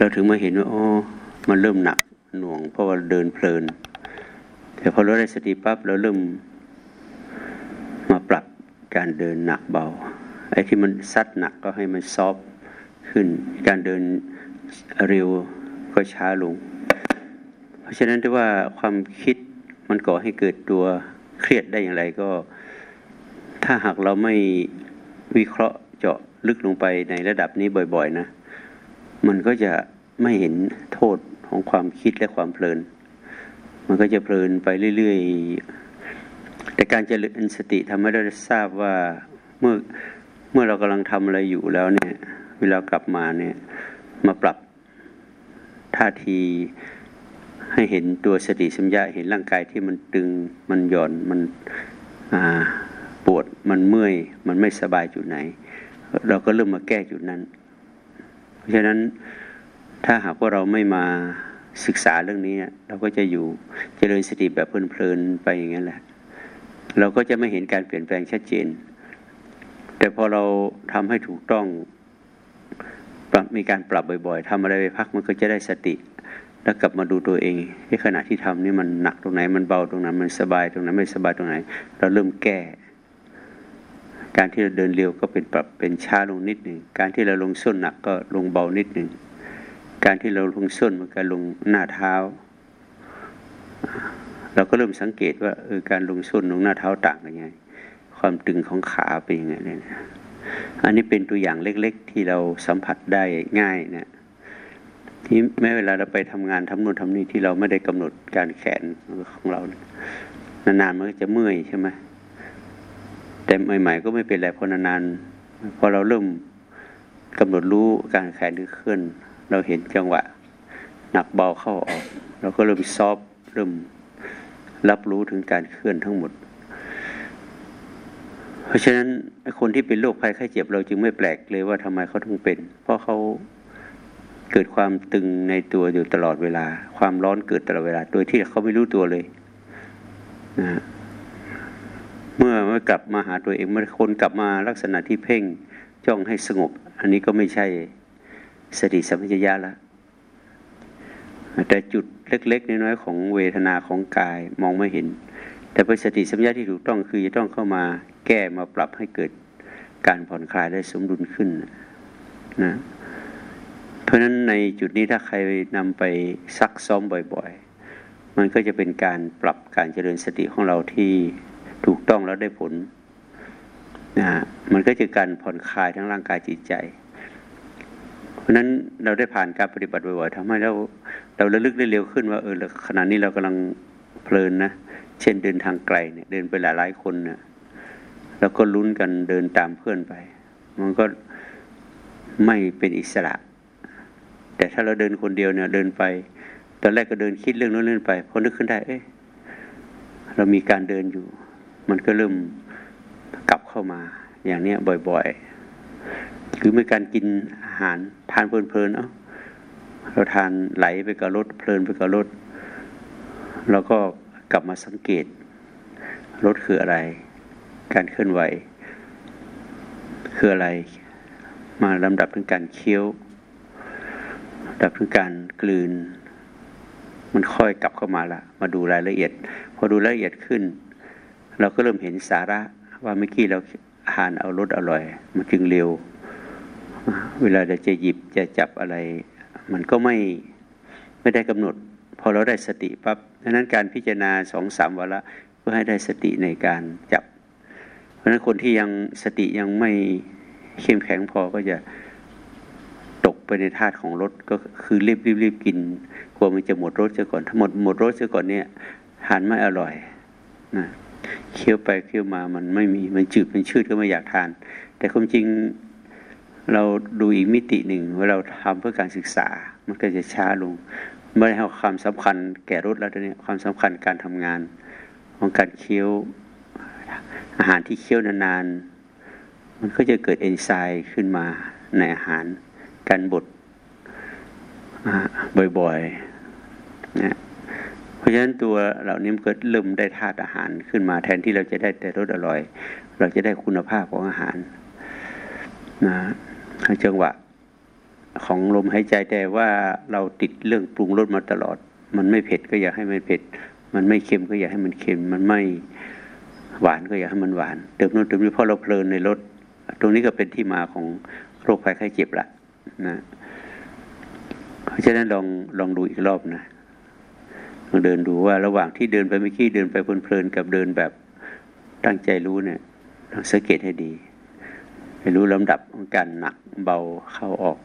เราถึงมาเห็นว่าอ๋อมันเริ่มหนักหน่วง เพราะว่าเดินเพลิน แต่พอเราได้สติปั๊บเราเริ่มมาปรับการเดินหนักเบาไอ้ที่มันซัดหนักก็ให้มันซอฟขึ้น การเดินเร็วก็ช้าลง เพราะฉะนั้นที่ว่าความคิดมันก่อให้เกิดตัวเครียดได้อย่างไรก็ ถ้าหากเราไม่วิเคราะห์เจาะลึกลงไปในระดับนี้บ่อย ๆ นะ มันก็จะไม่เห็นโทษของความคิดและความเพลิน มันก็จะเพลินไปเรื่อยๆ แต่การเจริญสติทำให้เราทราบว่าเมื่อเมื่อเรากำลังทำอะไรอยู่แล้วเนี่ย เวลากลับมาเนี่ยมาปรับท่าทีให้เห็นตัวสติสัมยาเห็นร่างกายที่มันตึงมันหย่อนมันปวดมันเมื่อย มันไม่สบายจุดไหน เราก็เริ่มมาแก้จุดนั้น ราะฉะนั้นถ้าหากว่าเราไม่มาศึกษาเรื่องนี้ เราก็จะอยู่เจริญสติแบบเพลินๆไปอย่างนั้นแหละ เราก็จะไม่เห็นการเปลี่ยนแปลงชัดเจน แต่พอเราทำให้ถูกต้องปรับมีการปรับบ่อยๆทำอะไรไปพักมันก็จะได้สติ แล้วกลับมาดูตัวเองในขณะที่ทำนี่มันหนักตรงไหนมันเบาตรงไหนมันสบายตรงไหนไม่สบายตรงไหน เราเริ่มแก้ การที่เราเดินเร็วก็เป็นปรับเป็นช้าลงนิดหนึ่ง การที่เราลงส้นหนักก็ลงเบานิดหนึ่ง การที่เราลงส้นมันก็ลงหน้าเท้า เราก็เริ่มสังเกตว่าเออการลงส้นลงหน้าเท้าต่างกันยังไง ความตึงของขาเป็นยังไงเนี่ยอันนี้เป็นตัวอย่างเล็ก ๆ ที่เราสัมผัสได้ง่ายนะที่แม้เวลาเราไปทำงานทำนู่นทำนี่ที่เราไม่ได้กำหนดการแขนของเรานานๆมันก็จะเมื่อยใช่ไหม แต่ใหม่ ๆ ก็ไม่เป็นไรพอนานๆพอเราเริ่มกำหนดรู้การแขนหรือเคลื่อนเราเห็นจังหวะหนักเบาเข้าออกเราก็เริ่มซอฟเริ่มรับรู้ถึงการเคลื่อนทั้งหมด เพราะฉะนั้นคนที่เป็นโรคภัยไข้เจ็บเราจึงไม่แปลกเลยว่าทำไมเขาถึงเป็น เพราะเขาเกิดความตึงในตัวอยู่ตลอดเวลา ความร้อนเกิดตลอดเวลา โดยที่เขาไม่รู้ตัวเลยนะ เมื่อเมื่อกลับมาหาตัวเองเมื่อคนกลับมาลักษณะที่เพ่งจ้องให้สงบ อันนี้ก็ไม่ใช่สติสัมปชัญญะละแต่จุดเล็ก ๆ น้อยๆของเวทนาของกายมองไม่เห็น แต่เป็นสติสัมปชัญญะที่ถูกต้องคือจะต้องเข้ามาแก้มาปรับให้เกิดการผ่อนคลายได้สมดุลขึ้นนะเพราะฉะนั้นในจุดนี้ถ้าใครนำไปซักซ้อมบ่อย ๆ มันก็จะเป็นการปรับการเจริญสติของเราที่ ถูกต้องแล้วได้ผลนะมันก็จะการผ่อนคลายทั้งร่างกายจิตใจ เพราะนั้นเราได้ผ่านการปฏิบัติบ่อยๆทำให้เราเราระลึกได้เร็วขึ้นว่าเออขณะนี้เรากำลังเพลินนะเช่นเดินทางไกลเนี่ยเดินไปหลายๆคนเนะแล้วก็ลุ้นกันเดินตามเพื่อนไป มันก็ไม่เป็นอิสระ แต่ถ้าเราเดินคนเดียวเนี่ยเดินไป ตอนแรกก็เดินคิดเรื่องนู้นเรื่องไปพอนึกขึ้นได้ เอ๊ะเรามีการเดินอยู่ มันก็เริ่มกลับเข้ามาอย่างนี้บ่อยๆคือไม่การกินอาหารทานเพลินๆเนาะเราทานไหลไปกับรถเพลินไปกับรถเราก็กลับมาสังเกตรถคืออะไร การเคลื่อนไหว คืออะไร มาลำดับถึงการเคี้ยวลำดับถึงการกลืน มันค่อยกลับเข้ามาละมาดูรายละเอียด พอดูรายละเอียดขึ้น เราก็เริ่มเห็นสาระว่าเมื่อกี้เราทานเอารสอร่อย มันจึงเร็ว เวลาเราจะหยิบจะจับอะไร มันก็ไม่ไม่ได้กำหนด พอเราได้สติปับ๊บดังนั้นการพิจารณาสองสามวันละเพื่อให้ได้สติในการจับ เพราะฉะนั้นคนที่ยังสติยังไม่เข้มแข็งพอก็จะตกไปในธาตุของรถก็คือรีบรีบรีบกินกลัวมันจะหมดรถเสียก่อนถ้าหมดหมดรถเสียก่อนเนี่ยทานไม่อร่อยนะ เคี้ยวไปเคี้ยวมามันไม่มีมันจืดมันชืดก็ไม่อยากทาน แต่ความจริงเราดูอีกมิติหนึ่งว่าเราทำเพื่อการศึกษา มันก็จะช้าลงไม่ได้ให้ความสำคัญแก่รถแล้วตอนนี้ความสำคัญการทำงานของการเคี้ยวอาหารที่เคี้ยวนานๆ มันก็จะเกิดเอนไซม์ขึ้นมาในอาหารการบดบ่อยๆนะ ราะฉะนั้นตัวเหล่านี้มันก็เริ่มได้ธาตุอาหารขึ้นมาแทนที่เราจะได้แต่รสอร่อย เราจะได้คุณภาพของอาหารนะจังหวะของลมหายใจแต่ว่าเราติดเรื่องปรุงรสมาตลอด มันไม่เผ็ดก็อยากให้มันเผ็ด มันไม่เค็มก็อยากให้มันเค็ม มันไม่หวานก็อยากให้มันหวานเติมนู้นเติมนี้เพราะเราเพลินในรสตรงนี้ก็เป็นที่มาของโรคภัยไข้เจ็บละนะเพราะฉะนั้นลองลองดูอีกรอบนะ เดินดูว่าระหว่างที่เดินไปเมื่อกี้เดินไปเพลินๆกับเดินแบบตั้งใจรู้เนี่ยลองสังเกตให้ดีให้รู้ลำดับของการหนักเบาเข้าออก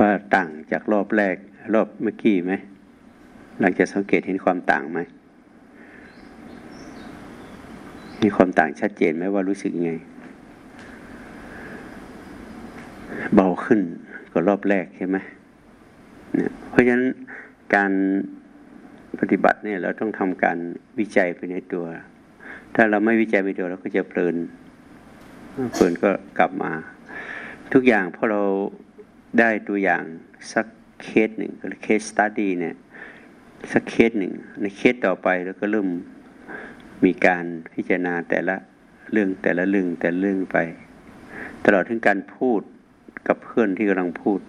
ว่าต่างจากรอบแรก รอบเมื่อกี้ไหมหลังจากสังเกตเห็นความต่างไหมมีความต่างชัดเจนไหมว่ารู้สึกยังไง เบาขึ้นกว่ารอบแรกใช่ไหมเนี่ยเพราะฉะนั้นการปฏิบัติเนี่ยเราต้องทำการวิจัยไปในตัว ถ้าเราไม่วิจัยไปตัวเราก็จะเพลินเพลินก็กลับมา ทุกอย่างเพราะเรา ได้ตัวอย่างสักเคสหนึ่งก็ case study เนี่ยสักเคสหนึ่งในเคสต่อไปแล้วก็เริ่มมีการพิจารณาแต่ละเรื่องแต่ละเรื่องแต่ละเรื่องไป ตลอดถึงการพูดกับเพื่อนที่กำลังพูด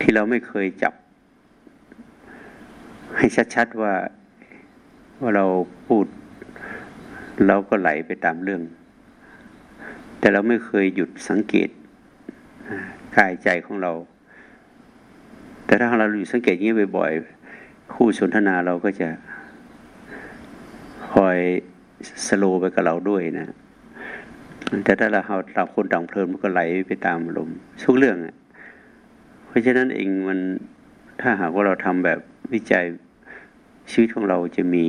ที่เราไม่เคยจับ ให้ชัดๆว่าว่าเราพูด เราก็ไหลไปตามเรื่อง แต่เราไม่เคยหยุดสังเกต กายใจของเรา แต่ถ้าเราอยู่สังเกตอย่างนี้บ่อยๆคู่สนทนาเราก็จะคอยสโลไปกับเราด้วยนะ แต่ถ้าเราเราคนต่างเพลินมันก็ไหลไปตามลมทุกเรื่องอะเพราะฉะนั้นเองมันถ้าหากว่าเราทำแบบวิจัยชีวิตของเราจะมี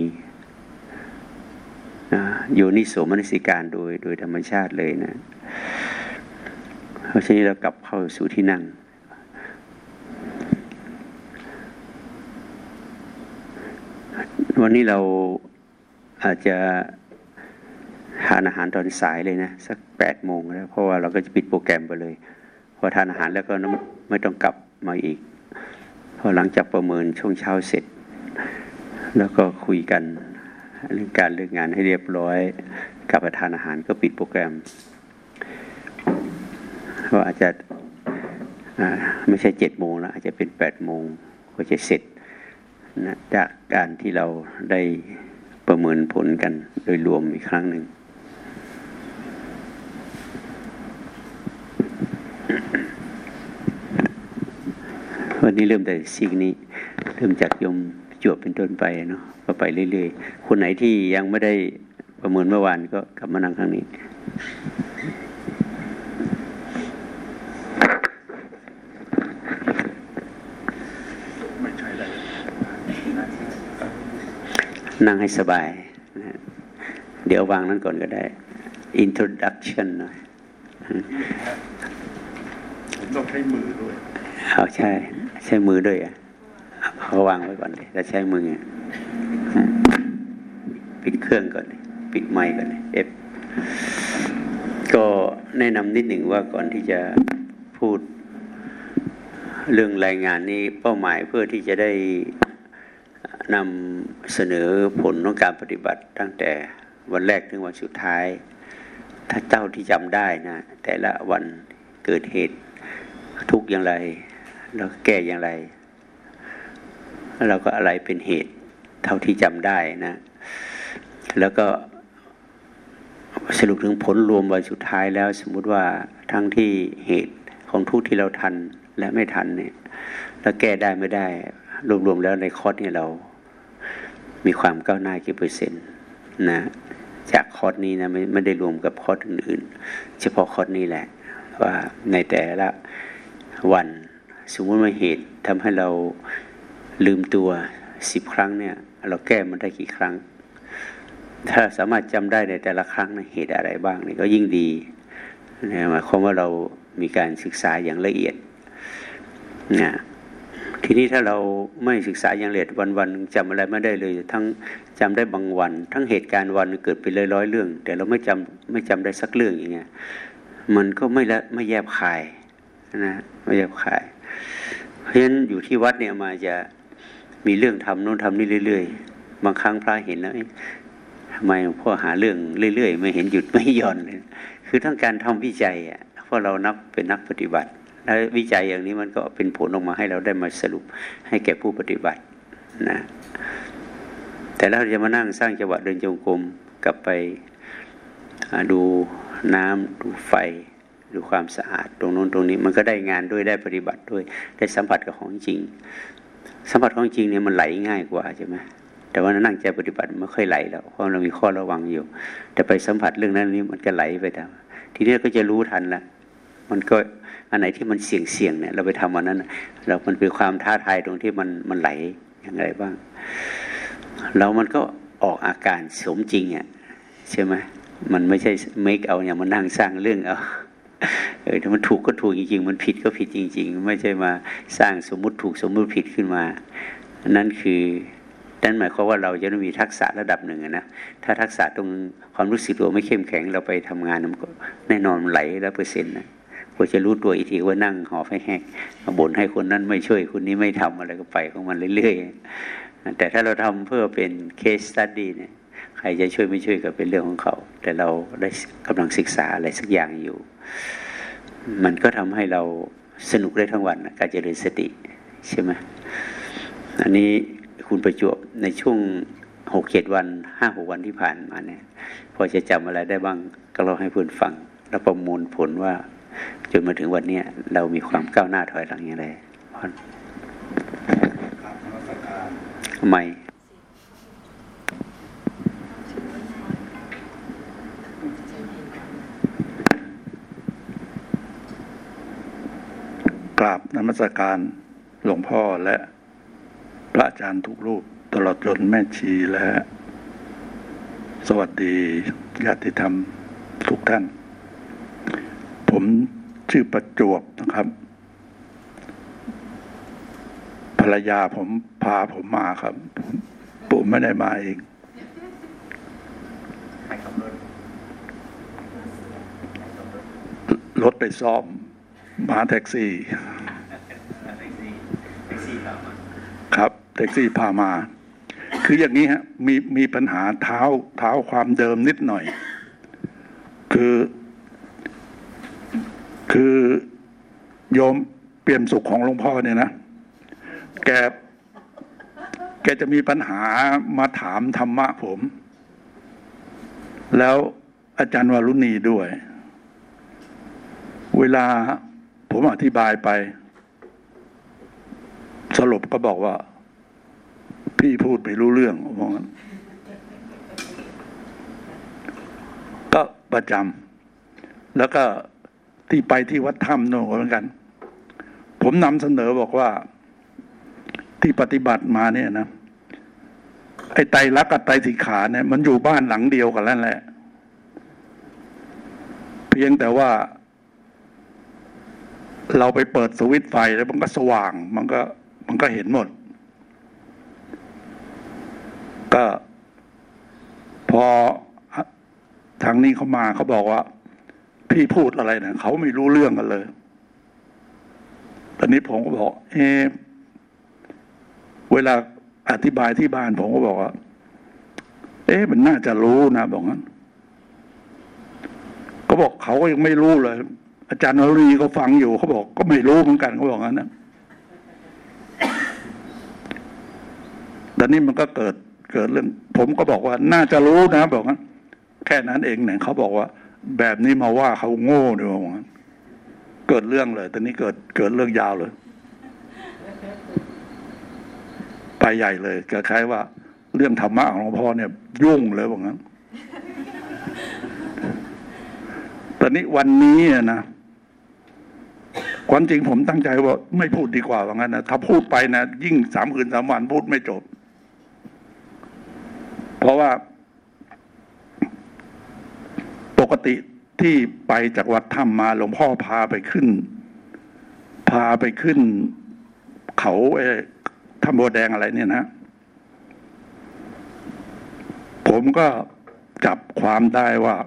โยนิโสมนสิการโดยโดยธรรมชาติเลยนะ เพราะฉะนั้เรากลับเข้าสู่ที่นั่ง วันนี้เราอาจจะทานอาหารตอนสายเลยนะ สักแปดโมงแล้ว เพราะว่าเราก็จะปิดโปรแกรมไปเลย พอทานอาหารแล้วก็ไม่ต้องกลับมาอีก พอหลังจากประเมินช่วงเช้าเสร็จ แล้วก็คุยกันเรื่องการเรื่องงานให้เรียบร้อยกลับมาทานอาหารก็ปิดโปรแกรม ก็อาจจะไม่ใช่เจ็ดโมงแล้วอาจจะเป็นแปดโมงก็จะเสร็จนะจากการที่เราได้ประเมินผลกันโดยรวมอีกครั้งหนึ่งวันนี้เริ่มแต่สิ่งนี้ เริ่มจากยมจวบเป็นต้นไปเนาะก็ไปเรื่อยๆ คนไหนที่ยังไม่ได้ประเมินเมื่อวานก็กลับมานั่งข้างนี้ นั่งให้สบาย เดี๋ยววางนั้นก่อนก็ได้ introduction หน่อยต้องใช้มือด้วยเอาใช่ ใช้มือด้วยอะเขาวางไว้ก่อนเลยแล้วใช้มือปิดเครื่องก่อนเลยปิดไมค์ก่อนเลยเอฟก็แนะนำนิดหนึ่งว่าก่อนที่จะพูดเรื่องรายงานนี้เป้าหมายเพื่อที่จะได้ นำเสนอผลของการปฏิบัติตั้งแต่วันแรกถึงวันสุดท้าย ถ้าเจ้าที่จำได้นะแต่ละวันเกิดเหตุทุกอย่างไร แล้วแก้อย่างไรแล้วก็อะไรเป็นเหตุเท่าที่จำได้นะ แล้วก็สรุปถึงผลรวมวันสุดท้ายแล้วสมมุติว่าทั้งที่เหตุของทุกที่เราทันและไม่ทันเนี่ยแล้วแก้ได้ไม่ได้ รวมๆแล้วในคอร์สเนี่ยเรา มีความก้าวหน้ากี่เปอร์เซ็นต์นะจากคอร์สนี้นะไม่ไม่ได้รวมกับคอร์สอื่นๆ เฉพาะคอร์สนี้แหละ ว่าในแต่ละวันสมมติว่าเหตุทำให้เราลืมตัวสิบครั้งเนี่ย เราแก้มันได้กี่ครั้ง ถ้าสามารถจำได้ในแต่ละครั้งนะเหตุอะไรบ้างนี่ก็ยิ่งดีนะหมายความว่าเรามีการศึกษาอย่างละเอียดนะ ทีนี้ถ้าเราไม่ศึกษาอย่างละเอียดวันวันจำอะไรไม่ได้เลย ทั้งจำได้บางวัน ทั้งเหตุการณ์วันเกิดเป็นร้อยๆเรื่อง แต่เราไม่จำไม่จำได้สักเรื่องอย่างเงี้ยมันก็ไม่ละไม่แยบคายนะไม่แยบคาย เพราะฉะนั้นอยู่ที่วัดเนี่ยมาจะมีเรื่องทำโน้นทำนี่เรื่อย ๆ บางครั้งพระเห็นแล้วทำไมพ่อหาเรื่องเรื่อยๆ ไม่เห็นหยุดไม่หย่อนเลยคือต้งการทำวิจัยอะเพราะเรานับเป็นนักปฏิบัติ แล้ววิจัยอย่างนี้มันก็เป็นผลออกมาให้เราได้มาสรุปให้แก่ผู้ปฏิบัตินะแต่เราจะมานั่งสร้างจังหวะเดินจงกรมกลับไปดูน้ำดูไฟ ดูความสะอาดตรงโน้นตรงนี้ มันก็ได้งานด้วยได้ปฏิบัติด้วย ได้สัมผัสกับของจริง สัมผัสของจริงเนี่ยมันไหลง่ายกว่าใช่ไหมแต่ว่านั่งใจปฏิบัติไม่ค่อยไหลแล้วเพราะเรามีข้อระวังอยู่ แต่ไปสัมผัสเรื่องนั้นนี้มันจะไหลไปตามทีนี้ก็จะรู้ทันละมันก็ อันไหนที่มันเสี่ยงเสี่ยงเนี่ยเราไปทำอันนั้นเรามันเป็นความท้าทายตรงที่มันมันไหลอย่างไรบ้าง แล้วมันก็ออกอาการสมจริงอะใช่ไหมมันไม่ใช่เมคเอาอย่างมันนั่งสร้างเรื่องเอาเออถ้ามันถูกก็ถูกจริง ๆ มันผิดก็ผิดจริง ๆ ไม่ใช่มาสร้างสมมุติถูกสมมุติผิดขึ้นมา นั่นคือนั่นหมายความว่าเราจะต้องมีทักษะระดับหนึ่งนะ ถ้าทักษะตรงความรู้สึกตัวไม่เข้มแข็งเราไปทำงานมันก็แน่นอนไหลแล้วเปอร์เซ็นต์นะ พอจะรู้ตัวอีกทีว่านั่งหอไฟแห้งบ่นให้คนนั้นไม่ช่วยคนนี้ไม่ทำอะไรก็ไปของมันเรื่อยๆ แต่ถ้าเราทำเพื่อเป็นเคสตัดดี้เนี่ยใครจะช่วยไม่ช่วยก็เป็นเรื่องของเขา แต่เราได้กำลังศึกษาอะไรสักอย่างอยู่ มันก็ทำให้เราสนุกได้ทั้งวันการเจริญสติใช่ไหมอันนี้คุณประจวบในช่วงหกเจ็ดวันห้าหกวันที่ผ่านมาเนี่ย พอจะจำอะไรได้บ้างก็เราให้เพื่อนฟัง แล้วประมวลผลว่า จนมาถึงวันนี้เรามีความก้าวหน้าถอยหลังอย่างไรพอนไม่กราบนมัสการหลวงพ่อและพระอาจารย์ทุกรูปตลอดจนแม่ชีและ สวัสดีญาติธรรมทุกท่าน ผมชื่อประจวบนะครับ ภรรยาผมพาผมมาครับ ผมไม่ได้มาเองรถไปซ่อม มาแท็กซี่ครับแท็กซี่พามา คืออย่างนี้ฮะมีมีปัญหาเท้าเท้าความเดิมนิดหน่อย คือ คือโยมเปลี่ยนสุขของหลวงพ่อเนี่ยนะแกแกจะมีปัญหามาถามธรรมะผม แล้วอาจารย์วารุณีด้วย เวลาผมอธิบายไป สรุปก็บอกว่า พี่พูดไม่รู้เรื่องว่างั้นก็ประจำแล้วก็ ที่ไปที่วัดถ้ำโน่นก็เหมือนกัน ผมนำเสนอบอกว่าที่ปฏิบัติมาเนี่ยนะไอ้ไตรลักษณ์กับไตสิขาเนี่ย มันอยู่บ้านหลังเดียวกันแล้วแหละ เพียงแต่ว่า เราไปเปิดสวิตไฟแล้วมันก็สว่าง มันก็ มันก็เห็นหมด ก็พอทางนี้เขามาเขาบอกว่า พี่พูดอะไรนะเขาไม่รู้เรื่องกันเลย ตอนนี้ผมก็บอก เอเวลาอธิบายที่บ้านผมก็บอกว่า เอ๊ะมันน่าจะรู้นะบอกงั้นก็บอกเขาก็ยังไม่รู้เลย อาจารย์นรีก็ฟังอยู่เขาบอก ก็ไม่รู้เหมือนกันเขาบอกงั้นนะตอนนี้มันก็เกิดเกิดเรื่อง ผมก็บอกว่า น่าจะรู้นะบอกงั้นแค่นั้นเองเนี่ยเขาบอกว่า แบบนี้มาว่าเขาโง่ด้วยบอกงั้นเกิดเรื่องเลยตอนนี้เกิดเกิดเรื่องยาวเลย ไปใหญ่เลยคล้ายๆว่า เรื่องธรรมะของหลวงพ่อเนี่ย ยุ่งเลยบอกงั้นตอนนี้วันนี้นะความจริงผมตั้งใจว่า ไม่พูดดีกว่าว่างั้นนะถ้าพูดไปนะยิ่งสามคืนสามวันพูดไม่จบ เพราะว่า ปกติที่ไปจากวัดถ้ำมาหลวงพ่อพาไปขึ้น พาไปขึ้น เขาเอถ้ำบัวแดงอะไรเนี่ยนะผมก็จับความได้ว่า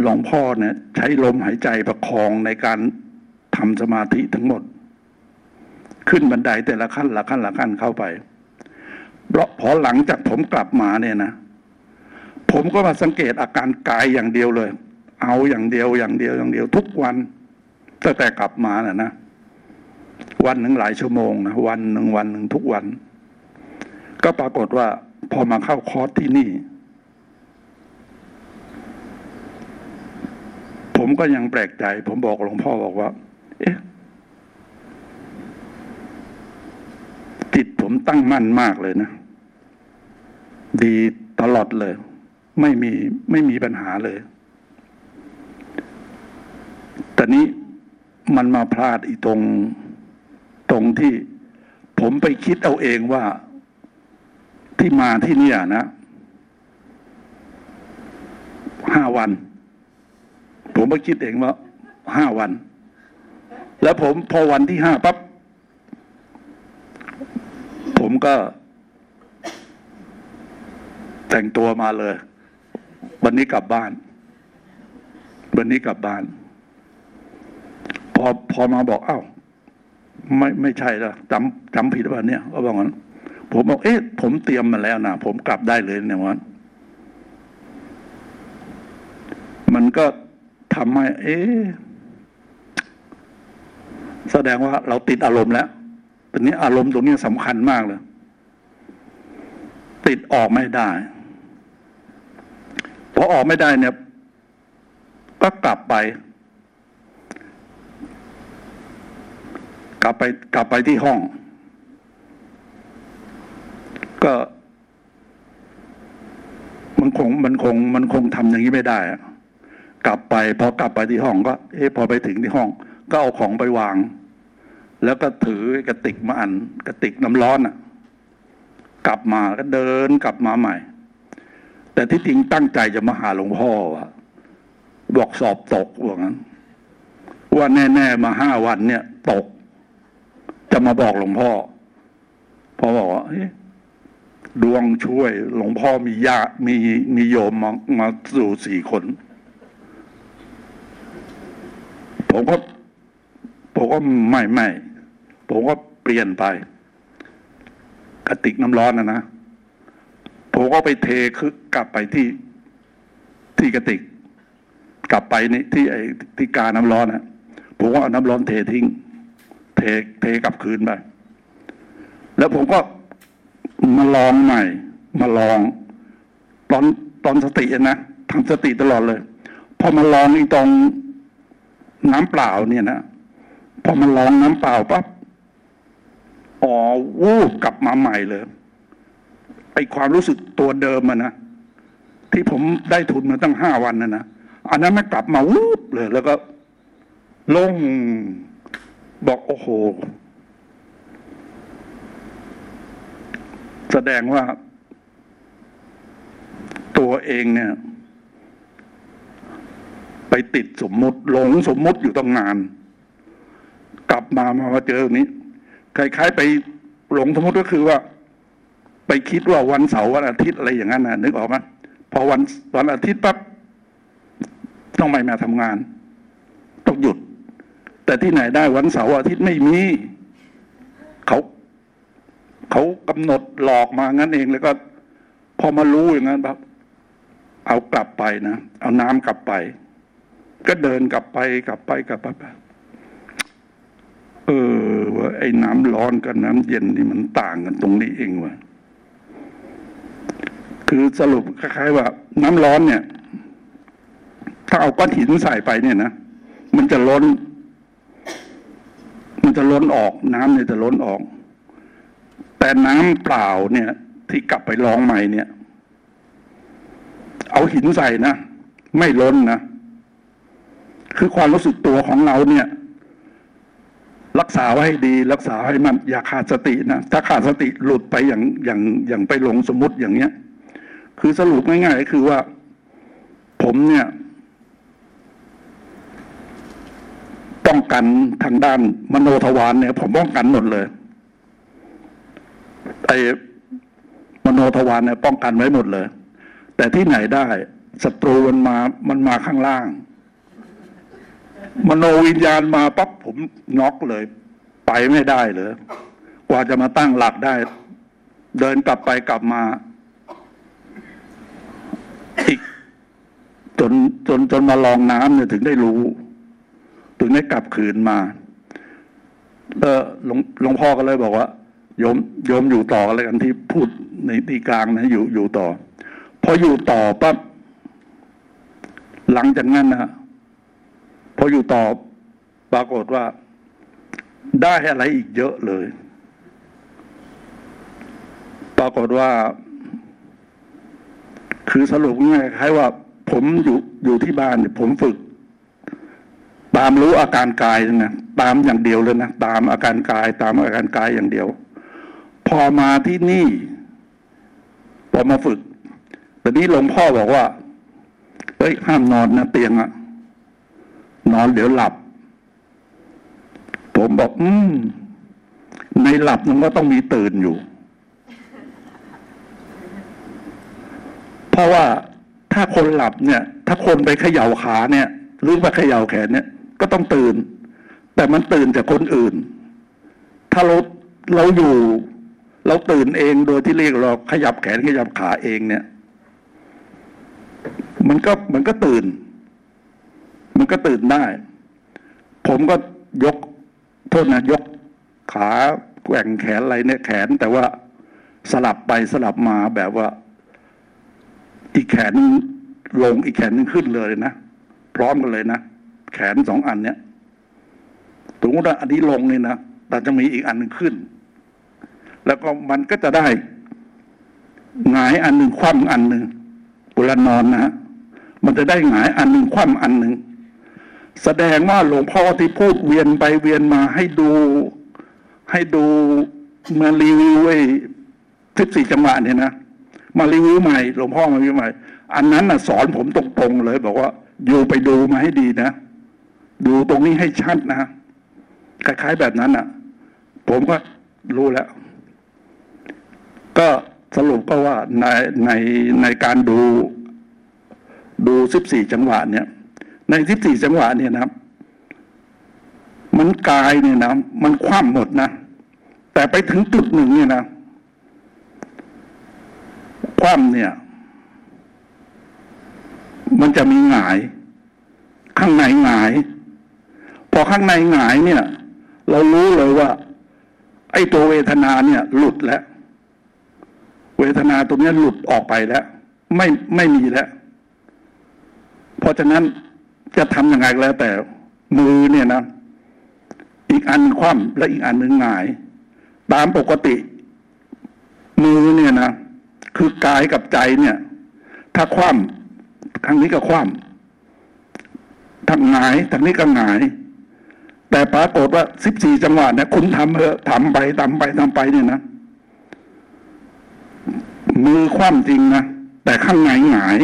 หลวงพ่อเนี่ย ใช้ลมหายใจประคองในการทำสมาธิทั้งหมด ขึ้นบันไดแต่ละขั้นละขั้นละขั้นเข้าไป พราะพอหลังจากผมกลับมาเนี่ยนะ ผมก็มาสังเกตอาการกายอย่างเดียวเลย เอาอย่างเดียวอย่างเดียวอย่างเดียว ทุกวันตั้งแต่กลับมาน่ะนะวันหนึ่งหลายชั่วโมงนะวันหนึ่งวันหนึ่งทุกวัน ก็ปรากฏว่า พอมาเข้าคอร์สที่นี่ ผมก็ยังแปลกใจ ผมบอกหลวงพ่อบอกว่า เอ๊ะจิตผมตั้งมั่นมากเลยนะ ดีตลอดเลย ไม่มีไม่มีปัญหาเลย แต่นี้มันมาพลาดอีตรงตรงที่ผมไปคิดเอาเองว่าที่มาที่เนี่ยนะห้าวัน ผมไปคิดเองว่าห้าวัน แล้วผมพอวันที่ห้าปั๊บผมก็ แต่งตัวมาเลย วันนี้กลับบ้าน วันนี้กลับบ้าน พอพอมาบอก เอ้า ไม่ไม่ใช่ละจำจำผิดว่าเนี่ยก็บอกงั้นผมบอกเอ๊ะผมเตรียมมาแล้วนะผมกลับได้เลยเนี่ยวันมันก็ทำให้ เอ๊ะแสดงว่าเราติดอารมณ์แล้วตอนนี้อารมณ์ตรงนี้สำคัญมากเลย ติดออกไม่ได้ พอออกไม่ได้เนี่ย ก็กลับไป กลับไป กลับไปที่ห้อง ก็มันคงมันคง มันคงทำอย่างนี้ไม่ได้อะกลับไปพอกลับไปที่ห้องก็ เอ๊ะพอไปถึงที่ห้อง ก็เอาของไปวาง แล้วก็ถือกระติกมาอันกระติกน้ำร้อนอะ กลับมาก็เดินกลับมาใหม่ แต่ที่จริงตั้งใจจะมาหาหลวงพ่อวะบอกสอบตกว่างั้น ว่าแน่ ๆ มาห้าวันเนี่ย ตก จะมาบอกหลวงพ่อพอบอกว่าดวงช่วย หลวงพ่อมีญามีมีโยมมามาสู่สี่คน ผมก็ผมก็ไม่ไม่ผมก็เปลี่ยนไปกระติกน้ำร้อนนะนะ ผมก็ไปเทคือกลับไปที่ที่กระติก กลับไปนี่ที่ไอ้ที่กาน้ำร้อนนะผมก็เอาน้ำร้อนเททิ้ง เทเทกลับคืนไปแล้วผมก็มาลองใหม่ มาลอง ตอนตอนสตินะทำสติตลอดเลยพอมาลองอีตรงน้ำเปล่าเนี่ยนะพอมาลองน้ำเปล่าปั๊บอ๋อวูบกลับมาใหม่เลย อความรู้สึกตัวเดิมอะนะที่ผมได้ทุนมาตั้งห้าวันนะนะอันนั้นไม่กลับมาวูบเลย แล้วก็ลงบอกโอ้โห แสดงว่า ตัวเองเนี่ย ไปติดสมมติหลงสมมติอยู่ตั้งนาน กลับมามาเจอนี้คล้ายๆไปหลงสมมติก็คือว่า ไปคิดว่าวันเสาร์วันอาทิตย์อะไรอย่างนั้นนะนึกออกไหมพอวันวันอาทิตย์ปั๊บต้องไม่มาทำงาน ต้องหยุด แต่ที่ไหนได้วันเสาร์อาทิตย์ไม่มีเขาเขากำหนดหลอกมางั้นเองแล้วก็ พอมารู้อย่างนั้นปั๊บเอากลับไปนะเอาน้ำกลับไป ก็เดินกลับไปกลับไปกลับไปเออว่าไอ้น้ำร้อนกับน้ำเย็นนี่มันต่างกันตรงนี้เองว่ะ คือสรุปคล้ายๆว่า น้ำร้อนเนี่ย ถ้าเอาก้อนหินใส่ไปเนี่ยนะมันจะล้น มันจะล้นออก น้ำเนี่ยจะล้นออก แต่น้ำเปล่าเนี่ย ที่กลับไปลองใหม่เนี่ย เอาหินใส่นะไม่ล้นนะคือความรู้สึกตัวของเราเนี่ย รักษาไว้ให้ดี รักษาให้มันอย่าขาดสตินะถ้าขาดสติหลุดไปอย่างอย่างอย่างไปหลงสมมติอย่างเนี้ย คือสรุปง่ายๆก็คือว่า ผมเนี่ย ป้องกันทางด้านมโนทวารเนี่ย ผมป้องกันหมดเลยไอ้มโนทวารเนี่ยป้องกันไว้หมดเลย แต่ที่ไหนได้ศัตรูมันมา มันมาข้างล่าง มโนวิญญาณมาปั๊บผมน็อกเลย ไปไม่ได้เลย กว่าจะมาตั้งหลักได้ เดินกลับไปกลับมา อีก จนจนจนมาลองน้ำเนี่ยถึงได้รู้ ถึงได้กลับคืนมา เออหลวงหลวงพ่อก็เลยบอกว่าโยมโยมอยู่ต่ออะไรกันที่พูดในที่กลางนะอยู่อยู่ต่อ พออยู่ต่อปั๊บหลังจากนั้นนะพออยู่ต่อปรากฏว่า ได้อะไรอีกเยอะเลย ปรากฏว่า คือสรุปง่ายๆคล้ายว่า ผมอยู่อยู่ที่บ้านเนี่ยผมฝึก ตามรู้อาการกายนะตามอย่างเดียวเลยนะตามอาการกาย ตามอาการกายอย่างเดียว พอมาที่นี่พอมาฝึกแตอนนี้หลวงพ่อบอกว่าเฮ้ยห้ามนอนนะเตียงอะนอนเดี๋ยวหลับ ผมบอก อืมในหลับมันก็ต้องมีตื่นอยู่ เพราะว่า ถ้าคนหลับเนี่ย ถ้าคนไปเขย่าขาเนี่ย หรือไปเขย่าแขนเนี่ย ก็ต้องตื่น แต่มันตื่นจากคนอื่น ถ้าเราเราอยู่ เราตื่นเองโดยที่เรียกเราขยับแขนขยับขาเองเนี่ย มันก็มันก็ตื่น มันก็ตื่นได้ ผมก็ยกโทษนะยกขาแกว่งแขนอะไรเนี่ยแขน แต่ว่าสลับไปสลับมาแบบว่า อีกแขนลงอีกแขนนึงขึ้นเลยนะ พร้อมกันเลยนะ แขนสองอันเนี้ยสมมติว่าอันนี้ลงนี่นะแต่จะมีอีกอันหนึ่งขึ้น แล้วก็มันก็จะได้หงายอันหนึ่งคว่ำอันหนึ่งเวลานอนนะฮะมันจะได้หงายอันหนึ่งคว่ำอันหนึ่งแสดงว่าหลวงพ่อที่พูดเวียนไปเวียนมาให้ดู ให้ดูมารีวิวไอ้ทิศสี่จังหวะเนี่ยนะ มารีวิวใหม่หลวงพ่อมารีวิวใหม่ อันนั้นน่ะสอนผมตรงๆเลย บอกว่าอยู่ไปดูมาให้ดีนะ ดูตรงนี้ให้ชัดนะคล้ายๆแบบนั้นน่ะ ผมก็รู้แล้ว ก็สรุปก็ว่าในในในการดูดูสิบสี่จังหวะเนี่ย ในสิบสี่จังหวะเนี่ยนะมันกายเนี่ยนะมันคว่ำหมดนะแต่ไปถึงจุดหนึ่งเนี่ยนะ คว่ำเนี่ย มันจะมีหงาย ข้างในหงาย พอข้างในหงายเนี่ย เรารู้เลยว่า ไอ้ตัวเวทนาเนี่ย หลุดแล้ว เวทนาตัวนี้หลุดออกไปแล้ว ไม่ไม่มีแล้ว เพราะฉะนั้นจะทำยังไงแล้ว แต่มือเนี่ยนะอีกอันคว่ำและอีกอันหนึ่งหงาย ตามปกติ มือเนี่ยนะ คือกายกับใจเนี่ย ถ้าคว่ำทางนี้ก็คว่ำทางหงายทางนี้ก็หงาย แต่ปรากฏว่าสิบสี่จังหวะเนี่ยคุณทำเถอะทำไปทำไปทำไปเนี่ยนะมือคว่ำจริงนะแต่ข้างในหงาย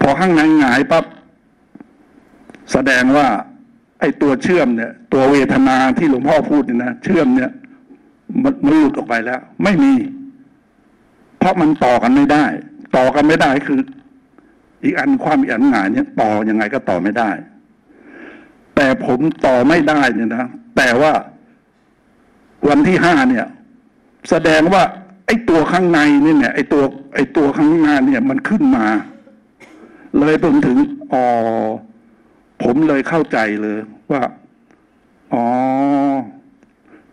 พอข้างในหงายปั๊บแสดงว่า ไอ้ตัวเชื่อมเนี่ย ตัวเวทนาที่หลวงพ่อพูดเนี่ยนะเชื่อมเนี่ยมันมันหลุดออกไปแล้ว ไม่มี เพราะมันต่อกันไม่ได้ ต่อกันไม่ได้คือ อีกอันความอีกอันหงายเนี่ยต่อยังไงก็ต่อไม่ได้ แต่ผมต่อไม่ได้เนี่ยนะแต่ว่าวันที่ห้าเนี่ย แสดงว่า ไอ้ตัวข้างในนี่เนี่ย ไอ้ตัว ไอ้ตัวข้างหน้าเนี่ยมันขึ้นมา เลยผมถึงอ๋อผมเลยเข้าใจเลย ว่าอ๋อ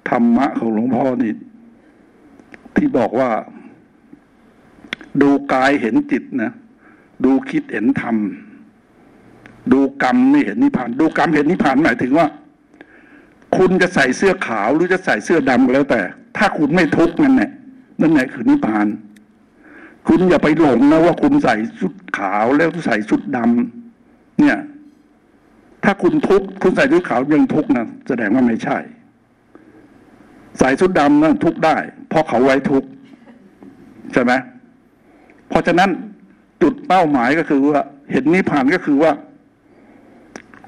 ธรรมะของหลวงพ่อนี่ที่บอกว่า ดูกายเห็นจิตนะดูคิดเห็นธรรม ดูกรรมไม่เห็นนิพพาน ดูกรรมเห็นนิพพานหมายถึงว่า คุณจะใส่เสื้อขาวหรือจะใส่เสื้อดำก็แล้วแต่ ถ้าคุณไม่ทุกข์นั่นแหละนั่นแหละคือนิพพาน คุณอย่าไปหลงนะว่าคุณใส่ชุดขาวแล้วใส่ชุดดำเนี่ย ถ้าคุณทุกข์คุณใส่ชุดขาวยังทุกข์นะแสดงว่าไม่ใช่ ใส่ชุดดำนะทุกข์ได้ เพราะเขาไว้ทุกข์ใช่ไหม เพราะฉะนั้นจุดเป้าหมายก็คือว่า เห็นนิพพานก็คือว่า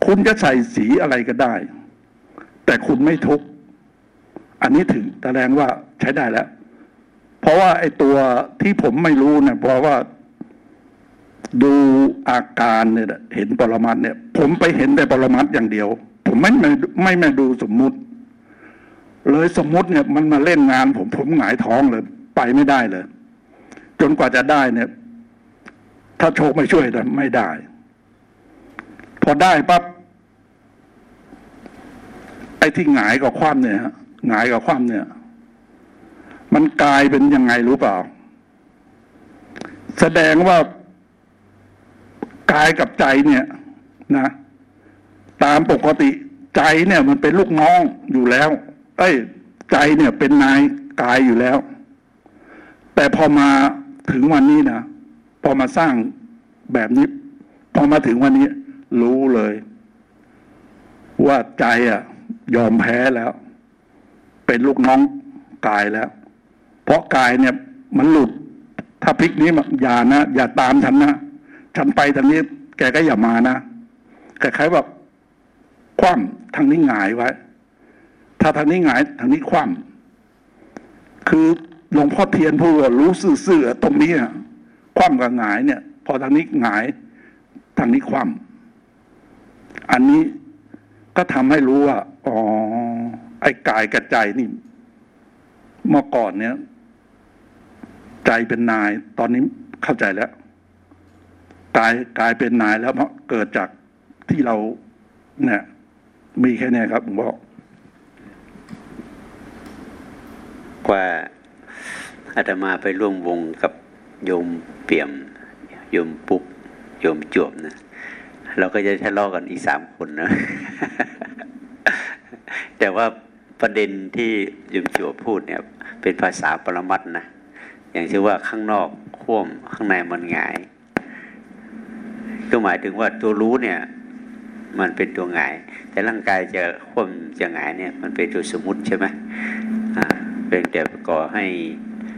คุณจะใส่สีอะไรก็ได้ แต่คุณไม่ทุกข์อันนี้ถึงแสดงว่าใช้ได้แล้ว เพราะว่าไอ้ตัวที่ผมไม่รู้เนี่ยเพราะว่าดูอาการเนี่ยเห็นปรมัตเนี่ย ผมไปเห็นแต่ปรมัตอย่างเดียว ผมไม่ไม่ไม่ไม่ดูสมมุติ เลยสมมุติเนี่ย มันมาเล่นงาน ผมผมหงายท้องเลย ไปไม่ได้เลย จนกว่าจะได้เนี่ย ถ้าโชคไม่ช่วยแต่ไม่ได้ พอได้ปั๊บไอ้ที่หงายกับคว่ำเนี่ยหงายกับคว่ำเนี่ย มันกลายเป็นยังไงรู้เปล่า แสดงว่ากายกับใจเนี่ย นะ ตามปกติใจเนี่ย มันเป็นลูกน้องอยู่แล้ว เอ้ย ใจเนี่ยเป็นนายกายอยู่แล้ว แต่พอมา ถึงวันนี้นะพอมาสร้างแบบนี้ พอมาถึงวันนี้ รู้เลย ว่าใจอะ ยอมแพ้แล้ว เป็นลูกน้องกายแล้ว เพราะกายเนี่ย มันหลุด ถ้าพลิกนี้อย่านะอย่าตามฉันนะฉันไปทางนี้ แกก็อย่ามานะคล้ายๆแบบคว่ำทางนี้หงายไว้ ถ้าทางนี้หงาย ทางนี้คว่ำคือ หลวงพ่อเทียนพูดว่ารู้ซื่อๆตรงนี้คว่ำกับหงายเนี่ย พอทางนี้หงาย ทางนี้คว่ำอันนี้ก็ทำให้รู้ว่าอ๋อไอ้กายกับใจนี่เมื่อก่อนเนี่ย ใจเป็นนาย ตอนนี้เข้าใจแล้วกายกายเป็นนายแล้วเพราะเกิดจากที่เรา เนี่ย มีแค่นี้ครับผมบอกกว่า อาตมาไปร่วมวงกับโยมเปี่ยม โยมปุ๊กโยมจวบนะเราก็จะทะเลาะกันอีกสามคนนะ แต่ว่าประเด็นที่โยมจวบพูดเนี่ย เป็นภาษาปรมัตนะอย่างเช่นว่าข้างนอกคว่ำข้างในมันหงาย ก็หมายถึงว่าตัวรู้เนี่ย มันเป็นตัวหงาย แต่ร่างกายจะคว่ำจะหงายเนี่ย มันเป็นตัวสมมติใช่ไหมอ่าเป็นแต่ก่อให้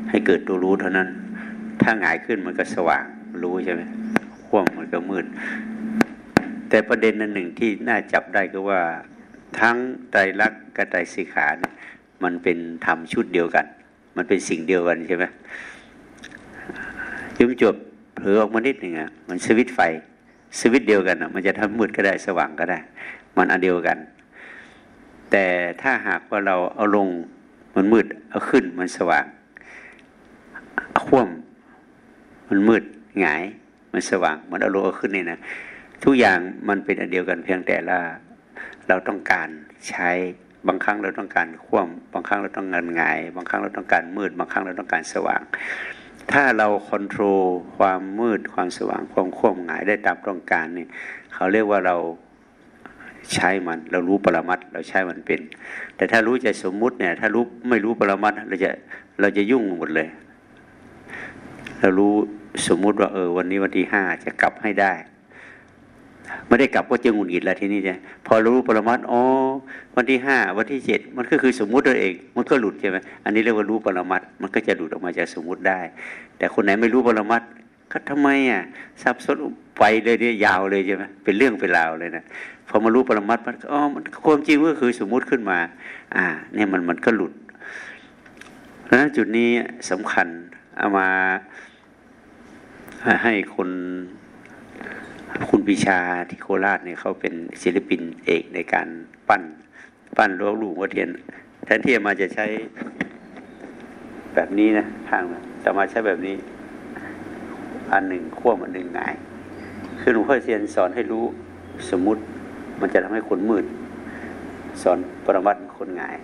ให้เกิดตัวรู้เท่านั้น ถ้าหงายขึ้นมันก็สว่างรู้ใช่ไหมคว่ำมันก็มืด แต่ประเด็นนั้นหนึ่งที่น่าจับได้ก็ว่าทั้งไตรลักษณ์กับไตรสิขาเนี่ยมันเป็นธรรมชุดเดียวกัน มันเป็นสิ่งเดียวกันใช่ไหมยุมจบเผลอออกมานิดหนึ่งอะมันสวิตไฟสวิตเดียวกันอะ มันจะทำมืดก็ได้สว่างก็ได้ มันอันเดียวกัน แต่ถ้าหากว่าเราเอาลงมันมืดเอาขึ้นมันสว่าง คว่ำมันมืดหงาย มันสว่างมันอาลงเอาขึ้นนี่นะทุกอย่างมันเป็นอันเดียวกันเพียงแต่ละเราต้องการใช้บางครั้งเราต้องการคว่ำบางครั้งเราต้องการหงาย บางครั้งเราต้องการมืด บางครั้งเราต้องการสว่าง ถ้าเราคอนโทรลความมืดความสว่างความควบหงายได้ตามต้องการเนี่ยเขาเรียกว่าเราใช้มันเรารู้ปรมัตเราใช้มันเป็น แต่ถ้ารู้ใจสมมุติเนี่ยถ้ารู้ไม่รู้ปรมัตเราจะเราจะยุ่งหมดเลย เรารู้สมมุติว่าเออวันนี้วันที่ห้าจะกลับให้ได้ ไม่ได้กลับก็จะงุนงิดแล้วทีนี้ใช่พอรู้ปรมัตอ๋อวันที่ห้าวันที่เจ็ดมันก็คือสมมุติตัวเอง มันก็หลุดใช่ไหมอันนี้เรียกว่ารู้ปรมัตมันก็จะหลุดออกมาจากสมมุติได้ แต่คนไหนไม่รู้ปรมัตก็ทำไมอะซับซ้อนไปเลยเนี่ยยาวเลยใช่ไหมเป็นเรื่องเป็นราวเลยนะพอมารู้ปรมัตมันอ๋อมันความจริงก็คือสมมุติขึ้นมา อ่า เนี่ยมันมันก็หลุดเพราะฉะนั้นจุดนี้สำคัญเอามา ให้คนคุณปิชาที่โคราชเนี่ยเขาเป็นศิลปินเอกในการปั้น ปั้นลวงหลวงพ่เทียนแทนที่มาจะใช้แบบนี้นะทางแต่มาใช้แบบนี้ อันหนึ่งขั้วมันหนึ่งงาย คือหลวงพ่อเทียนสอนให้รู้สมมุติมันจะทำให้คนมืด สอนปรมัตคนงาย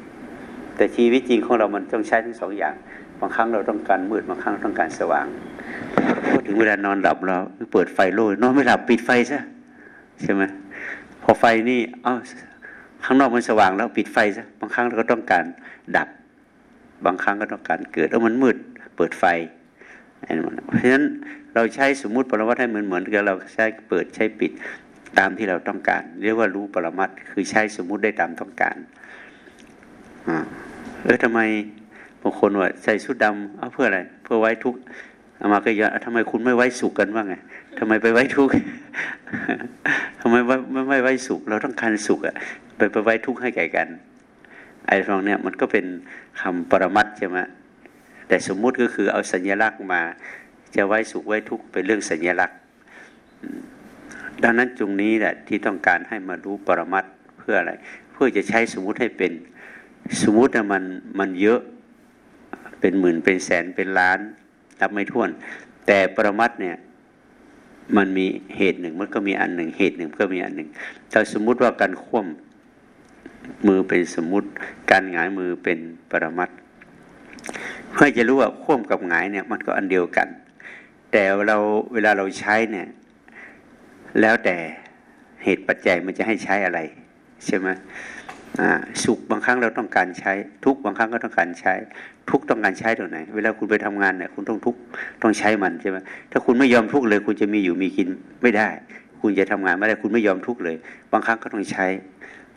แต่ชีวิตจริงของเรามันต้องใช้ทั้งสองอย่างางครั้งเราต้องการมืดบางครั้งต้องการสว่างพอถึงเวลานอนหลับเราเปิดไฟโล่นอนไม่หลับปิดไฟซะใช่ไหมพอไฟนี่อ้าวข้างนอกมันสว่างแล้วปิดไฟซะบางครั้งเราก็ต้องการดับ บางครั้งก็ต้องการเกิดแล้วมันมืดเปิดไฟเพราะฉะนั้นเราใช้สมมุติปรมัตให้เหมือนเหมือนกับเราใช้เปิดใช้ปิดตามที่เราต้องการ เรียกว่ารู้ปรมัตคือใช้สมมุติได้ตามต้องการอ่าเออทำไม บางคนว่าใส่ชุดดำเอาเพื่ออะไร เพื่อไว้ทุกอามาก็ย้อนทำไมคุณไม่ไว้สุขกันบ้างไงทำไมไปไว้ทุกข์ทำไมไม่ไม่ไว้สุข เราต้องการสุขอะไปไปไว้ทุกข์ให้แก่กัน ไอ้ตรงเนี้ยมันก็เป็นคำปรมัตใช่ไหมแต่สมมุติก็คือเอาสัญลักษณ์มา จะไว้สุขไว้ทุกข์เป็นเรื่องสัญลักษณ์ ดังนั้นตรงนี้แหละที่ต้องการให้มารู้ปรมัตเพื่ออะไร เพื่อจะใช้สมมุติให้เป็น สมมุติมันมันเยอะ เป็นหมื่นเป็นแสนเป็นล้านนับไม่ถ้วน แต่ปรมัตเนี่ยมันมีเหตุหนึ่งมันก็มีอันหนึ่งเหตุหนึ่งก็มีอันหนึ่งถ้าสมมุติว่าการคว่ำมือเป็นสมมุติ การหงายมือเป็นปรมัตเพื่อจะรู้ว่าคว่ำกับหงายเนี่ยมันก็อันเดียวกัน แต่เราเวลาเราใช้เนี่ยแล้วแต่เหตุปัจจัยมันจะให้ใช้อะไร ใช่ไหม สุขบางครั้งเราต้องการใช้ ทุกบางครั้งก็ต้องการใช้ ทุกต้องการใช้ตรงไหน เวลาคุณไปทำงานเนี่ยคุณต้องทุกต้องใช้มันใช่ไหมถ้าคุณไม่ยอมทุกเลย คุณจะมีอยู่มีกินไม่ได้ คุณจะทำงานไม่ได้คุณไม่ยอมทุกเลย บางครั้งก็ต้องใช้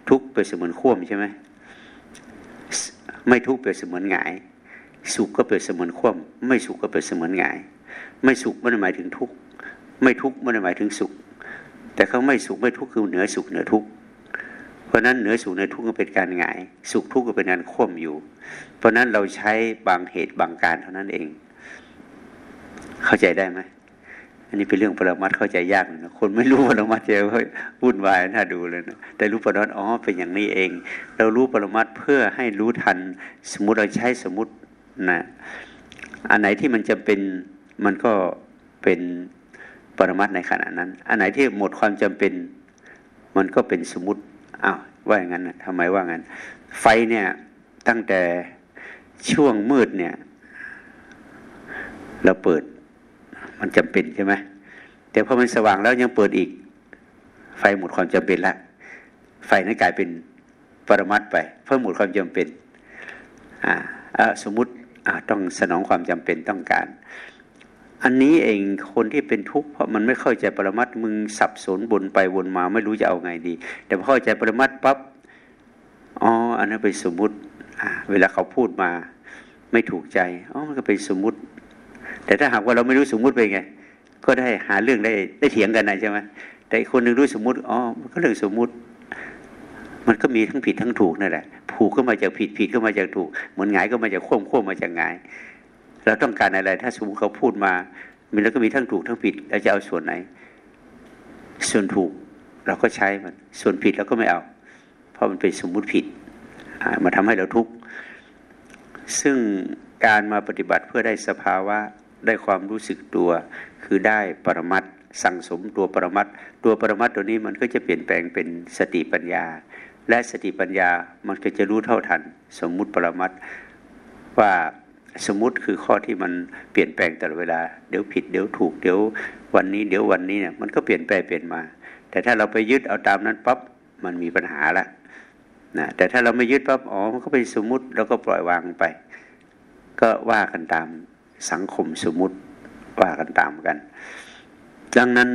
ทุกเปรียบเสมือนข่วมใช่ไหมไม่ทุกเปรียบเสมือนหงาย สุขก็เปรียบเสมือนข่วมไม่สุขก็เปรียบเสมือนหงาย ไม่สุขไม่ได้หมายถึงทุกไม่ทุกไม่ได้หมายถึงสุข แต่เขาไม่สุขไม่ทุกคือเหนือสุขเหนือทุก เพราะนั้นเหนือสุขในทุกข์ก็เป็นการหงาย สุขทุกข์ก็เป็นการข่มอยู่ เพราะนั้นเราใช้บางเหตุบางการเท่านั้นเอง เข้าใจได้ไหมอันนี้เป็นเรื่องปรมัตเข้าใจยากนะคนไม่รู้ปรมัตจะวุ่นวายน่าดูเลยนะแต่รู้ปรมัตอ๋อเป็นอย่างนี้เอง เรารู้ปรมัตเพื่อให้รู้ทัน สมมติเราใช้สมมตินะอันไหนที่มันจะเป็นมันก็เป็นปรมัตในขณะนั้น อันไหนที่หมดความจำเป็น มันก็เป็นสมมติ อ้าวว่าอย่างนั้นทำไมว่างั้น ไฟเนี่ยตั้งแต่ช่วงมืดเนี่ย เราเปิด มันจำเป็นใช่ไหมแต่พอมันสว่างแล้วยังเปิดอีก ไฟหมดความจำเป็นละไฟนั้นกลายเป็นปรมัตไป เพื่อหมดความจำเป็นอ่าสมมุติต้องสนองความจำเป็นต้องการ อันนี้เองคนที่เป็นทุกข์เพราะมันไม่เข้าใจปรมัตมึงสับสนบนไปวนมาไม่รู้จะเอาไงดี แต่พอเข้าใจปรมัตปั๊บอ๋ออันนั้นเป็นสมมุติเวลาเขาพูดมา ไม่ถูกใจอ๋อมันก็เป็นสมมุติ แต่ถ้าหากว่าเราไม่รู้สมมุติไปไง ก็ได้หาเรื่องได้ได้เถียงกันนะใช่ไหมแต่คนหนึ่งรู้สมมุติอ๋อมันก็เรื่องสมมุติ มันก็มีทั้งผิดทั้งถูกนั่นแหละผูกก็มาจากผิดผิดก็มาจากถูก เหมือนหงายก็มาจากข่มข่มมาจากหงาย เราต้องการอะไร ถ้าสมมติเขาพูดมามีแล้วก็มีทั้งถูกทั้งผิดเราจะเอาส่วนไหน ส่วนถูกเราก็ใช้มัน ส่วนผิดเราก็ไม่เอา เพราะมันเป็นสมมุติผิดมาทำให้เราทุกข์ซึ่งการมาปฏิบัติเพื่อได้สภาวะได้ความรู้สึกตัว คือได้ปรมัตสั่งสมตัวปรมัตตัวปรมัตตัวนี้มันก็จะเปลี่ยนแปลงเป็นสติปัญญา และสติปัญญามันก็จะรู้เท่าทัน สมมุติปรมัตว่า สมมติคือข้อที่มันเปลี่ยนแปลงตลอดเวลาเดี๋ยวผิดเดี๋ยวถูกเดี๋ยววันนี้เดี๋ยววันนี้เนี่ยมันก็เปลี่ยนแปลงเปลี่ยนมา แต่ถ้าเราไปยึดเอาตามนั้นปั๊บมันมีปัญหาละนะแต่ถ้าเราไม่ยึดปั๊บอ๋อมันก็เป็นสมมติแล้วก็ปล่อยวางไป ก็ว่ากันตามสังคมสมมติว่ากันตามกัน ดังนั้น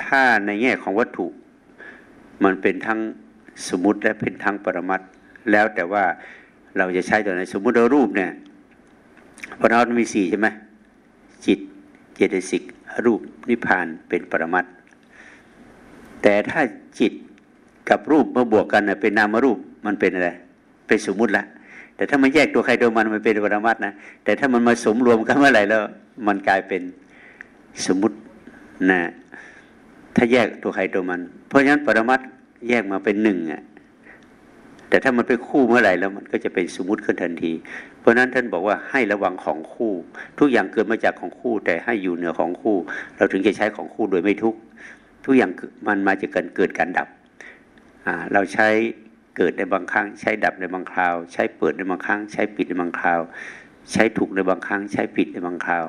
ถ้าในแง่ของวัตถุ มันเป็นทั้งสมมติและเป็นทั้งปรมัต แล้วแต่ว่าเราจะใช้ตัวไหนสมมุติเรารูปเนี่ยปรมัตมีสี่ใช่ไหมจิตเจตสิกรูปนิพพานเป็นปรมัตแต่ถ้าจิตกับรูปมาบวกกันเป็นนามรูปมันเป็นอะไรเป็นสมมุติละแต่ถ้ามันแยกตัวใครตัวมันมันเป็นปรมัตนะแต่ถ้ามันมาสมรวมกันเมื่อไหร่แล้ว มันกลายเป็นสมมุตินะถ้าแยกตัวใครตัวมัน เพราะฉะนั้นปรมัตแยกมาเป็นหนึ่งอะ แต่ถ้ามันไปคู่เมื่อไหร่แล้วมันก็จะเป็นสมมติขึ้นทันที เพราะนั้นท่านบอกว่าให้ระวังของคู่ ทุกอย่างเกิดมาจากของคู่ แต่ให้อยู่เหนือของคู่ เราถึงจะใช้ของคู่โดยไม่ทุกทุกอย่างมันมาจากการเกิดการดับเราใช้เกิดในบางครั้ง ใช้ดับในบางคราว ใช้เปิดในบางครั้ง ใช้ปิดในบางคราว ใช้ถูกในบางครั้ง ใช้ผิดในบางคราว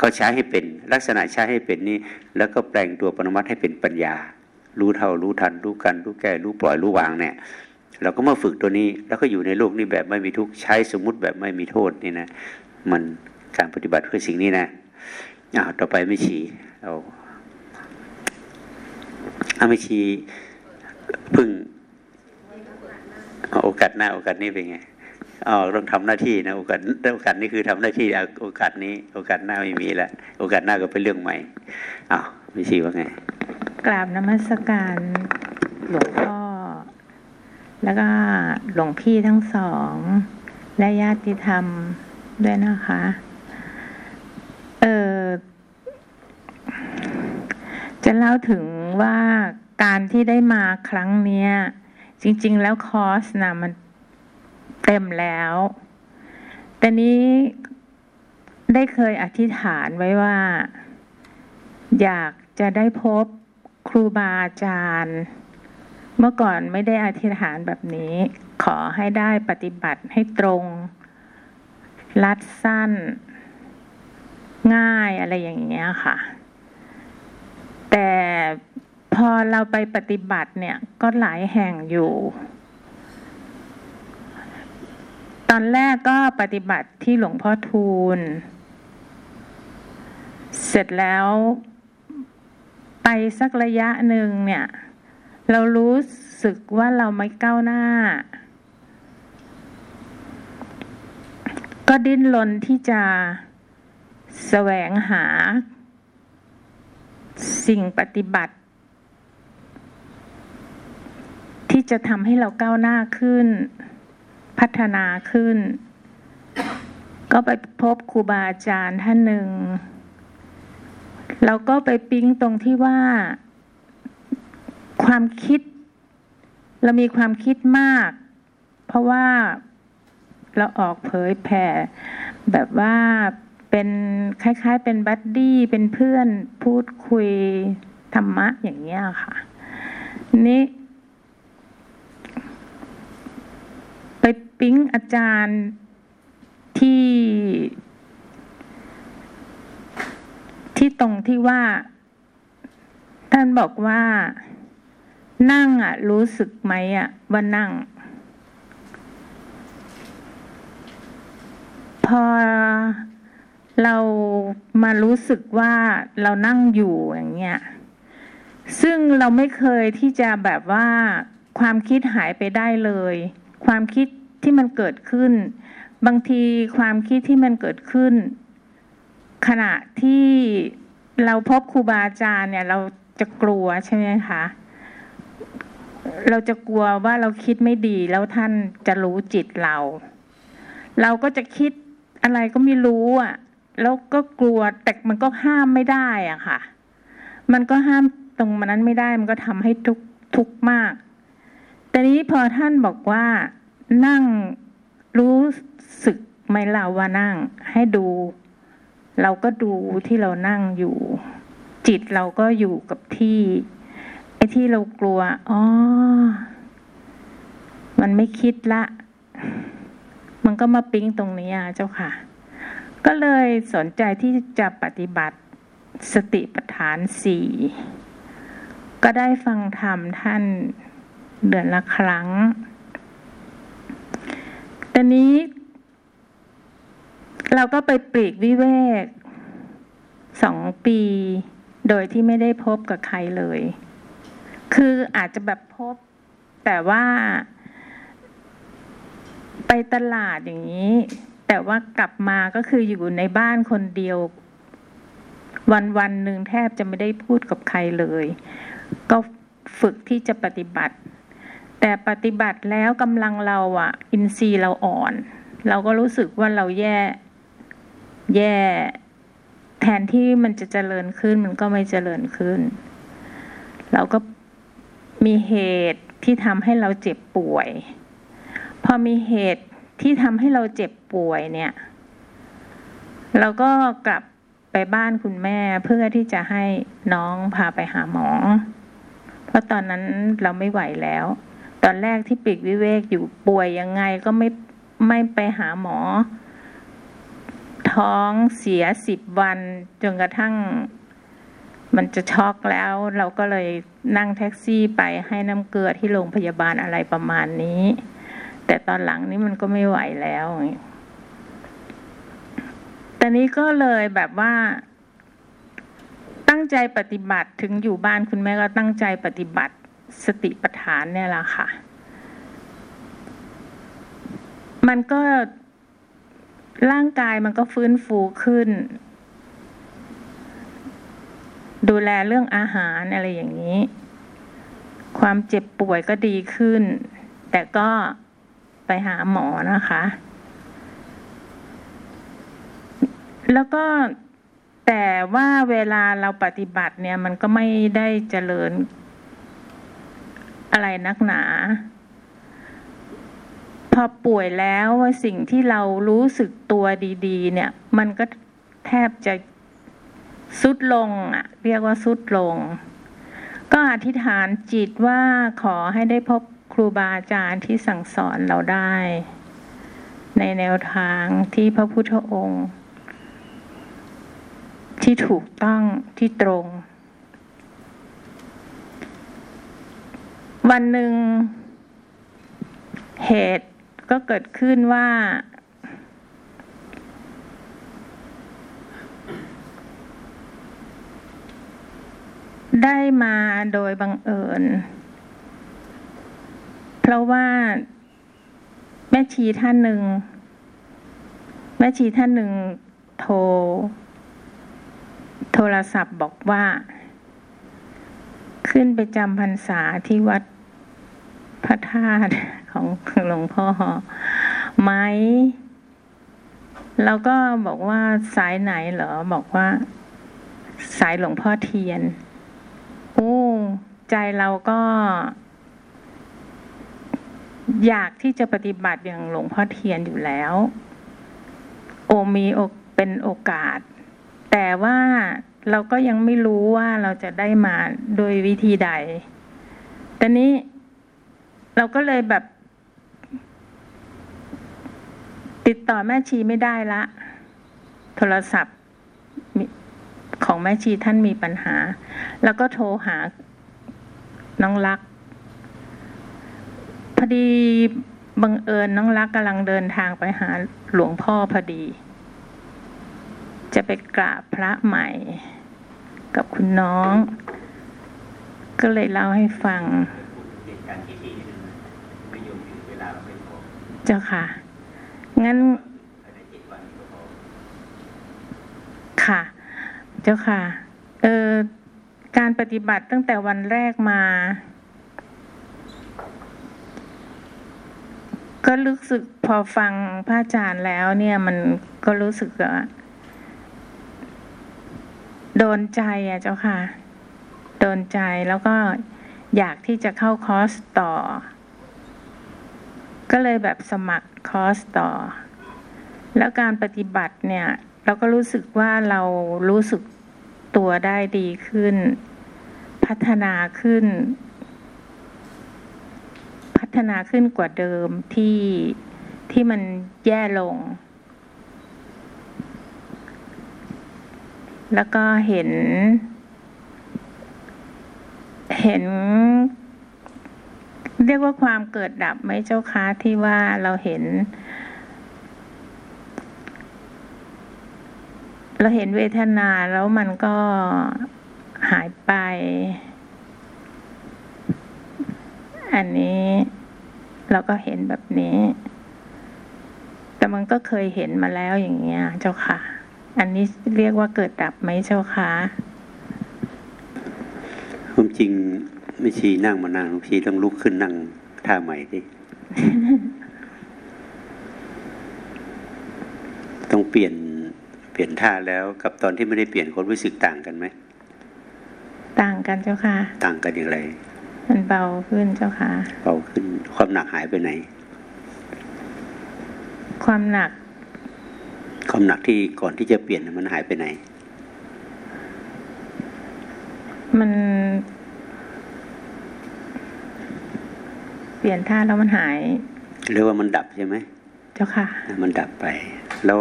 ก็ใช้ให้เป็นลักษณะใช้ให้เป็นนี้แล้วก็แปลงตัวปรมัตให้เป็นปัญญา รู้เท่ารู้ทัน รู้กัน รู้แก้รู้ปล่อยรู้วางเนี่ย เราก็มาฝึกตัวนี้ แล้วก็อยู่ในโลกนี้แบบไม่มีทุกข์ใช้สมมุติแบบไม่มีโทษนี่นะมันการปฏิบัติเพื่อสิ่งนี้นะอ้าวต่อไปไม่ชีเอาอาไม่ชีพึ่งโอกาสหน้าโอกาสนี้เป็นไงอ๋อต้องทำหน้าที่นะโอกาสโอกาสนี้คือทำหน้าที่โอกาสนี้ โอกาสหน้าไม่มีแล้วโอกาสหน้าก็เป็นเรื่องใหม่อ้าวไม่ชีว่าไง กราบนมัสการหลวงพ่อ แล้วก็หลวงพี่ทั้งสอง และญาติธรรมด้วยนะคะ เออจะเล่าถึงว่าการที่ได้มาครั้งเนี้ย จริง ๆ แล้วคอร์สนะมันเต็มแล้ว แต่นี้ได้เคยอธิษฐานไว้ว่า อยากจะได้พบ ครูบาอาจารย์ เมื่อก่อนไม่ได้อธิษฐานแบบนี้ ขอให้ได้ปฏิบัติให้ตรง รัดสั้น ง่ายอะไรอย่างเงี้ยค่ะ แต่พอเราไปปฏิบัติเนี่ยก็หลายแห่งอยู่ ตอนแรกก็ปฏิบัติที่หลวงพ่อทูล เสร็จแล้ว ไปสักระยะหนึ่งเนี่ย เรารู้สึกว่าเราไม่ก้าวหน้า ก็ดิ้นรนที่จะแสวงหา สิ่งปฏิบัติ ที่จะทำให้เราก้าวหน้าขึ้น พัฒนาขึ้น ก็ไปพบครูบาอาจารย์ท่านหนึ่ง เราก็ไปปิ๊งตรงที่ว่า ความคิด เรามีความคิดมาก เพราะว่าเราออกเผยแผ่ แบบว่าเป็นคล้าย ๆ เป็นบัดดี้เป็นเพื่อนพูดคุยธรรมะอย่างเงี้ยค่ะ นี่ ไปปิ๊งอาจารย์ที่ ที่ตรงที่ว่า ท่านบอกว่า นั่งอะ รู้สึกไหมอะ ว่านั่ง พอเรามารู้สึกว่าเรานั่งอยู่อย่างเงี้ย ซึ่งเราไม่เคยที่จะแบบว่าความคิดหายไปได้เลย ความคิดที่มันเกิดขึ้น บางทีความคิดที่มันเกิดขึ้น ขณะที่เราพบครูบาอาจารย์เนี่ย เราจะกลัวใช่ไหมคะเราจะกลัวว่าเราคิดไม่ดีแล้วท่านจะรู้จิตเรา เราก็จะคิดอะไรก็ไม่รู้อะ แล้วก็กลัวแต่มันก็ห้ามไม่ได้อะค่ะ มันก็ห้ามตรงมันนั้นไม่ได้มันก็ทำให้ทุกทุกมากแต่นี้พอท่านบอกว่านั่งรู้สึกไม่เล่าว่านั่งให้ดู เราก็ดูที่เรานั่งอยู่ จิตเราก็อยู่กับที่ไอ้ที่เรากลัวอ๋อมันไม่คิดละ มันก็มาปิ๊งตรงนี้อะเจ้าค่ะ ก็เลยสนใจที่จะปฏิบัติสติปัฏฐานสี่ก็ได้ฟังธรรมท่านเดือนละครั้งตอนนี้ เราก็ไปปลีกวิเวกสองปี โดยที่ไม่ได้พบกับใครเลย คืออาจจะแบบพบ แต่ว่า ไปตลาดอย่างนี้ แต่ว่ากลับมาก็คืออยู่ในบ้านคนเดียว วันวันหนึ่งแทบจะไม่ได้พูดกับใครเลย ก็ฝึกที่จะปฏิบัติ แต่ปฏิบัติแล้วกำลังเราอะอินทรีย์เราอ่อน เราก็รู้สึกว่าเราแย่ แย่แทนที่มันจะเจริญขึ้นมันก็ไม่เจริญขึ้น เราก็มีเหตุที่ทำให้เราเจ็บป่วย พอมีเหตุที่ทำให้เราเจ็บป่วยเนี่ย เราก็กลับไปบ้านคุณแม่เพื่อที่จะให้น้องพาไปหาหมอ เพราะตอนนั้นเราไม่ไหวแล้ว ตอนแรกที่ปีกวิเวกอยู่ป่วยยังไงก็ไม่ไม่ไปหาหมอ ท้องเสียสิบวันจนกระทั่งมันจะช็อกแล้ว เราก็เลยนั่งแท็กซี่ไปให้น้ำเกลือที่โรงพยาบาลอะไรประมาณนี้ แต่ตอนหลังนี้มันก็ไม่ไหวแล้วตอนนี้ก็เลยแบบว่า ตั้งใจปฏิบัติถึงอยู่บ้านคุณแม่ก็ตั้งใจปฏิบัติสติปัฏฐานเนี่ยแหละค่ะ มันก็ ร่างกายมันก็ฟื้นฟูขึ้น ดูแลเรื่องอาหารอะไรอย่างนี้ ความเจ็บป่วยก็ดีขึ้น แต่ก็ไปหาหมอนะคะ แล้วก็แต่ว่าเวลาเราปฏิบัติเนี่ยมันก็ไม่ได้เจริญอะไรนักหนา อป่วยแล้วว่าสิ่งที่เรารู้สึกตัวดี ๆ เนี่ย มันก็แทบจะสุดลงอะเรียกว่าสุดลง ก็อธิษฐานจิตว่าขอให้ได้พบครูบาอาจารย์ที่สั่งสอนเราได้ ในแนวทางที่พระพุทธองค์ ที่ถูกต้องที่ตรง วันหนึ่งเหตุ ก็เกิดขึ้นว่า ได้มาโดยบังเอิญ เพราะว่าแม่ชีท่านหนึ่ง แม่ชีท่านหนึ่งโทร โทรศัพท์บอกว่า ขึ้นไปจำพรรษาที่วัด พระธาตุของหลวงพ่อไหมเราก็บอกว่าสายไหนเหรอ บอกว่า สายหลวงพ่อเทียนโอ้ใจเราก็ อยากที่จะปฏิบัติอย่างหลวงพ่อเทียนอยู่แล้ว โอมีโอเป็นโอกาส แต่ว่าเราก็ยังไม่รู้ว่าเราจะได้มาโดยวิธีใดตอนนี้ เราก็เลยแบบ ติดต่อแม่ชีไม่ได้ละ โทรศัพท์ของแม่ชีท่านมีปัญหา แล้วก็โทรหาน้องรัก พอดีบังเอิญน้องรักกำลังเดินทางไปหาหลวงพ่อพอดี จะไปกราบพระใหม่ กับคุณน้อง ก็เลยเล่าให้ฟัง เจ้าค่ะ งั้น ค่ะ เจ้าค่ะ เออการปฏิบัติตั้งแต่วันแรกมา ก็รู้สึกพอฟังพระอาจารย์แล้ว เนี่ย มันก็รู้สึกว่าโดนใจอะเจ้าค่ะ โดนใจแล้วก็อยากที่จะเข้าคอร์สต่อ ก็เลยแบบสมัครคอร์สต่อ แล้วการปฏิบัติเนี่ย เราก็รู้สึกว่าเรารู้สึกตัวได้ดีขึ้น พัฒนาขึ้น พัฒนาขึ้นกว่าเดิมที่ที่มันแย่ลง แล้วก็เห็น เห็น เรียกว่าความเกิดดับไหมเจ้าคะที่ว่าเราเห็น เราเห็นเวทนาแล้วมันก็หายไป อันนี้เราก็เห็นแบบนี้ แต่มันก็เคยเห็นมาแล้วอย่างเงี้ย เจ้าค่ะ อันนี้เรียกว่าเกิดดับไหมเจ้าค่ะความจริง ไม่ชีนั่งมานั่งบางทีต้องลุกขึ้นนั่งท่าใหม่ดิต้องเปลี่ยนเปลี่ยนท่าแล้วกับตอนที่ไม่ได้เปลี่ยนความรู้สึกต่างกันไหมต่างกันเจ้าค่ะ ต่างกันอย่างไร มันเบาขึ้นเจ้าค่ะ เบาขึ้น ความหนักหายไปไหน ความหนัก ความหนักที่ก่อนที่จะเปลี่ยนน่ะมันหายไปไหน มัน เปลี่ยนท่าแล้วมันหายเรียกว่ามันดับใช่ไหมเจ้าค่ะ มันดับไป แล้ว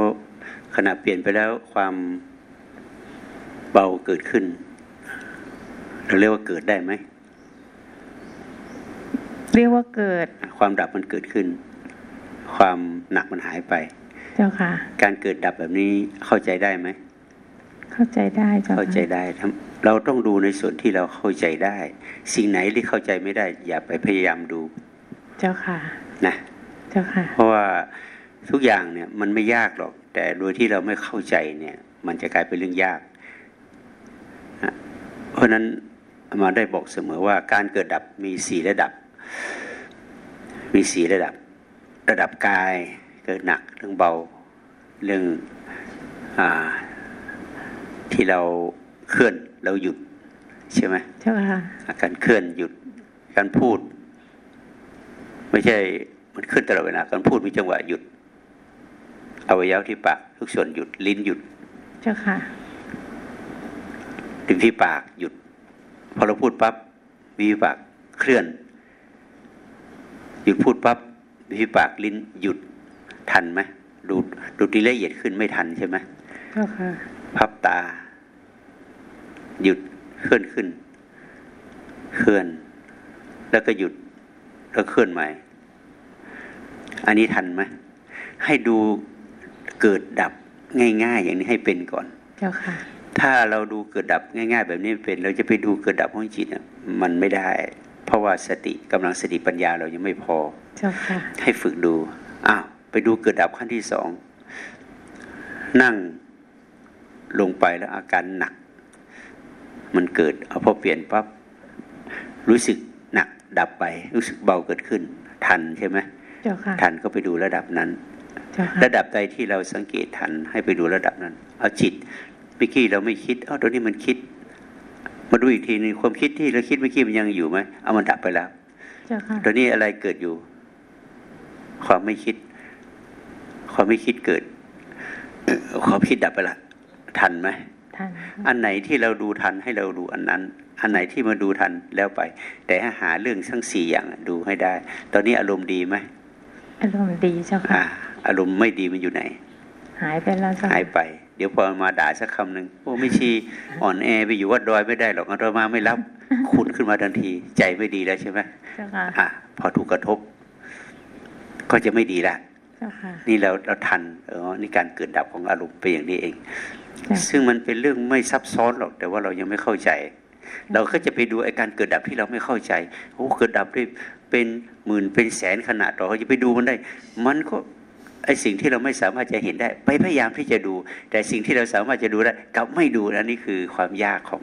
ขณะเปลี่ยนไปแล้วความเบาเกิดขึ้น เราเรียกว่าเกิดได้ไหมเรียกว่าเกิด ความดับมันเกิดขึ้น ความหนักมันหายไป เจ้าค่ะ การเกิดดับแบบนี้เข้าใจได้ไหมเข้าใจได้เจ้าเข้าใจค่ะได้ทำเราต้องดูในส่วนที่เราเข้าใจได้ สิ่งไหนที่เข้าใจไม่ได้ อย่าไปพยายามดู เจ้าค่ะนะเจ้าค่ะ เพราะว่าทุกอย่างเนี่ยมันไม่ยากหรอก แต่โดยที่เราไม่เข้าใจเนี่ย มันจะกลายเป็นเรื่องยากนะเพราะฉะนั้นอามาได้บอกเสมอว่าการเกิดดับมีสี่ระดับ มีสี่ระดับ ระดับกายเกิดหนักเรื่องเบาเรื่องอาที่เราเคลื่อนเราหยุดใช่ไหมเจ้าค่ะอาการเคลื่อนหยุดการพูด ไม่ใช่มันขึ้นตลอดเวลาการพูดมีจังหวะหยุดอวัยวะที่ปากทุกส่วนหยุดลิ้นหยุด เจ้าค่ะริมที่ปากหยุด พอเราพูดปั๊บมีปากเคลื่อน หยุดพูดปั๊บมีที่ปากลิ้นหยุดทันไหมดูดูทีละเอียดขึ้นไม่ทันใช่ไหมเจ้าค่ะพับตา หยุดเคลื่อนขึ้น เคลื่อน แล้วก็หยุด แล้วเคลื่อนใหม่ อันนี้ทันไหมให้ดูเกิดดับง่าย ๆ อย่างนี้ให้เป็นก่อน เจ้าค่ะ ถ้าเราดูเกิดดับง่าย ๆ แบบนี้ไม่เป็น เราจะไปดูเกิดดับของจิตน่ะมันไม่ได้ เพราะว่าสติกำลังสติปัญญาเรายังไม่พอ เจ้าค่ะ ให้ฝึกดูอ้าวไปดูเกิดดับขั้นที่สองนั่งลงไปแล้วอาการหนัก มันเกิดเอาพอเปลี่ยนปั๊บรู้สึกหนัก ดับไปรู้สึกเบาเกิดขึ้น ทันใช่ไหมเจ้าค่ะทันก็ไปดูระดับนั้นเจ้าค่ะระดับใดที่เราสังเกตทันให้ไปดูระดับนั้น เอาจิตเมื่อกี้เราไม่คิดเอาตัวนี้มันคิด มาดูอีกทีนึงความคิดที่เราคิดเมื่อกี้มันยังอยู่ไหมเอามันดับไปแล้วเจ้าค่ะตัวนี้อะไรเกิดอยู่ ความไม่คิด ความไม่คิดเกิดเอ่อความคิดดับไปละทันไหมทันอันไหนที่เราดูทันให้เราดูอันนั้น อันไหนที่มาดูทันแล้วไป แต่ให้หาเรื่องทั้งสี่อย่างดูให้ได้ ตอนนี้อารมณ์ดีไหมอารมณ์ดีเจ้าค่ะอ่าอารมณ์ไม่ดีมันอยู่ไหน หายไปแล้วเจ้าหายค่ะไป เดี๋ยวพอมาด่าสักคำหนึ่งโอ้ไม่ชีอ่อนแอไปอยู่วัดดอยไม่ได้หรอกอาตมาไม่รับคุณขึ้นมาทันที ใจไม่ดีแล้วใช่ไหมเจ้าค่ะอะพอถูกกระทบ ก็จะไม่ดีละเจ้าค่ะนี่เราเราทันเออนี่การเกิดดับของอารมณ์เป็นอย่างนี้เองจ้ะซึ่งมันเป็นเรื่องไม่ซับซ้อนหรอก แต่ว่าเรายังไม่เข้าใจ เราก็จะไปดูไอ้การเกิดดับที่เราไม่เข้าใจโอ้เกิดดับได้เป็นหมื่นเป็นแสนขนาดเราจะไปดูมันได้ มันก็ไอ้สิ่งที่เราไม่สามารถจะเห็นได้ ไปพยายามที่จะดู แต่สิ่งที่เราสามารถจะดูได้กลับไม่ดูอันนี้คือความยากของ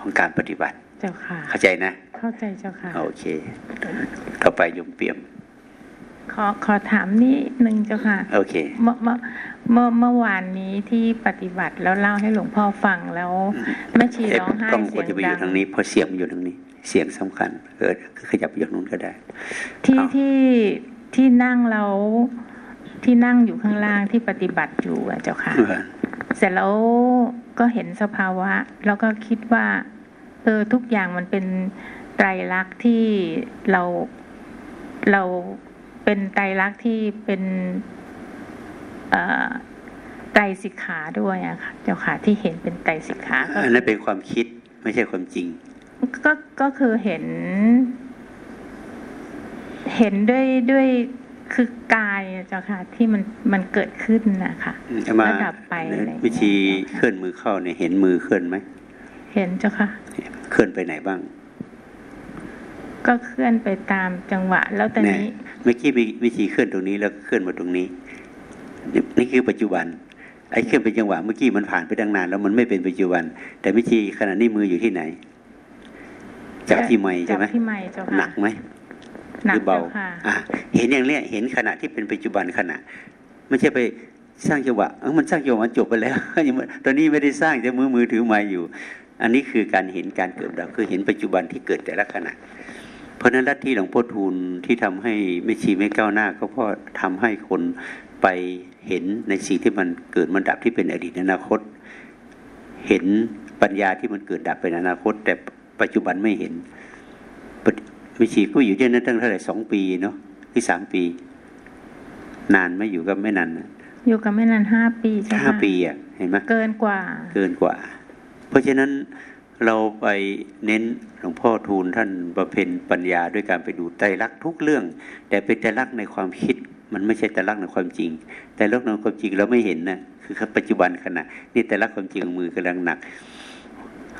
ของการปฏิบัติ เจ้าค่ะ เข้าใจนะ เข้าใจเจ้าค่ะ โอเค ต่อไปโยมเปี่ยม ขอขอถามนิดนึงเจ้าค่ะ โอเค เมื่อเมื่อเมื่อเมื่อวานนี้ที่ปฏิบัติแล้วเล่าให้หลวงพ่อฟังแล้วแม่ชีเอ๊ะร้องไห้กล้องคเสีวยรงจะไปอดัยู่งทางนี้เพราะเสียงมันอยู่ทางนี้ เสียงสำคัญเออขยับไปอยู่นู้นก็ได้ ที่เอาที่ที่นั่งแล้วที่นั่งอยู่ข้างล่างที่ปฏิบัติอยู่อะเจ้าค่ะเออเสร็จแล้วก็เห็นสภาวะ แล้วก็คิดว่าเออทุกอย่างมันเป็นไตรลักษณ์ที่เราเรา เป็นไตรลักษณ์ที่เป็นเอ่อไตรสิกขาด้วยอะค่ะเจ้าค่ะที่เห็นเป็นไตรสิกขาก็อันนั้นเป็นความคิดไม่ใช่ความจริง ก็ก็คือเห็น เห็นด้วยด้วยคือกายอะเจ้าค่ะ ที่มันมันเกิดขึ้นนะคะจะมาระดับไปอะไรอย่างเงี้ยวิธีเคลื่อนมือเข้าเนี่ยเห็นมือเคลื่อนไหมเห็นเจ้าค่ะ เคลื่อนไปไหนบ้าง ก็เคลื่อนไปตามจังหวะ แล้วตอนเนี่ยนี้ เมื่อกี้มีวิธีเคลื่อนตรงนี้แล้วเคลื่อนมาตรงนี้นี่นี่คือปัจจุบัน ไอ้เคลื่อนเป็นจังหวะเมื่อกี้มันผ่านไปตั้งนานแล้วมันไม่เป็นปัจจุบัน แต่วิธีขณะนี้มืออยู่ที่ไหนจับที่ไม้ใช่ไหมจับที่ไม้เจ้าค่ะหนักไหมหนัรืกเบาเจ้าค่ะอะเห็นอย่างเนี้ยเห็นขณะที่เป็นปัจจุบันขณะ ไม่ใช่ไปสร้างจังหวะเอ้ามันสร้างจังหวะมันจบไปแล้วยังไม่ตอนนี้ไม่ได้สร้างจะมือมือถือไม้อยู่ อันนี้คือการเห็นการเกิดดับคือเห็นปัจจุบันที่เกิดแต่ละขณะ เพราะฉะนั้นลัทธิหลวงพ่อทูลที่ทำให้ไม่ชีไม่ก้าวหน้า ก็เพราะทำให้คนไปเห็นในสิ่งที่มันเกิดมันดับที่เป็นอดีตอนาคต เห็นปัญญาที่มันเกิดดับเป็นอนาคต แต่ปัจจุบันไม่เห็นปฏิไม่ชีก็อยู่ที่นั่นตั้งเท่าไหร่สองปีเนาะที่สามปี นานไหม่อยู่ก็ไม่นานนะอยู่กับแม่นันห้าปีเจ้าห้าค่ะปีอะเห็นไหมเกินกว่า เกินกว่า เพราะฉะนั้น เราไปเน้นหลวงพ่อทูลท่านประเพณปัญญาด้วยการไปดูไตรลักษณ์ทุกเรื่อง แต่เป็นไตรลักษณ์ในความคิดมันไม่ใช่ไตรลักษณ์ในความจริงแต่ลักษณ์ในความจริงเราไม่เห็นนะคือปัจจุบันขณะนี่ไตรลักษณ์ความจริงมือกำลังหนัก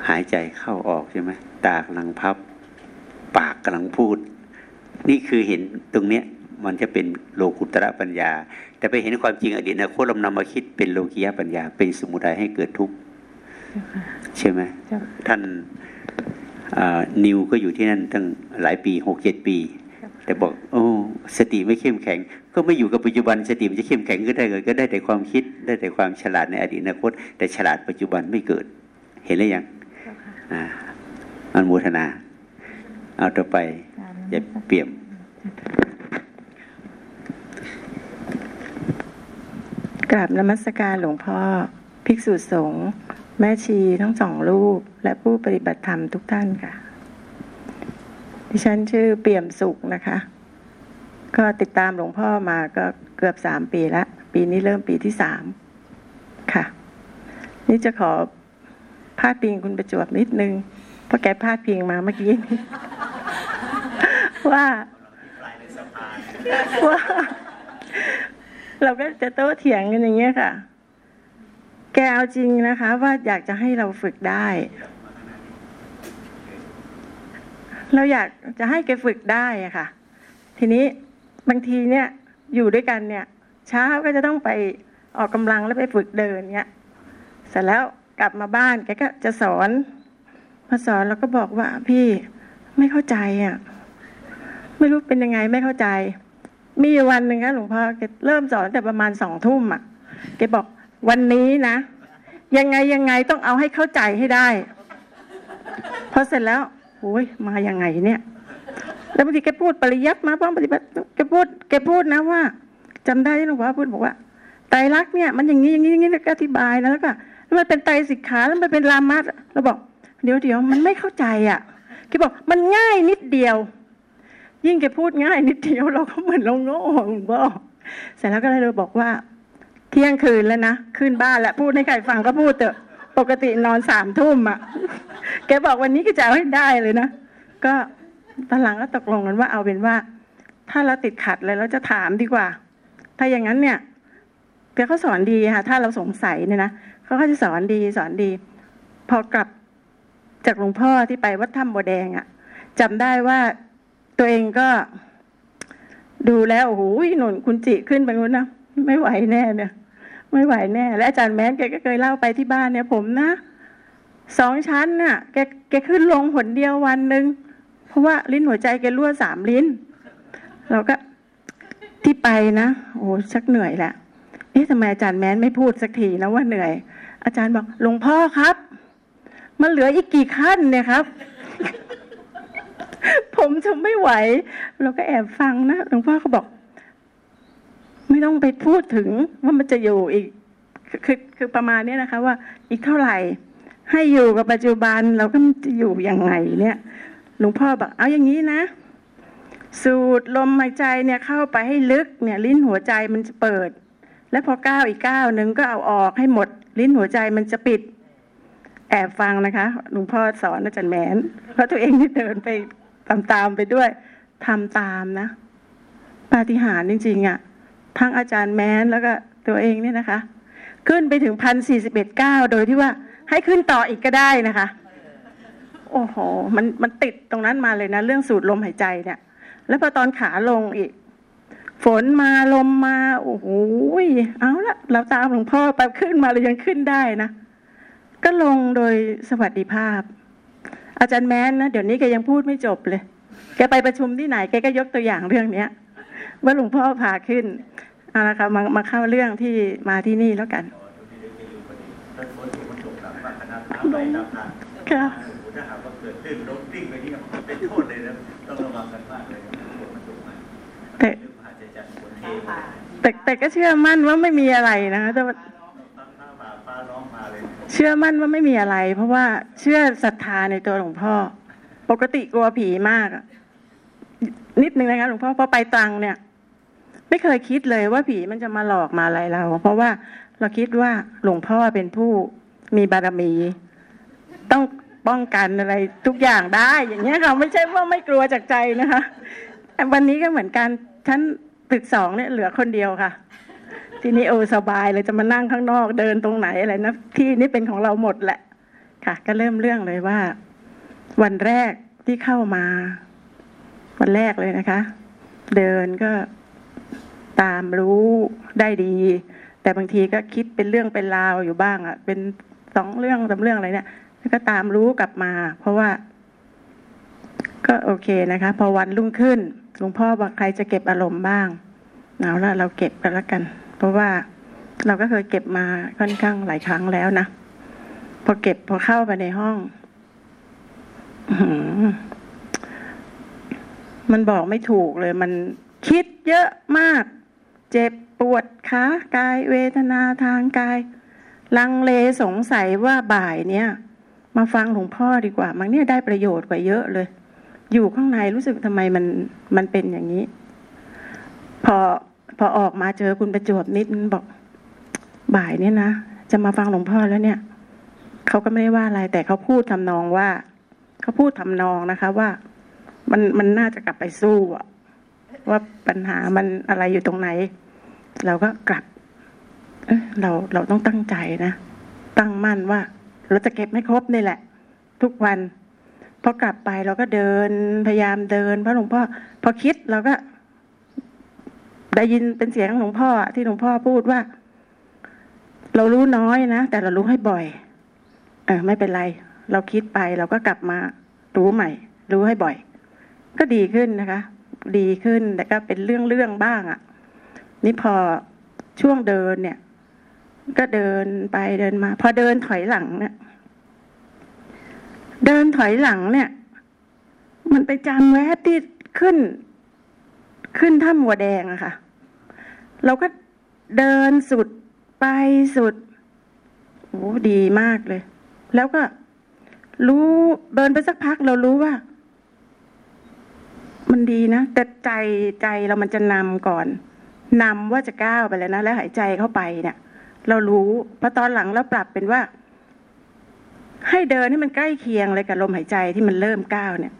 หายใจเข้าออกใช่ไหมตากำลังพับ ปากกำลังพูด นี่คือเห็นตรงเนี้ยมันจะเป็นโลกุตระปัญญา แต่ไปเห็นความจริงอดีตอนาคตเรานำมาคิดเป็นโลกิยะปัญญา เป็นสมุทัยให้เกิดทุกข์ ใช่ไหมเจ้าท่านอ่านิวก็อยู่ที่นั่นตั้งหลายปีหกเจ็ดปี แต่บอก โอ้สติไม่เข้มแข็ง ก็ไม่อยู่กับปัจจุบันสติมันจะเข้มแข็งก็ได้เลยก็ได้แต่ความคิดได้แต่ความฉลาดในอดีตอนาคต แต่ฉลาดปัจจุบันไม่เกิด เห็นหรือยังเจ้าค่ะอ่าอันโมทนา เอาต่อไปตามนั้นอย่าเปรียบกราบนมัสการหลวงพ่อภิกษุสงฆ์ แม่ชีทั้งสองรูปและผู้ปฏิบัติธรรมทุกท่านค่ะ ดิฉันชื่อเปี่ยมสุขนะคะ ก็ติดตามหลวงพ่อมาก็เกือบสามปีแล้วปีนี้เริ่มปีที่สามค่ะ นี่จะขอพาดพิงคุณประจวบนิดนึง เพราะแกพาดพิงมาเมื่อกี้นี้ว่าว่า เราก็จะโต้เถียงกันอย่างเงี้ยค่ะ แกเอาจริงนะคะ ว่าอยากจะให้เราฝึกได้ เราอยากจะให้แกฝึกได้อะค่ะ ทีนี้บางทีเนี่ยอยู่ด้วยกันเนี่ย เช้าก็จะต้องไปออกกำลังแล้วไปฝึกเดินเนี่ยเสร็จแล้วกลับมาบ้านแกก็จะสอนมาสอนแล้วก็บอกว่าพี่ไม่เข้าใจอะ ไม่รู้เป็นยังไงไม่เข้าใจ มีวันหนึ่งนะหลวงพ่อแกเริ่มสอนแต่ประมาณสองทุ่มอะแกบอก วันนี้นะ ยังไงยังไงต้องเอาให้เข้าใจให้ได้พอเสร็จแล้วโอ้ยมายังไงเนี่ย แล้วบางทีแกพูดปริยัติมาป้อมปฏิบัติแกพูดแกพูดนะว่าจำได้หลวงพ่อพูดบอกว่าไตรลักษณ์เนี่ยมันอย่างนี้อย่างนี้อย่างนี้แล้วก็อธิบายนะแล้วก็แล้วมันเป็นไตรสิกขาแล้วมันเป็นรามัสเราบอก เดี๋ยวเดี๋ยวมันไม่เข้าใจอะแกบอกมันง่ายนิดเดียว ยิ่งแกพูดง่ายนิดเดียวเราก็เหมือนเราโง่หลวงพ่อเสร็จแล้วก็เลยบอกว่า ที่ยงคืนแล้วนะ ขึ้นบ้านแล้วพูดให้ใครฟังก็พูดเถอะปกตินอนสามทุ่มอะ แกบอกวันนี้ก็จะเอาให้ได้เลยนะ ก็ตอนหลังก็ตกลงกันว่าเอาเป็นว่า ถ้าเราติดขัดเลยเราจะถามดีกว่า ถ้าอย่างนั้นเนี่ยแกเขาสอนดีค่ะ ถ้าเราสงสัยเนี่ยนะเขาก็จะสอนดีสอนดี พอกลับจากหลวงพ่อที่ไปวัดถ้ำบัวแดงอะ่ะจำได้ว่าตัวเองก็ ดูแล้วโอ้โหหนุนคุณจิขึ้นไปนู้นนะไม่ไหวแน่เนี่ย ไม่ไหวแน่ และอาจารย์แม้นแกก็เคยเล่าไปที่บ้านเนี่ยผมนะสองชั้นน่ะ แกแกขึ้นลงหนเดียววันหนึ่งเพราะว่าลิ้นหัวใจแกรั่วสามลิ้น เราก็ที่ไปนะโอ้ชักเหนื่อยแหละเอ๊ะทำไมอาจารย์แม้นไม่พูดสักทีนะว่าเหนื่อย อาจารย์บอกหลวงพ่อครับ มันเหลืออีกกี่ขั้นเนี่ยครับ ผมจะไม่ไหว เราก็แอบฟังนะหลวงพ่อเขาบอก ไม่ต้องไปพูดถึงว่ามันจะอยู่อีกคือคือคือประมาณนี้นะคะว่าอีกเท่าไหร่ ให้อยู่กับปัจจุบันเราก็จะอยู่ยังไงเนี่ยหลวงพ่อบอกเอาอย่างนี้นะ สูดลมหายใจเนี่ยเข้าไปให้ลึกเนี่ยลิ้นหัวใจมันจะเปิด แล้วพอก้าวอีกก้าวหนึ่งก็เอาออกให้หมด ลิ้นหัวใจมันจะปิด แอบฟังนะคะหลวงพ่อสอนอาจารย์แมนเพราะตัวเองนี่เดินไปตามๆไปด้วยทำตามนะปาฏิหาริย์จริงๆอะ่ะ ทั้งอาจารย์แมนแล้วก็ตัวเองเนี่ยนะคะ ขึ้นไปถึงพันสี่สิบเอ็ดเก้าโดยที่ว่าให้ขึ้นต่ออีกก็ได้นะคะ โอ้โห มันมันติดตรงนั้นมาเลยนะ เรื่องสูดลมหายใจเนี่ย แล้วพอตอนขาลงอีก ฝนมาลมมา โอ้โหเอาละเราตามหลวงพ่อไปขึ้นมาเรายังขึ้นได้นะ ก็ลงโดยสวัสดิภาพ อาจารย์แม้นนะ เดี๋ยวนี้แกยังพูดไม่จบเลย แกไปประชุมที่ไหนแกก็ยกตัวอย่างเรื่องเนี้ย ว่าหลวงพ่อพาขึ้นเอาละค่ะมามาเข้าเรื่องที่มาที่นี่แล้วกันค่ะถ้าหากว่าเกิดลื่นล้มกลิ้งไปนี่มันเป็นโทษเลยนะต้องระวังกันมากเลยนะฝนมันตกมาแต่เรื่องมหาใจจันทร์ฝนเทมาแต่แต่ก็เชื่อมั่นว่าไม่มีอะไรนะคะแต่ว่าฟ้าฟ้าผ่าฟ้าร้องมาเลยเชื่อมั่นว่าไม่มีอะไร เพราะว่าเชื่อศรัทธาในตัวหลวงพ่อ ปกติกลัวผีมากอะนิดนึงนะคะหลวงพ่อพอไปตรังเนี่ย ไม่เคยคิดเลยว่าผีมันจะมาหลอกมาอะไรเรา เพราะว่าเราคิดว่าหลวงพ่อเป็นผู้มีบารมี ต้องป้องกันอะไรทุกอย่างได้ อย่างเงี้ยค่ะไม่ใช่ว่าไม่กลัวจากใจนะคะแต่วันนี้ก็เหมือนกันชั้นตึกสองเนี่ยเหลือคนเดียวค่ะ ทีนี้โอสบายเลยจะมานั่งข้างนอกเดินตรงไหนอะไรนะที่นี่เป็นของเราหมดแหละค่ะ ก็เริ่มเรื่องเลยว่า วันแรกที่เข้ามา วันแรกเลยนะคะ เดินก็ ตามรู้ได้ดี แต่บางทีก็คิดเป็นเรื่องเป็นราวอยู่บ้างอะ่ะ เป็นสองเรื่องสามเรื่องอะไรเนี่ยแล้วก็ตามรู้กลับมา เพราะว่า ก็โอเคนะคะ พอวันรุ่งขึ้นหลวงพ่อบอกใครจะเก็บอารมณ์บ้างเอาละเราเก็บกันล้วกัน เพราะว่าเราก็เคยเก็บมาค่อนข้างหลายครั้งแล้วนะพอเก็บพอเข้าไปในห้องอมันบอกไม่ถูกเลย มันคิดเยอะมาก เจ็บปวดขากายเวทนาทางกาย ลังเลสงสัยว่าบ่ายเนี่ย มาฟังหลวงพ่อดีกว่า มันเนี่ยได้ประโยชน์กว่าเยอะเลย อยู่ข้างในรู้สึกทำไมมันมันเป็นอย่างนี้ พอพอออกมาเจอคุณประจวบนิดบอกบ่ายเนี่ยนะจะมาฟังหลวงพ่อแล้วเนี่ยเขาก็ไม่ได้ว่าอะไร แต่เขาพูดทำนองว่าเขาพูดทำนองนะคะ ว่ามันมันน่าจะกลับไปสู้อะว่าปัญหามันอะไรอยู่ตรงไหน เราก็กลับเอเราเราต้องตั้งใจนะ ตั้งมั่นว่า เราจะเก็บไม่ครบนี่แหละ ทุกวันพอกลับไปเราก็เดินพยายามเดินเพราะหลวงพ่อพอคิดเราก็ ได้ยินเป็นเสียงของหลวงพ่อที่หลวงพ่อพูดว่า เรารู้น้อยนะแต่เรารู้ให้บ่อย เออไม่เป็นไร เราคิดไปเราก็กลับมารู้ใหม่ รู้ให้บ่อย ก็ดีขึ้นนะคะ ดีขึ้นแต่ก็เป็นเรื่องเรื่องบ้างอะ่ะ นี่พอช่วงเดินเนี่ย ก็เดินไปเดินมา พอเดินถอยหลังเนี่ย เดินถอยหลังเนี่ย มันไปจำแวบที่ขึ้น ขึ้นถ้ำหัวแดงอะค่ะ เราก็เดินสุดไปสุดโอ้ดีมากเลย แล้วก็รู้เดินไปสักพักเรารู้ว่า มันดีนะ แต่ใจใจเรามันจะนำก่อน นำว่าจะก้าวไปแล้วนะ แล้วหายใจเข้าไปเนี่ย เรารู้พอตอนหลังเราปรับเป็นว่า ให้เดินให้มันใกล้เคียงเลยกับลมหายใจที่มันเริ่มก้าวเนี่ย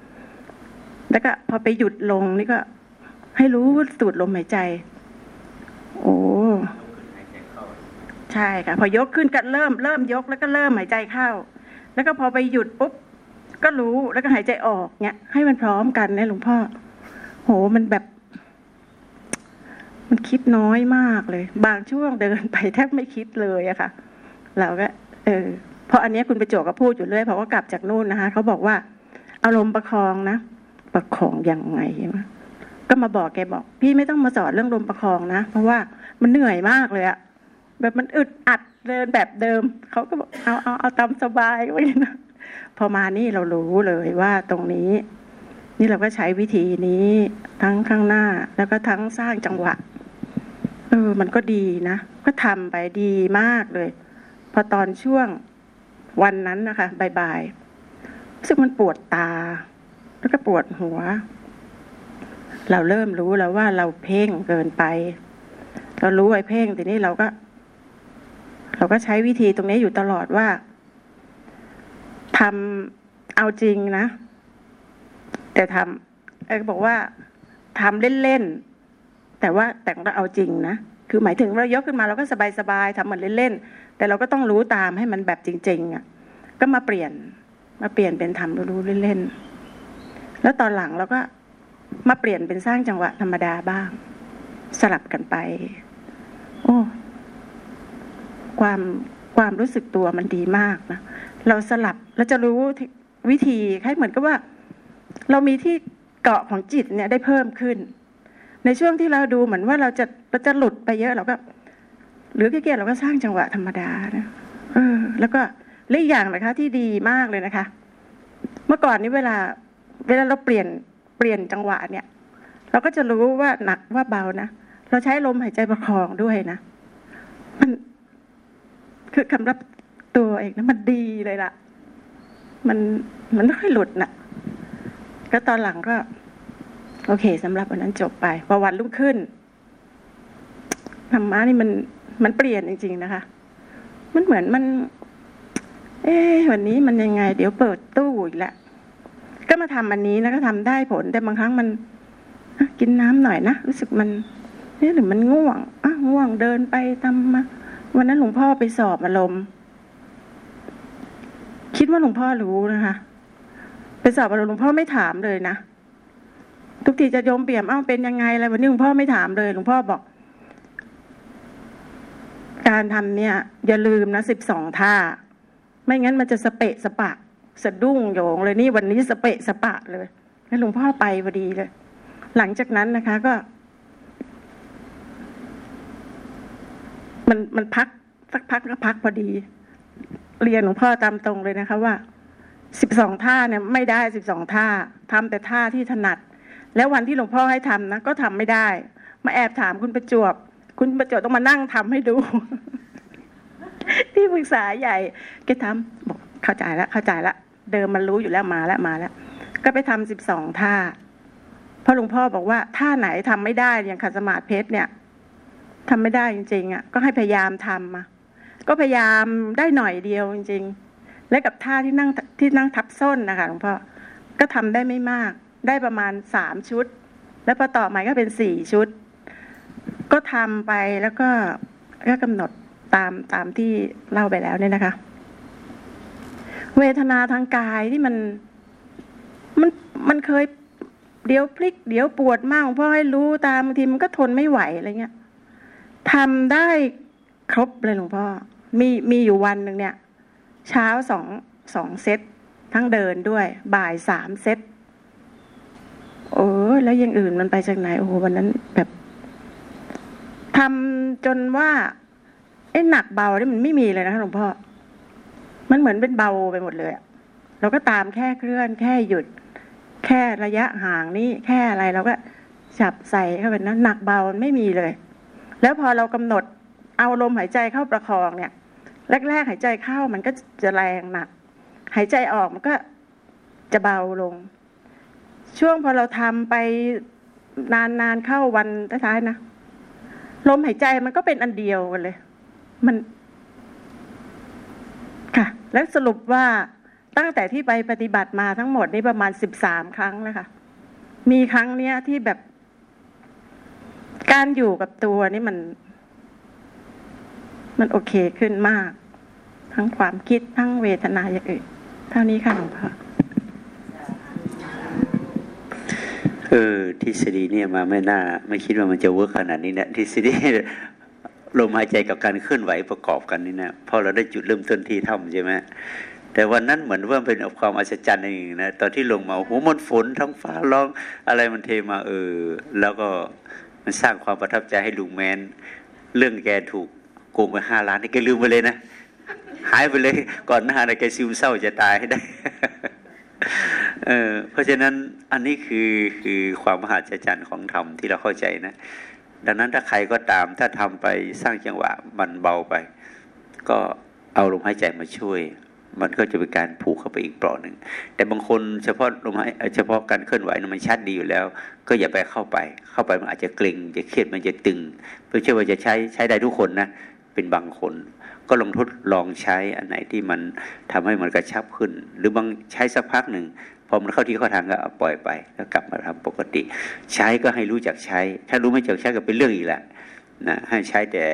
แล้วก็พอไปหยุดลงนี่ก็ ให้รู้สูดลมหายใจ โอ้ใช่ค่ะ พอยกขึ้นก็เริ่มเริ่มยกแล้วก็เริ่มหายใจเข้า แล้วก็พอไปหยุดปุ๊บก็รู้แล้วก็หายใจออกเนี่ยให้มันพร้อมกันนะหลวงพ่อ โหมันแบบ มันคิดน้อยมากเลย บางช่วงเดินไปแทบไม่คิดเลยอะค่ะ เราก็ เออเพราะอันนี้คุณประโจวบก็พูดอยู่เรื่อยเพราะว่ากลับจากนู่นนะคะเขาบอกว่าอารมณ์ประคองนะประคองยังไงก็มาบอกแกบอก พี่ไม่ต้องมาสอนเรื่องลมประคองนะ เพราะว่ามันเหนื่อยมากเลยอะแบบมันอึดอัดเดินแบบเดิมเขาก็บอกเอาเอาเอาตามสบายไว้นะพอมานี่เรารู้เลยว่าตรงนี้ นี่เราก็ใช้วิธีนี้ทั้งข้างหน้า แล้วก็ทั้งสร้างจังหวะ เออ มันก็ดีนะ ก็ทำไปดีมากเลย พอตอนช่วงวันนั้นนะคะบ่ายๆรู้สึกมันปวดตา แล้วก็ปวดหัว เราเริ่มรู้แล้วว่าเราเพ่งเกินไป เรารู้ไอ้เพ่งทีนี้เราก็ เราก็ใช้วิธีตรงนี้อยู่ตลอดว่าทำเอาจริงนะ แต่ทำเออบอกว่าทำเล่นๆ แต่ว่าแต่งเราเอาจริงนะคือหมายถึงเรายกขึ้นมาเราก็สบายๆทำเหมือนเล่นๆแต่เราก็ต้องรู้ตามให้มันแบบจริง ๆอะก็มาเปลี่ยนมาเปลี่ยนเป็นทำรู้เล่นๆแล้วตอนหลังเราก็มาเปลี่ยนเป็นสร้างจังหวะธรรมดาบ้าง สลับกันไป โอ้ความความรู้สึกตัวมันดีมากนะเราสลับเราจะรู้วิธีคล้ายเหมือนกับว่า เรามีที่เกาะของจิตเนี่ยได้เพิ่มขึ้น ในช่วงที่เราดูเหมือนว่าเราจะเราจะหลุดไปเยอะเราก็หรือแค่เราก็สร้างจังหวะธรรมดานะเออ แล้วก็เรื่องอย่างนะคะ ที่ดีมากเลยนะคะ เมื่อก่อนนี้เวลา เวลาเราเปลี่ยนเปลี่ยนจังหวะเนี่ย เราก็จะรู้ว่าหนักว่าเบานะเราใช้ลมหายใจประคองด้วยนะมันคือคำรับตัวเองนะมันดีเลยล่ะ มันมันไม่ค่อยหลุดนะ่ะ ก็ตอนหลังก็ โอเคสำหรับวันนั้นจบไปพอวันรุ่งขึ้นธรรมะนี่มันมันเปลี่ยนจริง ๆ นะคะ มันเหมือนมัน เอ๊วันนี้มันยังไง เดี๋ยวเปิดตู้อีกล้วก็มาทำอันนี้นะก็ทำได้ผล แต่บางครั้งมันกินน้ำหน่อยนะรู้สึกมันนี่หรือมันง่วงอะง่วงเดินไปทำมาวันนั้นหลวงพ่อไปสอบอารมณ์ คิดว่าหลวงพ่อรู้นะคะ ไปสอบอารมณ์หลวงพ่อไม่ถามเลยนะ ทุกทีจะโยมเปี่ยมอ้าเป็นยังไงอะไรวันนี้หลวงพ่อไม่ถามเลยหลวงพ่อบอก การทำเนี่ย อย่าลืมนะสิบสองท่า ไม่งั้นมันจะสเปะสปะ สะดุ้งโยงเลยนี่วันนี้สเปะสปะเลยแล้วหลวงพ่อไปพอดีเลย หลังจากนั้นนะคะ ก็ มันมันพักสักพักก็พักพอดี เรียนหลวงพ่อตามตรงเลยนะคะว่าสิบสองท่าเนี่ยไม่ได้สิบสองท่าทำแต่ท่าที่ถนัด แล้ววันที่หลวงพ่อให้ทำนะก็ทำไม่ได้ มาแอบถามคุณประจวบ คุณประจวบต้องมานั่งทำให้ดู ที่ปรึกษาใหญ่แกทำบอกเข้าใจแล้วเข้าใจแล้วเดิมมันรู้อยู่แล้วมาแล้วมาแล้ว ก็ไปทำสิบสองท่าพราะหลวงพ่อบอกว่าท่าไหนทำไม่ได้อย่างขัดสมาธิเพชรเนี่ยทำไม่ได้จริง ๆ อะ ก็ให้พยายามทำมาก็พยายามได้หน่อยเดียวจริง ๆ และกับท่าที่นั่งที่นั่งทับส้นนะคะหลวงพ่อก็ทำได้ไม่มาก ได้ประมาณสามชุด แล้วพอต่อใหมาก็เป็นสี่ชุด ก็ทำไปแล้วก็ก็กำหนดตามตามที่เล่าไปแล้วเนี่ยนะคะ เวทนาทางกายที่มันมันมันเคยเดี๋ยวพลิก เดี๋ยวปวดมากพ่อให้รู้ตามบางทีมันก็ทนไม่ไหวอะไรเงี้ยทำได้ครบเลยหลวงพ่อ มีมีอยู่วันหนึ่งเนี่ย เช้าสองสองเซตทั้งเดินด้วย บ่ายสามเซต โอ้แล้วยังอื่นมันไปจากไหน โอ้โหวันนั้นแบบทำจนว่าไอ้หนักเบานี่มันไม่มีเลยนะหลวงพ่อ มันเหมือนเป็นเบาไปหมดเลยเราก็ตามแค่เคลื่อน แค่หยุด แค่ระยะห่างนี่แค่อะไรเราก็จับใส่เข้าไปนะหนักเบาไม่มีเลย แล้วพอเรากำหนดเอาลมหายใจเข้าประคองเนี่ย แรก ๆ หายใจเข้ามันก็จะแรงหนัก หายใจออกมันก็จะเบาลง ช่วงพอเราทำไปนานๆเข้าวันท้ายๆนะลมหายใจมันก็เป็นอันเดียวกันเลย มันค่ะ แล้วสรุปว่าตั้งแต่ที่ไปปฏิบัติมาทั้งหมดนี่ประมาณสิบสามครั้งนะคะมีครั้งเนี้ยที่แบบ การอยู่กับตัวนี่มัน มันโอเคขึ้นมาก ทั้งความคิดทั้งเวทนาอย่างอื่น เท่านี้ค่ะหลวงพ่อ เออทฤษฎีเนี่ยมาไม่น่า ไม่คิดว่ามันจะเวิร์กขนาดนี้นะทฤษฎีลมหายใจกับการเคลื่อนไหวประกอบกันนี่นะพอเราได้จุดเริ่มต้นที่ถ้ำใช่ไหมแต่วันนั้นเหมือนว่าเป็นความอัศจรรย์เองนะตอนที่ลงมาหัวมันฝนทั้งฟ้าร้องอะไรมันเทมาเออ แล้วก็มันสร้างความประทับใจให้ลุงแมนเรื่องแกถูกโกงไปห้าล้านนี่แกลืมไปเลยนะหายไปเลย ก่อนหน้านะแกซึมเศร้าจะตายให้ได้ เออเพราะฉะนั้นอันนี้คือคือความมหัศจรรย์ของธรรมที่เราเข้าใจนะ ดังนั้นถ้าใครก็ตามถ้าทำไปสร้างจังหวะมันเบาไป ก็เอาลมหายใจมาช่วย มันก็จะเป็นการผูกเข้าไปอีกเปราะหนึ่งแต่บางคนเฉพาะลมหายเฉพาะการเคลื่อนไหวมันชัดดีอยู่แล้ว ก็อย่าไปเข้าไป เข้าไปมันอาจจะเกร็งจะเครียดมันจะตึงเพื่อเชื่อว่าจะใช้ใช้ได้ทุกคนนะเป็นบางคน ก็ลองทดลองใช้อันไหนที่มันทำให้มันกระชับขึ้น หรือบางใช้สักพักหนึ่งพอมันเข้าที่เข้าทางก็ปล่อยไปแล้วกลับมาทำปกติ ใช้ก็ให้รู้จักใช้ ถ้ารู้ไม่จักใช้ก็เป็นเรื่องอีกแหละนะให้ใช้แต่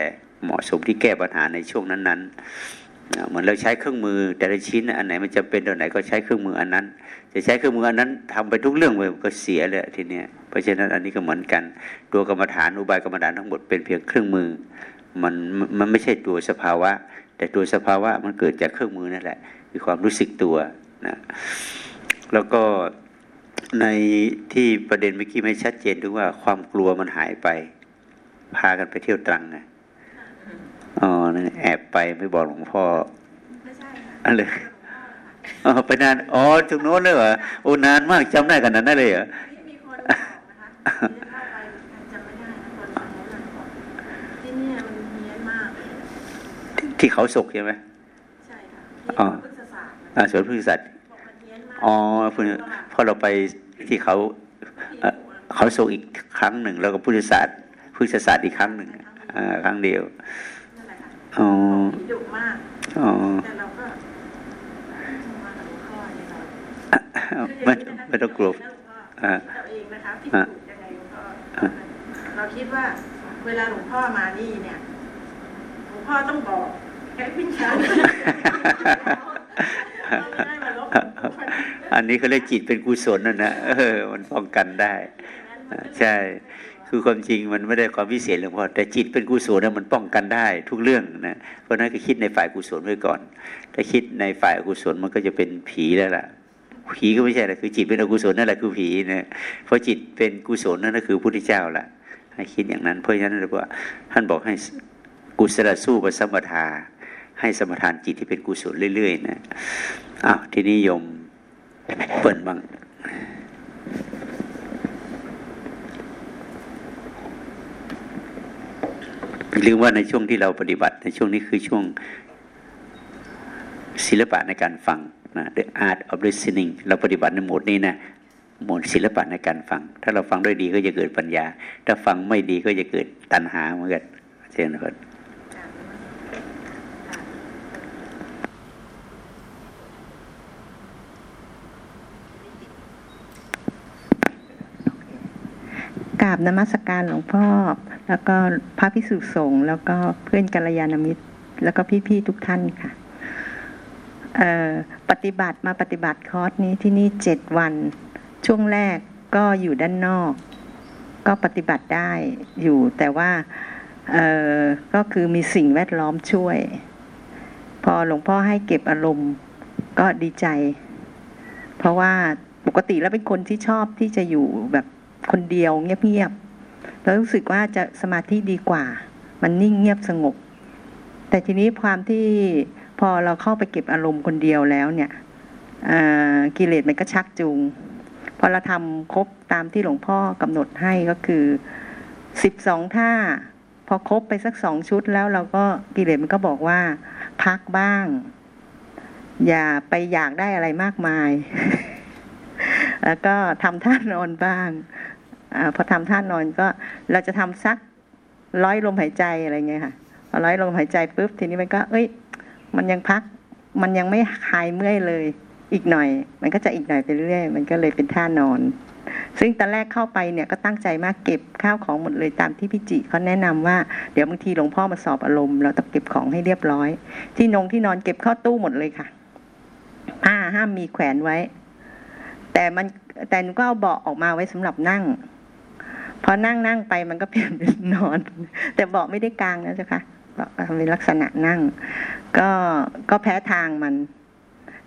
เหมาะสมที่แก้ปัญหาในช่วงนั้นๆเหมือนเราใช้เครื่องมือแต่ละชิ้นอันไหนมันจะเป็นตัวไหนก็ใช้เครื่องมืออันนั้น จะใช้เครื่องมืออันนั้นทำไปทุกเรื่องไปก็เสียเลยทีเนี้ยเพราะฉะนั้นอันนี้ก็เหมือนกัน ตัวกรรมฐานอุบายกรรมฐานทั้งหมดเป็นเพียงเครื่องมือ มันมันไม่ใช่ตัวสภาวะ แต่ตัวสภาวะมันเกิดจากเครื่องมือนั่นแหละคือความรู้สึกตัวนะแล้วก็ในที่ประเด็นเมื่อกี้ไม่ชัดเจนถึงว่าความกลัวมันหายไป พากันไปเที่ยวตรังไงอ๋อนั่นแอบไปไม่บอกหลวงพ่ออะไรอ๋อไปนานอ๋อถึงโน้นเลยเหรอโอ้นานมากจำได้กันนั้นได้เลยเหรอมีคนบอกนะคะจำไม่ได้นะตอนนั้นที่นี่มันเฮี้ยนมาก ที่เขาศกใช่ไหมใช่ค่ะอ๋อสวนพฤกษศาสตร์อ๋อเพราะเราไปที่เขาเขาโศกอีกครั้งหนึ่ง แล้วก็พุทธศาสตร์พุทธศาสตร์อีกครั้งหนึ่งครั้งเดียวอ๋อดุมากอ๋อแต่เราก็ไม่ไม่ต้องกลัวเราเองนะคะที่ถูกยังไงก็เราคิดว่า เวลาหลวงพ่อมานี่เนี่ยหลวงพ่อต้องบอกแค่พิญญา อันนี้เขาเรียกจิตเป็นกุศลนั่นนะเออ มันป้องกันได้ ใช่ คือความจริงมันไม่ได้ความพิเศษหลวงพ่อแต่จิตเป็นกุศลนะมันป้องกันได้ ทุกเรื่องนะเพราะนั้นก็คิดในฝ่ายกุศลไว้ก่อน ถ้าคิดในฝ่ายกุศลมันก็จะเป็นผีแล้วล่ะผีก็ไม่ใช่ละคือจิตเป็นอกุศลนั่นแหละคือผีนะเพราะจิตเป็นกุศลนั่นก็คือพุทธเจ้าล่ะให้คิดอย่างนั้น เพราะฉะนั้นเลยว่าท่านบอกให้กุศลสู้ประสัมปทา ให้สมทานจิตที่เป็นกุศลเรื่อยๆนะอ้าวทีนี้ยมเปิดบ้างหรือว่าในช่วงที่เราปฏิบัติในช่วงนี้คือช่วงศิลปะในการฟังนะ the art of listening เราปฏิบัติในโหมดนี้นะโหมดศิลปะในการฟัง ถ้าเราฟังด้วยดีก็จะเกิดปัญญา ถ้าฟังไม่ดีก็จะเกิดตัณหาเหมือนกันเช่นกัน กราบนมัสการหลวงพ่อ แล้วก็พระพิสุสงฆ์แล้วก็เพื่อนกัลยาณมิตร แล้วก็พี่ๆทุกท่านค่ะปฏิบัติมาปฏิบัติคอร์สนี้ที่นี่เจ็ดวัน ช่วงแรกก็อยู่ด้านนอก ก็ปฏิบัติได้อยู่ แต่ว่าก็คือมีสิ่งแวดล้อมช่วย พอหลวงพ่อให้เก็บอารมณ์ก็ดีใจ เพราะว่าปกติแล้วเป็นคนที่ชอบที่จะอยู่แบบ คนเดียวเงียบๆแล้วรู้สึกว่าจะสมาธิดีกว่า มันนิ่งเงียบสงบ แต่ทีนี้ความที่พอเราเข้าไปเก็บอารมณ์คนเดียวแล้วเนี่ยกิเลสมันก็ชักจูง พอเราทำครบตามที่หลวงพ่อกำหนดให้ก็คือสิบสองท่า พอครบไปสักสองชุดแล้วเราก็กิเลสมันก็บอกว่า พักบ้าง อย่าไปอยากได้อะไรมากมาย แล้วก็ทำท่านอนบ้าง อพอทำท่านอนก็เราจะทำสักร้อยลมหายใจอะไรเงี้ยค่ะพอร้อยลมหายใจปุ๊บทีนี้มันก็ เอ้ย มันยังพัก มันยังไม่หายเมื่อยเลย อีกหน่อย มันก็จะอีกหน่อยไปเรื่อยมันก็เลยเป็นท่านอน ซึ่งตอนแรกเข้าไปเนี่ยก็ตั้งใจมากเก็บข้าวของหมดเลยตามที่พี่จิเขาแนะนำว่าเดี๋ยวบางทีหลวงพ่อมาสอบอารมณ์เราต้องเก็บของให้เรียบร้อย ที่นงที่นอนเก็บเข้าตู้หมดเลยค่ะผ้าห้ามมีแขวนไว้ แต่มันแต่หนูก็เอาเบาะออกมาไว้สำหรับนั่ง พอนั่งนั่งไปมันก็เปลี่ยนเป็นนอน แต่เบาะไม่ได้กลางนะเจ้าค่ะเป็นลักษณะนั่ง ก็ก็แพ้ทางมัน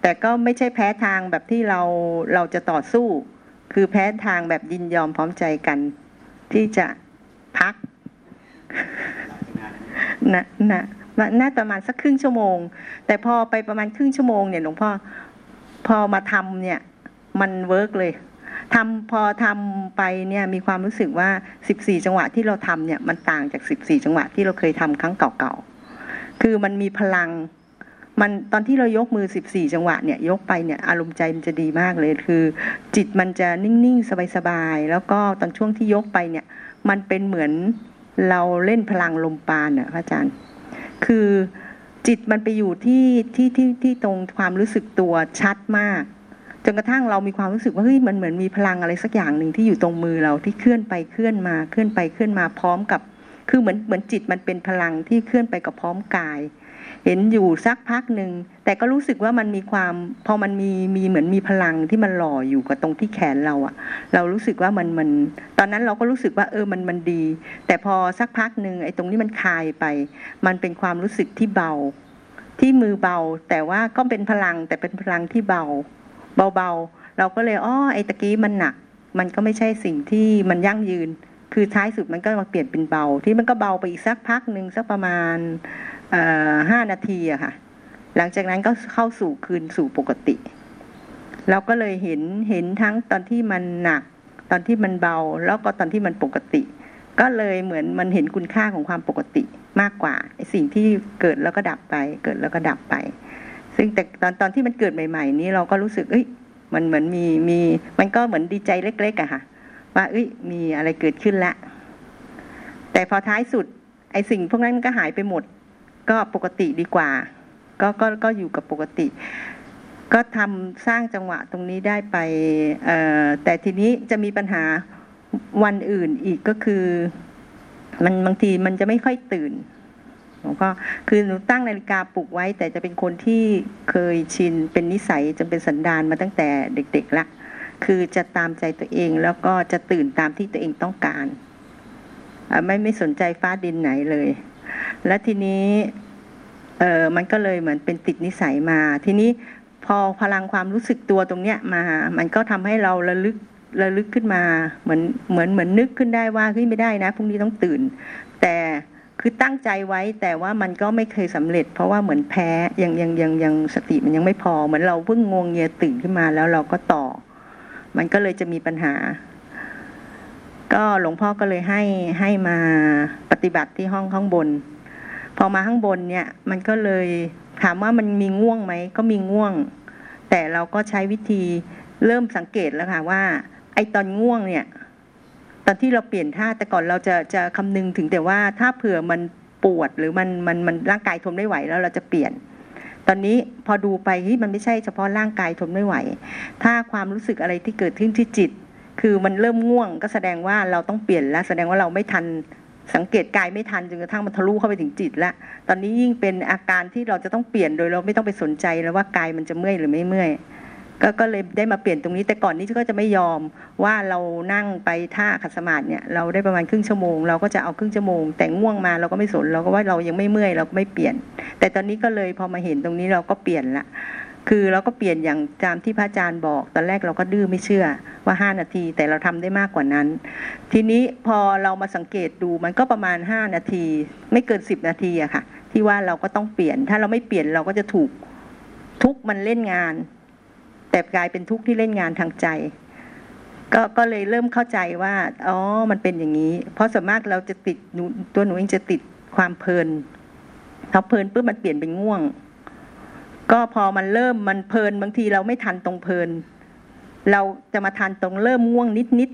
แต่ก็ไม่ใช่แพ้ทางแบบที่เราเราจะต่อสู้ คือแพ้ทางแบบยินยอมพร้อมใจกัน ที่จะพักนะนะน่าประมาณสักครึ่งชั่วโมง แต่พอไปประมาณครึ่งชั่วโมงเนี่ยหลวงพ่อพอมาทำเนี่ย มัน work เลย ทำพอทำไปเนี่ยมีความรู้สึกว่าสิบสี่จังหวะที่เราทำเนี่ยมันต่างจากสิบสี่จังหวะที่เราเคยทำครั้งเก่าๆ คือมันมีพลัง มันตอนที่เรายกมือ 14 จังหวะเนี่ยยกไปเนี่ยอารมณ์ใจมันจะดีมากเลยคือ จิตมันจะนิ่งๆ สบายๆ แล้วก็ตอนช่วงที่ยกไปเนี่ยมันเป็นเหมือนเราเล่นพลังลมปานอะพระอาจารย์ คือจิตมันไปอยู่ที่ที่ที่ที่ตรงความรู้สึกตัวชัดมาก จนกระทั่งเรามีความรู้สึกว่าเฮ้ยมันเหมือนมีพลังอะไรสักอย่างหนึ่งที่อยู่ตรงมือเราที่เคลื่อนไปเคลื่อนมาเคลื่อนไปเคลื่อนมาพร้อมกับ คือเหมือนเหมือนจิตมันเป็นพลังที่เคลื่อนไปกับพร้อมกาย เห็นอยู่สักพักหนึ่งแต่ก็รู้สึกว่ามันมีความพอมันมีมีเหมือนมีพลังที่มันหล่ออยู่กับตรงที่แขนเราอะเรารู้สึกว่ามันมัน ตอนนั้นเราก็รู้สึกว่าเออมันมันดี แต่พอสักพักหนึ่งไอ้ตรงนี้มันคลายไป มันเป็นความรู้สึกที่เบา ที่มือเบา แต่ว่าก็เป็นพลังแต่เป็นพลังที่เบา เบาๆ เราก็เลยอ๋อไอ้ตะกี้มันหนัก มันก็ไม่ใช่สิ่งที่มันยั่งยืน คือท้ายสุดมันก็มาเปลี่ยนเป็นเบา ที่มันก็เบาไปอีกสักพักหนึ่งสักประมาณห้านาทีอะค่ะ หลังจากนั้นก็เข้าสู่คืนสู่ปกติ เราก็เลยเห็นเห็นทั้งตอนที่มันหนัก ตอนที่มันเบา แล้วก็ตอนที่มันปกติ ก็เลยเหมือนมันเห็นคุณค่าของความปกติมากกว่าสิ่งที่เกิดแล้วก็ดับไป เกิดแล้วก็ดับไป ซึ่งแต่ตอนตอนที่มันเกิดใหม่ ๆ นี้เราก็รู้สึกเอ้ยมันเหมือนมีมี มันก็เหมือนดีใจเล็ก ๆอะค่ะ ว่าเอ้ยมีอะไรเกิดขึ้นละ แต่พอท้ายสุด ไอสิ่งพวกนั้นก็หายไปหมด ก็ปกติดีกว่า ก็ก็ก็อยู่กับปกติ ก็ทำสร้างจังหวะตรงนี้ได้ไปแต่ทีนี้จะมีปัญหาวันอื่นอีกก็คือ มันบางทีมันจะไม่ค่อยตื่น หลวงพ่อคือหนูตั้งนาฬิกาปลุกไว้ แต่จะเป็นคนที่เคยชินเป็นนิสัยจนเป็นสันดานมาตั้งแต่เด็ก ๆละคือจะตามใจตัวเองแล้วก็จะตื่นตามที่ตัวเองต้องการไม่ไม่สนใจฟ้าดินไหนเลย และทีนี้เออมันก็เลยเหมือนเป็นติดนิสัยมา ทีนี้พอพลังความรู้สึกตัวตรงเนี้ยมา มันก็ทำให้เราระลึกระลึกขึ้นมา เหมือนเหมือนเหมือนนึกขึ้นได้ว่าเฮ้ยไม่ได้นะพรุ่งนี้ต้องตื่น แต่ คือตั้งใจไว้แต่ว่ามันก็ไม่เคยสำเร็จ เพราะว่าเหมือนแพ้ยังยังยังยังสติมันยังไม่พอ เหมือนเราเพิ่งงวงเงียตื่นขึ้นมาแล้วเราก็ต่อ มันก็เลยจะมีปัญหา ก็หลวงพ่อก็เลยให้ให้มาปฏิบัติที่ห้องข้างบน พอมาข้างบนเนี่ย มันก็เลยถามว่ามันมีง่วงไหมก็มีง่วง แต่เราก็ใช้วิธีเริ่มสังเกตแล้วค่ะว่า ไอตอนง่วงเนี่ย ตอนที่เราเปลี่ยนท่าแต่ก่อนเราจะจะคำนึงถึงแต่ว่าถ้าเผื่อมันปวดหรือมันมันมันร่างกายทนไม่ไหวแล้วเราจะเปลี่ยน ตอนนี้พอดูไปที่มันไม่ใช่เฉพาะร่างกายทนไม่ไหว ถ้าความรู้สึกอะไรที่เกิดขึ้นที่จิต คือมันเริ่มง่วงก็แสดงว่าเราต้องเปลี่ยนแล้วแสดงว่าเราไม่ทันสังเกตกายไม่ทันจนกระทั่งมันทะลุเข้าไปถึงจิตแล้วตอนนี้ยิ่งเป็นอาการที่เราจะต้องเปลี่ยนโดยเราไม่ต้องไปสนใจแล้วว่ากายมันจะเมื่อยหรือไม่เมื่อย ก็ก็เลยได้มาเปลี่ยนตรงนี้แต่ก่อนนี้ก็จะไม่ยอมว่าเรานั่งไปท่าขัดสมาธิเนี่ยเราได้ประมาณครึ่งชั่วโมงเราก็จะเอาครึ่งชั่วโมง แต่ง่วงมาเราก็ไม่สนเราก็ว่าเรายังไม่เมื่อยเราก็ไม่เปลี่ยน แต่ตอนนี้ก็เลยพอมาเห็นตรงนี้เราก็เปลี่ยนละคือเราก็เปลี่ยนอย่างตามที่พระอาจารย์บอก ตอนแรกเราก็ดื้อไม่เชื่อว่าห้านาที แต่เราทำได้มากกว่านั้น ทีนี้พอเรามาสังเกตดูมันก็ประมาณห้านาที ไม่เกินสิบนาทีอะค่ะ ที่ว่าเราก็ต้องเปลี่ยน ถ้าเราไม่เปลี่ยนเราก็จะถูกทุกมันเล่นงาน แต่กลายเป็นทุกข์ที่เล่นงานทางใจ ก็ก็เลยเริ่มเข้าใจว่าอ๋อมันเป็นอย่างนี้ เพราะส่วนมากเราจะติดตัวหนูเองจะติดความเพลินพอเพลินปุ๊บมันเปลี่ยนเป็นง่วง ก็พอมันเริ่มมันเพลินบางทีเราไม่ทันตรงเพลิน เราจะมาทันตรงเริ่มง่วงนิดนิด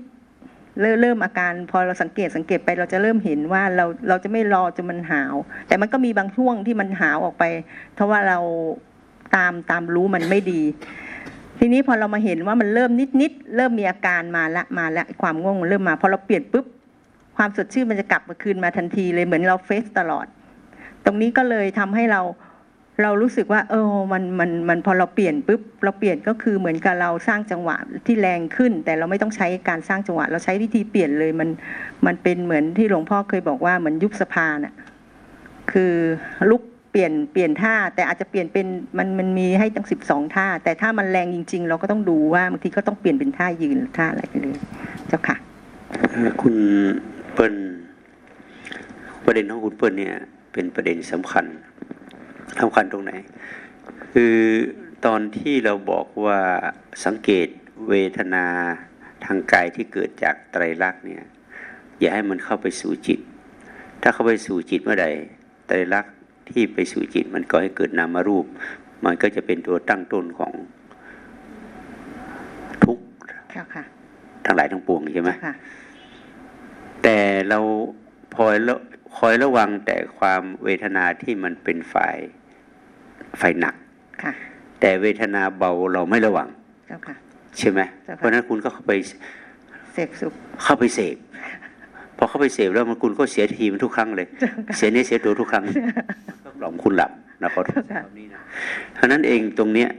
เริ่มเริ่มอาการพอเราสังเกตสังเกตไปเราจะเริ่มเห็นว่าเราเราจะไม่รอจนมันหาว แต่มันก็มีบางช่วงที่มันหาวออกไป เพราะว่าเราตามตามรู้มันไม่ดี ทีนี้พอเรามาเห็นว่ามันเริ่มนิดนิดเริ่มมีอาการมาละมาละความง่วงเริ่มมาพอเราเปลี่ยนปุ๊บความสดชื่นมันจะกลับมาคืนมาทันทีเลยเหมือนเราเฟสตลอด ตรงนี้ก็เลยทำให้เราเรารู้สึกว่าเออมันมันมันพอเราเปลี่ยนปุ๊บเราเปลี่ยนก็คือเหมือนกับเราสร้างจังหวะที่แรงขึ้น แต่เราไม่ต้องใช้การสร้างจังหวะ เราใช้วิธีเปลี่ยนเลยมันมันเป็นเหมือนที่หลวงพ่อเคยบอกว่าเหมือนยุบสะพานอะคือลุก เปลี่ยนเปลี่ยนท่าแต่อาจจะเปลี่ยนเป็นมันมันมีให้ตั้งสิบสองท่า แต่ถ้ามันแรงจริง ๆ เราก็ต้องดูว่าบางทีก็ต้องเปลี่ยนเป็นท่ายืนท่าอะไรไปเลยเจ้าค่ะ คุณเปิ้ลประเด็นของคุณเปิ้ลเนี่ย เป็นประเด็นสำคัญสำคัญตรงไหน คือตอนที่เราบอกว่าสังเกตเวทนาทางกายที่เกิดจากไตรลักษณ์เนี่ย อย่าให้มันเข้าไปสู่จิต ถ้าเข้าไปสู่จิตเมื่อใดไตรลักษณ์ ทที่ไปสู่จิต มันก็ให้เกิดนามารูป มันก็จะเป็นตัวตั้งต้นของทุกข์เจ้าค่ะทั้งหลายทั้งปวงใช่ไหมเจ้าค่ะแต่เราพอยละคอยระวังแต่ความเวทนาที่มันเป็นฝ่ายฝ่ายหนักค่ะแต่เวทนาเบาเราไม่ระวังเจ้าค่ะใช่ไหมเจ้าค่ะเพราะฉะนั้นคุณก็เข้าไปเสพสุขเข้าไปเสพพ อเข้าไปเสพแล้วมันคุณก็เสียทีมันทุกครั้งเลยเจ้าค่ะเสียเนื้อเสียตัวทุกครั้งก็หลอมคุณหลับนะขอโทษค่ะคำนี้นะเพราะฉะนั้นเองตรงเนี้ย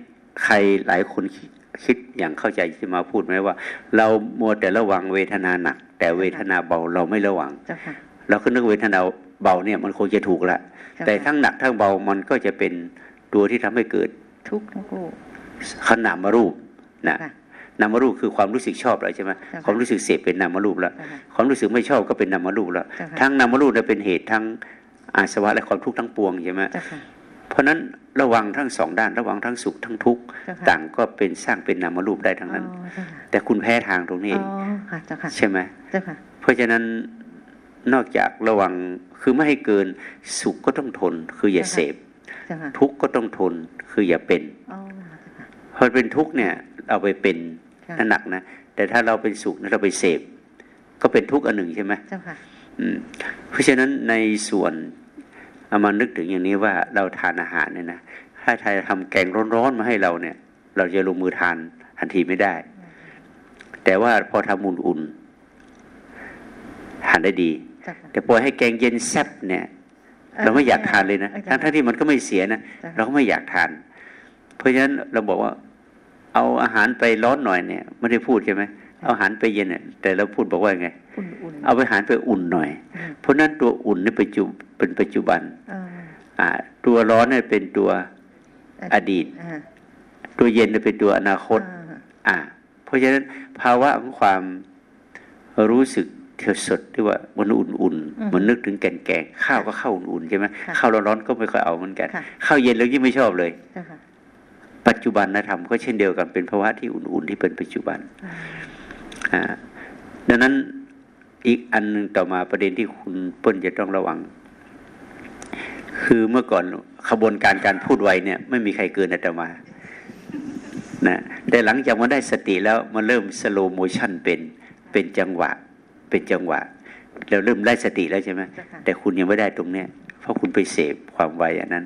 ใครหลายคนคิดคิดอย่างเข้าใจที่มาพูดไหมว่า เรามัวแต่ระวังเวทนาหนัก แต่เวทนาเบาเราไม่ระวังเจ้าค่ะเราก็นึกเวทนาเบาเนี่ยมันคงจะถูกละเจ้าค่ะแต่ทั้งหนักทั้งเบามันก็จะเป็นตัวที่ทำให้เกิดทุกข์ทั้งคู่ขนามรูปนะค่ะ นามรูปคือความรู้สึกชอบแล้วใช่ไหมเจ้าค่ะความรู้สึกเสพเป็นนามรูปแล้วเจ้าค่ะความรู้สึกไม่ชอบก็เป็นนามรูปแล้วเจ้าค่ะทั้งนามรูปเนี่ยเป็นเหตุทั้งอาสวะและความทุกข์ทั้งปวงใช่ไหมเจ้าค่ะเพราะฉะนั้นระวังทั้งสองด้านระวังทั้งสุขทั้งทุกข์เจ้าค่ะต่างก็เป็นสร้างเป็นนามรูปได้ทั้งอ๋อนั้นเจ้าค่ะแต่คุณแพ้ทางตรงนี้อ๋เอองค่ะเจ้าค่ะใช่ไหมเจ้าค่ะเพราะฉะนั้นนอกจากระวังคือไม่ให้เกินสุขก็ต้องทน คืออย่าเสพเจ้าค่ะทุกข์ก็ต้องทนคืออย่าเป็นอ๋อเจ้าค่ะพอเป็นทุกข์เนี่ยเอาไปเป็นค่ะ นั่นหนักนะแต่ถ้าเราเป็นสุขนะเราไปเสพ ก็เป็นทุกข์อันหนึ่งใช่ไหมเจ้าค่ะอืมเพราะฉะนั้นในส่วนเอามานึกถึงอย่างนี้ว่าเราทานอาหารเนี่ยนะถ้าไทยทำแกงร้อนๆมาให้เราเนี่ย เราจะลงมือทานทันทีไม่ได้ แต่ว่าพอทำอุ่นๆทานได้ดีเจ้าค่ะแต่ปล่อยให้แกงเย็นแซ่บเนี่ย เราไม่อยากทานเลยนะออทั้งทั้งที่มันก็ไม่เสียนะจ้ะเราก็ไม่อยากทาน เพราะฉะนั้นเราบอกว่า เอาอาหารไปร้อนหน่อยเนี่ยไม่ได้พูดใช่ไหมเอาอาหารไปเย็นเนี่ยแต่เราพูดบอกว่าไงอุ่นๆเอาไปอาหารไปอุ่นหน่อยอืมเพราะฉะนั้นตัวอุ่นนี่ปัจจุเป็นปัจจุบันอ่าอ่าตัวร้อนเนี่ยเป็นตัวอดีตอ่าตัวเย็นเนี่ยเป็นตัวอนาคตอ่าอ่า เพราะฉะนั้นภาวะของความรู้สึกเทสดที่ว่ามันอุ่นๆมันนึกถึงแกงแกงๆข้าวก็ข้าวอุ่นๆใช่ไหมข้าวร้อนๆก็ไม่ค่อยเอาเหมือนกันค่ะข้าวเย็นแล้วยิ่งไม่ชอบเลยเจ้าค่ะ ปัจจุบันธรรมก็เช่นเดียวกันเป็นภาวะที่อุ่นๆที่เป็นปัจจุบันอ่าอ่าดังนั้นอีกอันหนึ่งต่อมาประเด็นที่คุณเปิ้ลจะต้องระวัง คือเมื่อก่อนขบวนการการพูดไวเนี่ย ไม่มีใครเกินอาตมานะแต่หลังจากมันได้สติแล้วมันเริ่ม slow motion เป็นเป็นจังหวะ เป็นจังหวะเราเริ่มได้สติแล้วใช่ไหมเจ้าค่ะแต่คุณยังไม่ได้ตรงเนี้ยเพราะคุณไปเสพความไวอันนั้น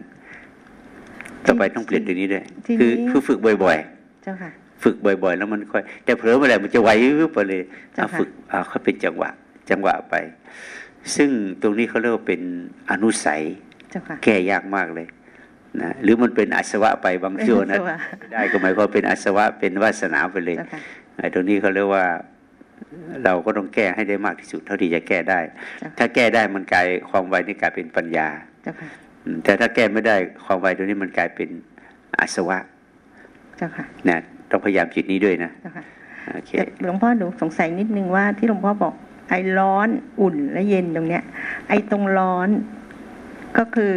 ต่อไปต้องเปลี่ยนตรงนี้ด้วยทีนี้คือคือฝึกบ่อยๆ เจ้าค่ะ ฝึกบ่อย ๆ แล้วมันค่อย แต่เผลอเมื่อไหร่มันจะไหววิบไปเลยเจ้าเอาค่ะฝึกเอาค่อยเป็นจังหวะ จังหวะไป ซึ่งตรงนี้เขาเรียกว่าเป็นอนุสัยเจ้าค่ะแก้ยากมากเลยนะหรือมันเป็นอาสวะไปบางช่วงนะเป็นอาสวะไม่ได้ก็หมายความว่าเป็นอาสวะเป็นวาสนาไปเลยเจ้าค่ะไอ้ตรงนี้เขาเรียกว่าเราก็ต้องแก้ให้ได้มากที่สุด เท่าที่จะแก้ได้เจ้าค่ะถ้าแก้ได้มันกลายความไวนี่กลายเป็นปัญญาเจ้าค่ะอืม แต่ถ้าแก้ไม่ได้ความไวตรงนี้มันกลายเป็นอาสวะเจ้าค่ะนะต้องพยายามจิตนี้ด้วยนะเจ้าค่ะโอเคแต่หลวงพ่อหนูสงสัยนิดนึงว่าที่หลวงพ่อบอกไอ้ร้อนอุ่นและเย็นตรงเนี้ย ไอ้ตรงร้อนก็คือ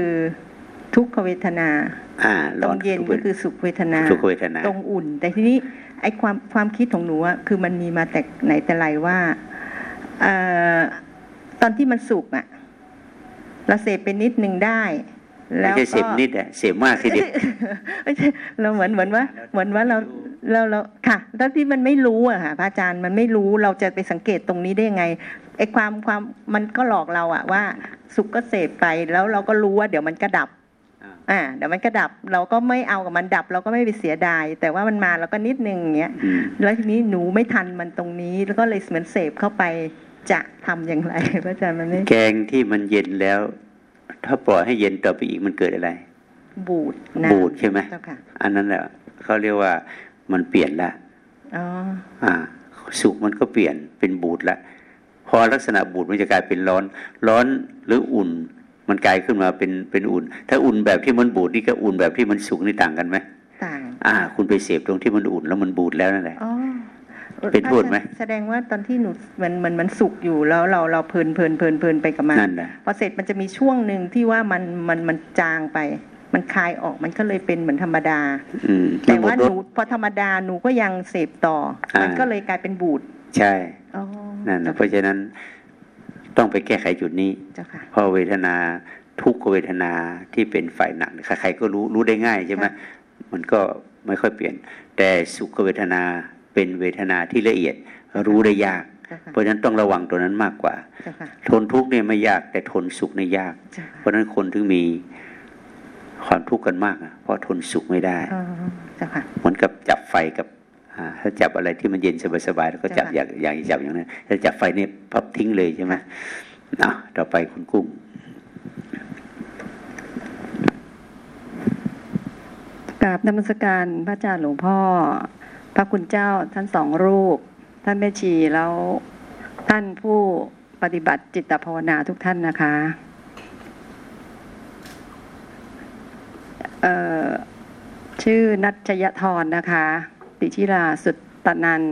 ทุกขเวทนาอ่าตร้รองนเย็นก็คือสุขเวทนาทุกขเวทนา ตรงอุ่น แต่ทีนี้ไอ้ความความคิดของหนูอะคือมันมีมาแต่ไหนแต่ไรว่าเอ่อตอนที่มันสุกอะเราเสพเป็นนิดหนึ่งได้ ไม่แล้วใช่เสก็พนิดอะเสพมากทีเดียวไม่ใช่เราเหมือนเหมือนว่า เหมือนว่าเราเราเราค่ะแล้วที่มันไม่รู้อะค่ะพระอาจารย์มันไม่รู้เราจะไปสังเกตตรงนี้ได้ยังไงไอ้ความความมันก็หลอกเราอะว่า สุขก็เสพไปแล้วเราก็รู้ว่าเดี๋ยวมันก็ดับอ่าอ่าเดี๋ยวมันก็ดับเราก็ไม่เอากับมันดับ เราก็ไม่ไปเสียดาย แต่ว่ามันมาเราก็นิดนึงอย่างเงี้ยอืมแล้วทีนี้หนูไม่ทันมันตรงนี้ แล้วก็เลยเหมือนเสพเข้าไปจะทำอย่างไรพระอาจารย์มันไม่แกงที่มันเย็นแล้ว ถ้าปล่อยให้เย็นต่อไปอีกมันเกิดอะไร บูดน้ำบูดใช่ไหมเจ้าค่ะอันนั้นแหละเขาเรียกว่ามันเปลี่ยนละอ๋ออ่า สุกมันก็เปลี่ยนเป็นบูดละพอลักษณะบูดมันจะกลายเป็นร้อน ร้อนหรืออุ่น มันกลายขึ้นมาเป็นเป็นอุ่น ถ้าอุ่นแบบที่มันบูดนี่กับอุ่นแบบที่มันสุกนี่ต่างกันไหมต่าง อ่า คุณไปเสพตรงที่มันอุ่นแล้วมันบูดแล้วนั่นแหละ อ๋อ เป็นโทษไหมแสดงว่าตอนที่หนูมันมันมันสุกอยู่แล้วเราเราเพลินเพลินเพลินเพลินไปกับมันนั่นแหละพอเสร็จมันจะมีช่วงหนึ่งที่ว่ามันมันมันจางไป มันคลายออกมันก็เลยเป็นเหมือนธรรมดาอืมแต่ว่ามันหดนูพอธรรมดาหนูก็ยังเสพต่ออ่ามัมันก็เลยกลายเป็นบูดใช่อ๋อนั่นนะเพราะฉะนั้นต้องไปแก้ไขจุดนี้เจ้าค่ะเพราะเวทนาทุกขเวทนาที่เป็นฝ่ายหนักใครๆก็รู้รู้ได้ง่ายใช่ไหมมันก็ไม่ค่อยเปลี่ยน แต่สุขเวทนา เป็นเวทนาที่ละเอียดรู้ได้ยาก เพราะฉะนั้นต้องระวังตัวนั้นมากกว่า ทนทุกข์เนี่ยไม่ยากแต่ทนสุขเนี่ยยาก เพราะฉะนั้นคนถึงมีความทุกข์กันมากเพราะทนสุขไม่ได้เหมือนกับจับไฟกับถ้าจับอะไรที่มันเย็นสบายๆแล้วก็จับอย่างอย่างจับอย่างนั้นถ้าจับไฟนี่พับทิ้งเลยใช่ไหมอะต่อไปคุณกุ้งกราบนมัสการพระอาจารย์หลวงพ่อพ ระคุณเจ้าท่านสองรูป ท่านแม่ชีแล้วท่านผู้ปฏิบัติจิตภาวนาทุกท่านนะคะชื่อนัชยธรนะคะปิชิราสุดตนัน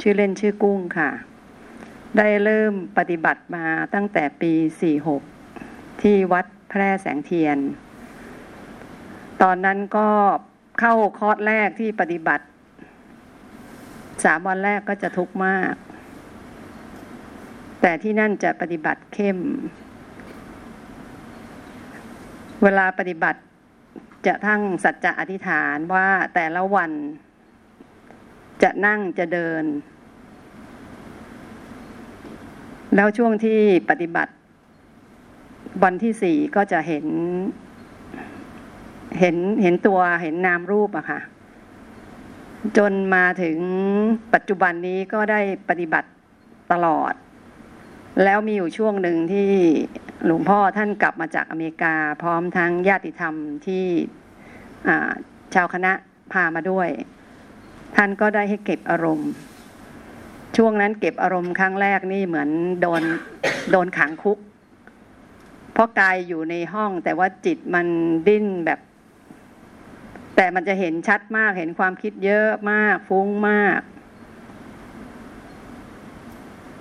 ชื่อเล่นชื่อกุ้งค่ะ ได้เริ่มปฏิบัติมาตั้งแต่ปี 46 ที่วัดแพร่แสงเทียน ตอนนั้นก็เข้าคอร์สแรกที่ปฏิบัติ สามวันแรกก็จะทุกข์มาก แต่ที่นั่นจะปฏิบัติเข้ม เวลาปฏิบัติจะทั้งสัจจะอธิษฐานว่าแต่ละวัน จะนั่งจะเดิน แล้วช่วงที่ปฏิบัติ วันที่สี่ก็จะเห็น เห็นเห็นตัวเห็นนามรูปอะค่ะ จนมาถึงปัจจุบันนี้ก็ได้ปฏิบัติตลอด แล้วมีอยู่ช่วงหนึ่งที่หลวงพ่อท่านกลับมาจากอเมริกา พร้อมทั้งญาติธรรมที่ชาวคณะพามาด้วย ท่านก็ได้ให้เก็บอารมณ์ ช่วงนั้นเก็บอารมณ์ครั้งแรกนี่เหมือนโดนโดนขังคุก เพราะกายอยู่ในห้องแต่ว่าจิตมันดิ้นแบบ แต่มันจะเห็นชัดมากเห็นความคิดเยอะมาก ฟุ้งมาก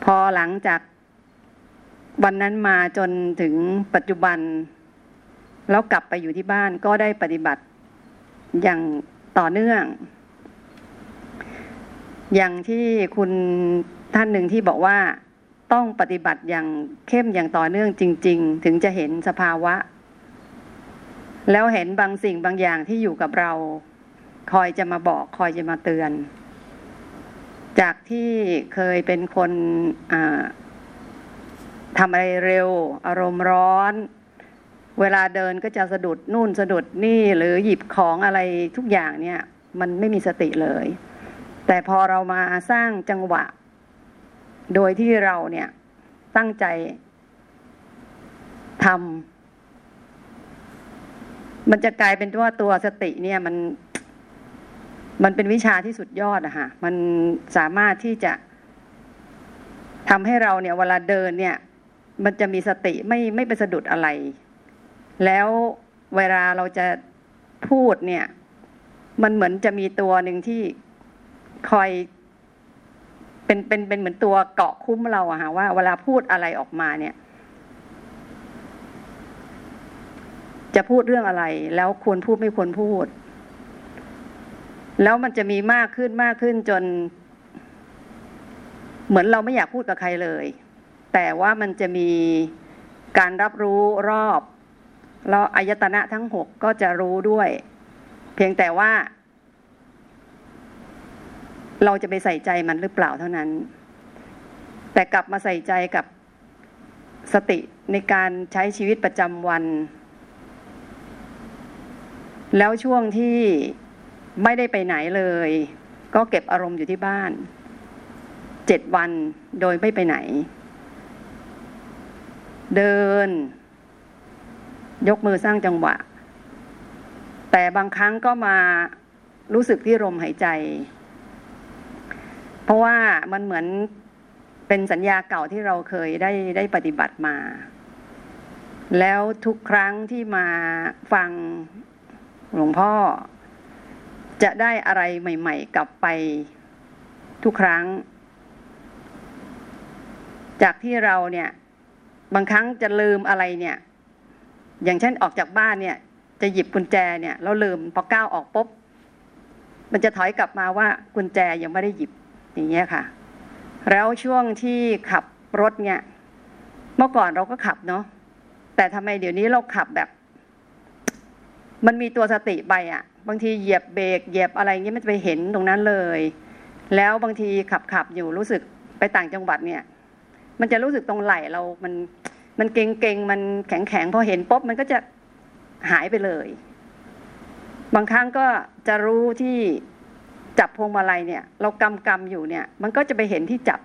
พอหลังจากวันนั้นมาจนถึงปัจจุบัน แล้วกลับไปอยู่ที่บ้านก็ได้ปฏิบัติอย่างต่อเนื่อง อย่างที่คุณท่านหนึ่งที่บอกว่าต้องปฏิบัติอย่างเข้มอย่างต่อเนื่องจริง ๆ ถึงจะเห็นสภาวะ แล้วเห็นบางสิ่งบางอย่างที่อยู่กับเรา คอยจะมาบอก คอยจะมาเตือน จากที่เคยเป็นคนทำอะไรเร็ว อารมณ์ร้อน เวลาเดินก็จะสะดุดนู่นสะดุดนี่หรือหยิบของอะไรทุกอย่างเนี่ย มันไม่มีสติเลย แต่พอเรามาสร้างจังหวะ โดยที่เราเนี่ยตั้งใจทำ มันจะกลายเป็นว่าตัวสติเนี่ยมัน มันเป็นวิชาที่สุดยอดอะค่ะมันสามารถที่จะทำให้เราเนี่ยเวลาเดินเนี่ย มันจะมีสติไม่ไม่ไปสะดุดอะไร แล้วเวลาเราจะพูดเนี่ย มันเหมือนจะมีตัวหนึ่งที่คอย เป็นเป็นเป็นเหมือนตัวเกาะคุ้มเราอะฮะว่าเวลาพูดอะไรออกมาเนี่ย จะพูดเรื่องอะไร แล้วควรพูดไม่ควรพูด แล้วมันจะมีมากขึ้นมากขึ้นจน เหมือนเราไม่อยากพูดกับใครเลย แต่ว่ามันจะมีการรับรู้รอบแล้วอายตนะทั้งหกก็จะรู้ด้วย เพียงแต่ว่า เราจะไปใส่ใจมันหรือเปล่าเท่านั้น แต่กลับมาใส่ใจกับสติในการใช้ชีวิตประจำวัน แล้วช่วงที่ไม่ได้ไปไหนเลย ก็เก็บอารมณ์อยู่ที่บ้านเจ็ดวันโดยไม่ไปไหน เดิน ยกมือสร้างจังหวะ แต่บางครั้งก็มารู้สึกที่ลมหายใจ เพราะว่ามันเหมือนเป็นสัญญาเก่าที่เราเคยได้ได้ปฏิบัติมา แล้วทุกครั้งที่มาฟัง หลวงพ่อ จะได้อะไรใหม่ ๆ กลับไปทุกครั้ง จากที่เราเนี่ย บางครั้งจะลืมอะไรเนี่ย อย่างเช่นออกจากบ้านเนี่ย จะหยิบกุญแจเนี่ยเราลืมพอก้าวออกปุ๊บมันจะถอยกลับมาว่ากุญแจยังไม่ได้หยิบอย่างเงี้ยค่ะ แล้วช่วงที่ขับรถเนี่ย เมื่อก่อนเราก็ขับเนาะแต่ทำไมเดี๋ยวนี้เราขับแบบ มันมีตัวสติไปอะ บางทีเหยียบเบรกเหยียบอะไรเงี้ยมันจะไปเห็นตรงนั้นเลย แล้วบางทีขับขับอยู่รู้สึกไปต่างจังหวัดเนี่ย มันจะรู้สึกตรงไหล่เรา มันมันเก่งเก่งมันแข็งแข็งพอเห็นปุ๊บมันก็จะหายไปเลย บางครั้งก็จะรู้ที่จับพวงมาลัยเนี่ย เรากำกำอยู่เนี่ย มันก็จะไปเห็นที่จับ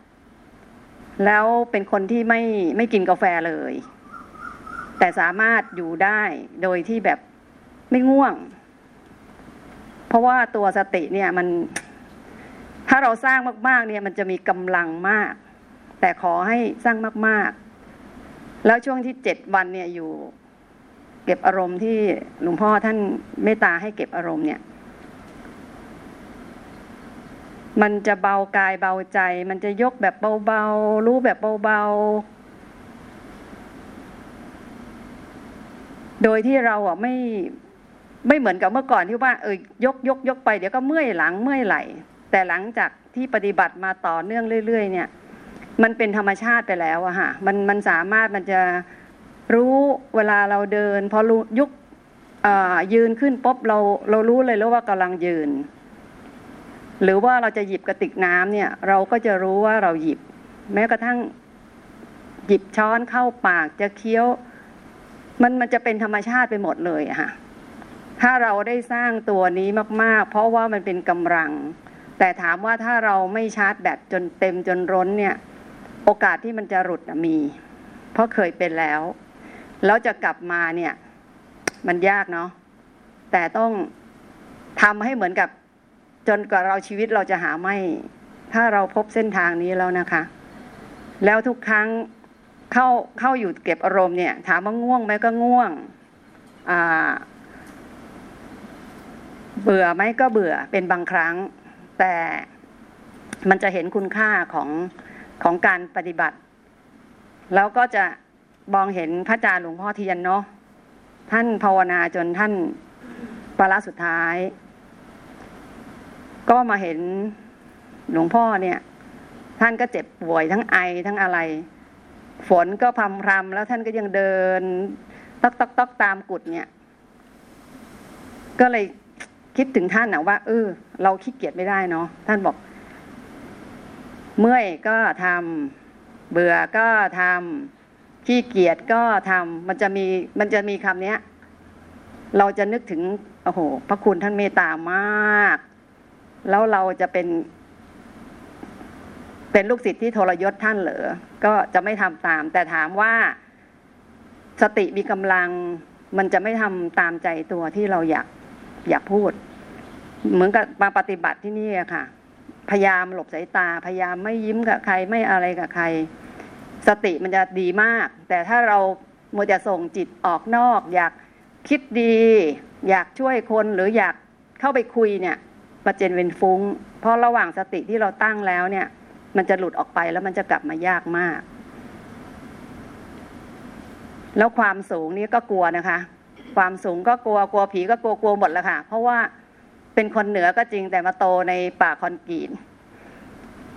แล้วเป็นคนที่ไม่ไม่กินกาแฟเลย แต่สามารถอยู่ได้โดยที่แบบ ไม่ง่วง เพราะว่าตัวสติเนี่ยมัน ถ้าเราสร้างมากๆ เนี่ยมันจะมีกำลังมาก แต่ขอให้สร้างมาก ๆ แล้วช่วงที่เจ็ดวันเนี่ยอยู่ เก็บอารมณ์ที่หลวงพ่อท่านเมตตาให้เก็บอารมณ์เนี่ย มันจะเบากายเบาใจ มันจะยกแบบเบาๆรู้แบบเบาๆโดยที่เราอะไม่ ไม่เหมือนกับเมื่อก่อนที่ว่าเออยกยกยกไปเดี๋ยวก็เมื่อยหลังเมื่อยไหลแต่หลังจากที่ปฏิบัติมาต่อเนื่องเรื่อย ๆ เนี่ย มันเป็นธรรมชาติไปแล้วอะฮะมันมันสามารถมันจะรู้เวลาเราเดินพอรู้ยุกยืนขึ้นปุ๊บเราเรารู้เลยแล้วว่ากำลังยืน หรือว่าเราจะหยิบกระติกน้ำเนี่ย เราก็จะรู้ว่าเราหยิบ แม้กระทั่งหยิบช้อนเข้าปากจะเคี้ยว มันมันจะเป็นธรรมชาติไปหมดเลยอะค่ะ ถ้าเราได้สร้างตัวนี้มาก ๆ เพราะว่ามันเป็นกำลัง แต่ถามว่าถ้าเราไม่ชาร์จแบตจนเต็มจนร้นเนี่ย โอกาสที่มันจะหลุดมี เพราะเคยเป็นแล้ว แล้วจะกลับมาเนี่ย มันยากเนาะแต่ต้องทำให้เหมือนกับจนกว่าเราชีวิตเราจะหาไม่ ถ้าเราพบเส้นทางนี้แล้วนะคะ แล้วทุกครั้งเข้าเข้าอยู่เก็บอารมณ์เนี่ย ถามว่าง่วงไหมก็ง่วง อ่า เบื่อไหมก็เบื่อเป็นบางครั้ง แต่มันจะเห็นคุณค่าของของการปฏิบัติ แล้วก็จะมองเห็นพระอาจารย์หลวงพ่อเทียนเนาะท่านภาวนาจนท่านวาระสุดท้าย ก็มาเห็นหลวงพ่อเนี่ย ท่านก็เจ็บป่วยทั้งไอทั้งอะไร ฝนก็พรำพรำแล้วท่านก็ยังเดินตอกตอกตอกตามกุฏิเนี่ย ก็เลย คิดถึงท่านนะว่า เออ เราขี้เกียจไม่ได้เนาะท่านบอก เมื่อยก็ทำเบื่อก็ทำขี้เกียจก็ทำมันจะมีมันจะมีคำเนี้ยเราจะนึกถึงโอ้โห พระคุณท่านเมตตามาก แล้วเราจะเป็น เป็นลูกศิษย์ที่ทรยศท่านเหรอก็จะไม่ทำตาม แต่ถามว่าสติมีกำลัง มันจะไม่ทำตามใจตัวที่เราอยากอยากพูด เหมือนกับมาปฏิบัติที่นี่อะค่ะ พยายามหลบสายตา พยายามไม่ยิ้มกับใครไม่อะไรกับใคร สติมันจะดีมาก แต่ถ้าเราโมจะส่งจิตออกนอก อยากคิดดี อยากช่วยคนหรืออยากเข้าไปคุยเนี่ยประเจนเวนฟุง้ง เพราะระหว่างสติที่เราตั้งแล้วเนี่ย มันจะหลุดออกไปแล้วมันจะกลับมายากมาก แล้วความสูงนี่ก็กลัวนะคะ ความสูงก็กลัวกลัวผีก็กลัวกลัวหมดแล้วค่ะ เพราะว่า เป็นคนเหนือก็จริงแต่มาโตในป่าคอนกรีต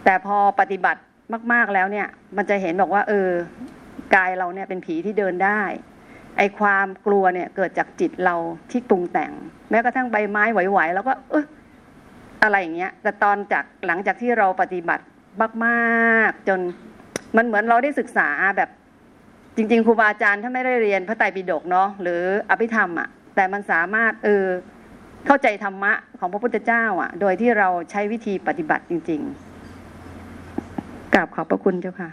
แต่พอปฏิบัติมากๆแล้วเนี่ย มันจะเห็นบอกว่า เออกายเราเนี่ยเป็นผีที่เดินได้ ไอความกลัวเนี่ยเกิดจากจิตเราที่ปรุงแต่ง แม้กระทั่งใบไม้ไหวๆแล้วก็ เอออะไรอย่างเงี้ย แต่ตอนจากหลังจากที่เราปฏิบัติมากๆจนมันเหมือนเราได้ศึกษาแบบจริง ๆ ครูบาอาจารย์ถ้าไม่ได้เรียนพระไตรปิฎกเนาะหรืออภิธรรมอะแต่มันสามารถเออ เข้าใจธรรมะของพระพุทธเจ้าอะ โดยที่เราใช้วิธีปฏิบัติจริง ๆกราบขอบพระคุณเจ้าค่ะ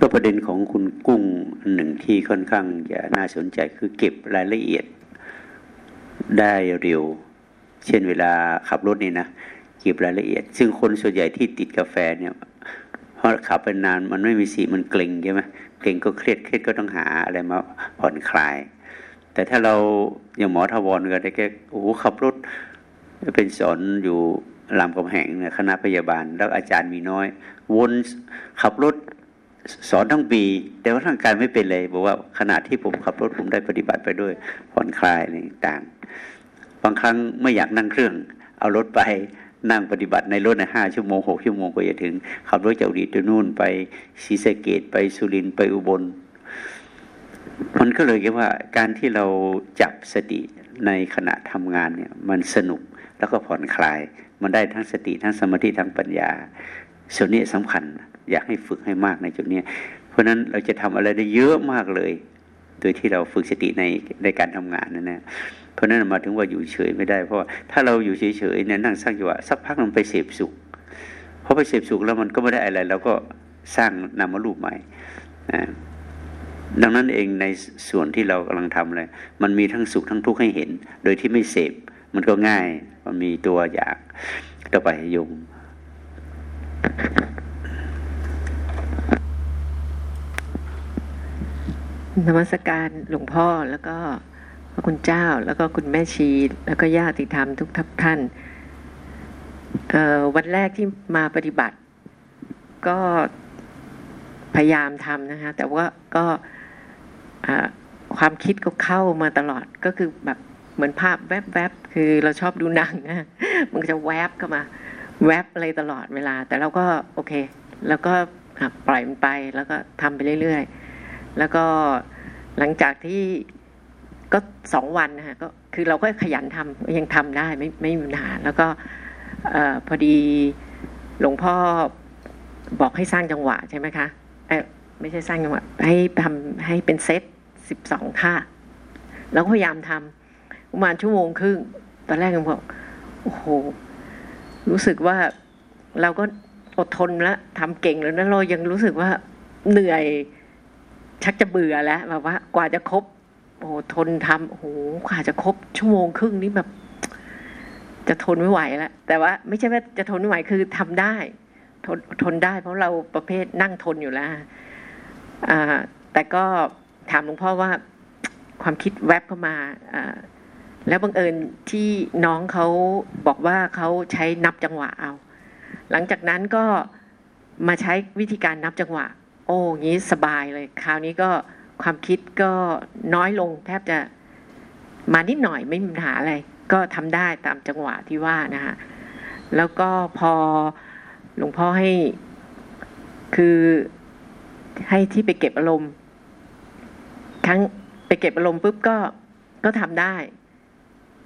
ก็ประเด็นของคุณกุ้งหนึ่งที่ค่อนข้างจะน่าสนใจคือเก็บรายละเอียดได้เร็ว เช่นเวลาขับรถนี่นะเก็บรายละเอียด ซึ่งคนส่วนใหญ่ที่ติดกาแฟเนี่ยเพราะขับไปนานมันไม่มีสีมันเกร็งใช่ไหมเกร็งก็เครียดเครียดก็ต้องหาอะไรมาผ่อนคลาย แต่ถ้าเราอย่างหมอทวรก็ได้แค่โอ้โหขับรถเป็นสอนอยู่ลำกำแหงเนี่ยคณะพยาบาล แล้วอาจารย์มีน้อย วนขับรถสอนทั้งปี แต่ว่าทางการไม่เป็นเลยบอกว่าขณะที่ผมขับรถผมได้ปฏิบัติไปด้วยผ่อนคลายต่างบางครั้งไม่อยากนั่งเครื่อง เอารถไปนั่งปฏิบัติในรถในห้าชั่วโมงหกชั่วโมงก็จะถึง ขับรถจากอุดีตัวนู่นไปศรีสะเกดไปสุรินไปอุบล มันก็เลยว่าการที่เราจับสติในขณะทำงานเนี่ยมันสนุกแล้วก็ผ่อนคลาย มันได้ทั้งสติทั้งสมาธิทั้งปัญญา ส่วนนี้สำคัญอยากให้ฝึกให้มากในจุดนี้ เพราะฉะนั้นเราจะทำอะไรได้เยอะมากเลย โดยที่เราฝึกสติในในการทำงานนั่นนะเพราะนั้นมาถึงว่าอยู่เฉยไม่ได้เพราะถ้าเราอยู่เฉยๆเนี่ยนั่งสร้างจังหวะสักพักมันไปเสพสุขพอไปเสพสุขแล้วมันก็ไม่ได้อะไรเราก็สร้างนามรูปใหม่ ดังนั้นเองในส่วนที่เรากำลังทำเลยมันมีทั้งสุขทั้งทุกข์ให้เห็น โดยที่ไม่เสพมันก็ง่ายมันมีตัวอยากต่อไปยมนมัสการหลวงพ่อแล้วก็พระคุณเจ้าแล้วก็คุณแม่ชี แล้วก็ญาติธรรมทุกท่านวันแรกที่มาปฏิบัติ ก็พยายามทำนะคะ แต่ว่าก็ ความคิดก็เข้ามาตลอดก็คือแบบเหมือนภาพแวบๆคือเราชอบดูหนังนะมันจะแวบเข้ามา แวบอะไรตลอดเวลา แต่เราก็โอเค แล้วก็ปล่อยมันไปแล้วก็ทำไปเรื่อยๆ แล้วก็หลังจากที่ก็สองวันนะคะก็คือเราก็ขยันทำยังทำได้ไม่ไม่มีปัญหาแล้วก็อพอดีหลวงพ่อบอกให้สร้างจังหวะใช่ไหมคะ ไม่ใช่สร้างจังหวะให้ทำให้เป็นเซตสิบสองท่าแล้วพยายามทำประมาณชั่วโมงครึ่งตอนแรกผมบอกโอ้โห รู้สึกว่าเราก็อดทนแล้วทำเก่งแล้วนะเรายังรู้สึกว่าเหนื่อยชักจะเบื่อแล้วแบบว่า กว่าจะครบโอ้ทนทำโอ้โหกว่าจะครบชั่วโมงครึ่งนี้แบบ จะทนไม่ไหวแล้วแต่ว่าไม่ใช่ว่าจะทนไม่ไหวคือทำได้ ทนทนได้ เพราะเราประเภทนั่งทนอยู่แล้ว แต่ก็ถามหลวงพ่อว่าความคิดแวบเข้ามาแล้วบังเอิญที่น้องเขาบอกว่าเขาใช้นับจังหวะเอา หลังจากนั้นก็มาใช้วิธีการนับจังหวะ โอ้งี้สบายเลย คราวนี้ก็ความคิดก็น้อยลงแทบจะมานิดหน่อยไม่มีปัญหาอะไร ก็ทำได้ตามจังหวะที่ว่านะคะแล้วก็พอหลวงพ่อให้คือ ให้ที่ไปเก็บอารมณ์ครั้งไปเก็บอารมณ์ปุ๊บก็ก็ทำได้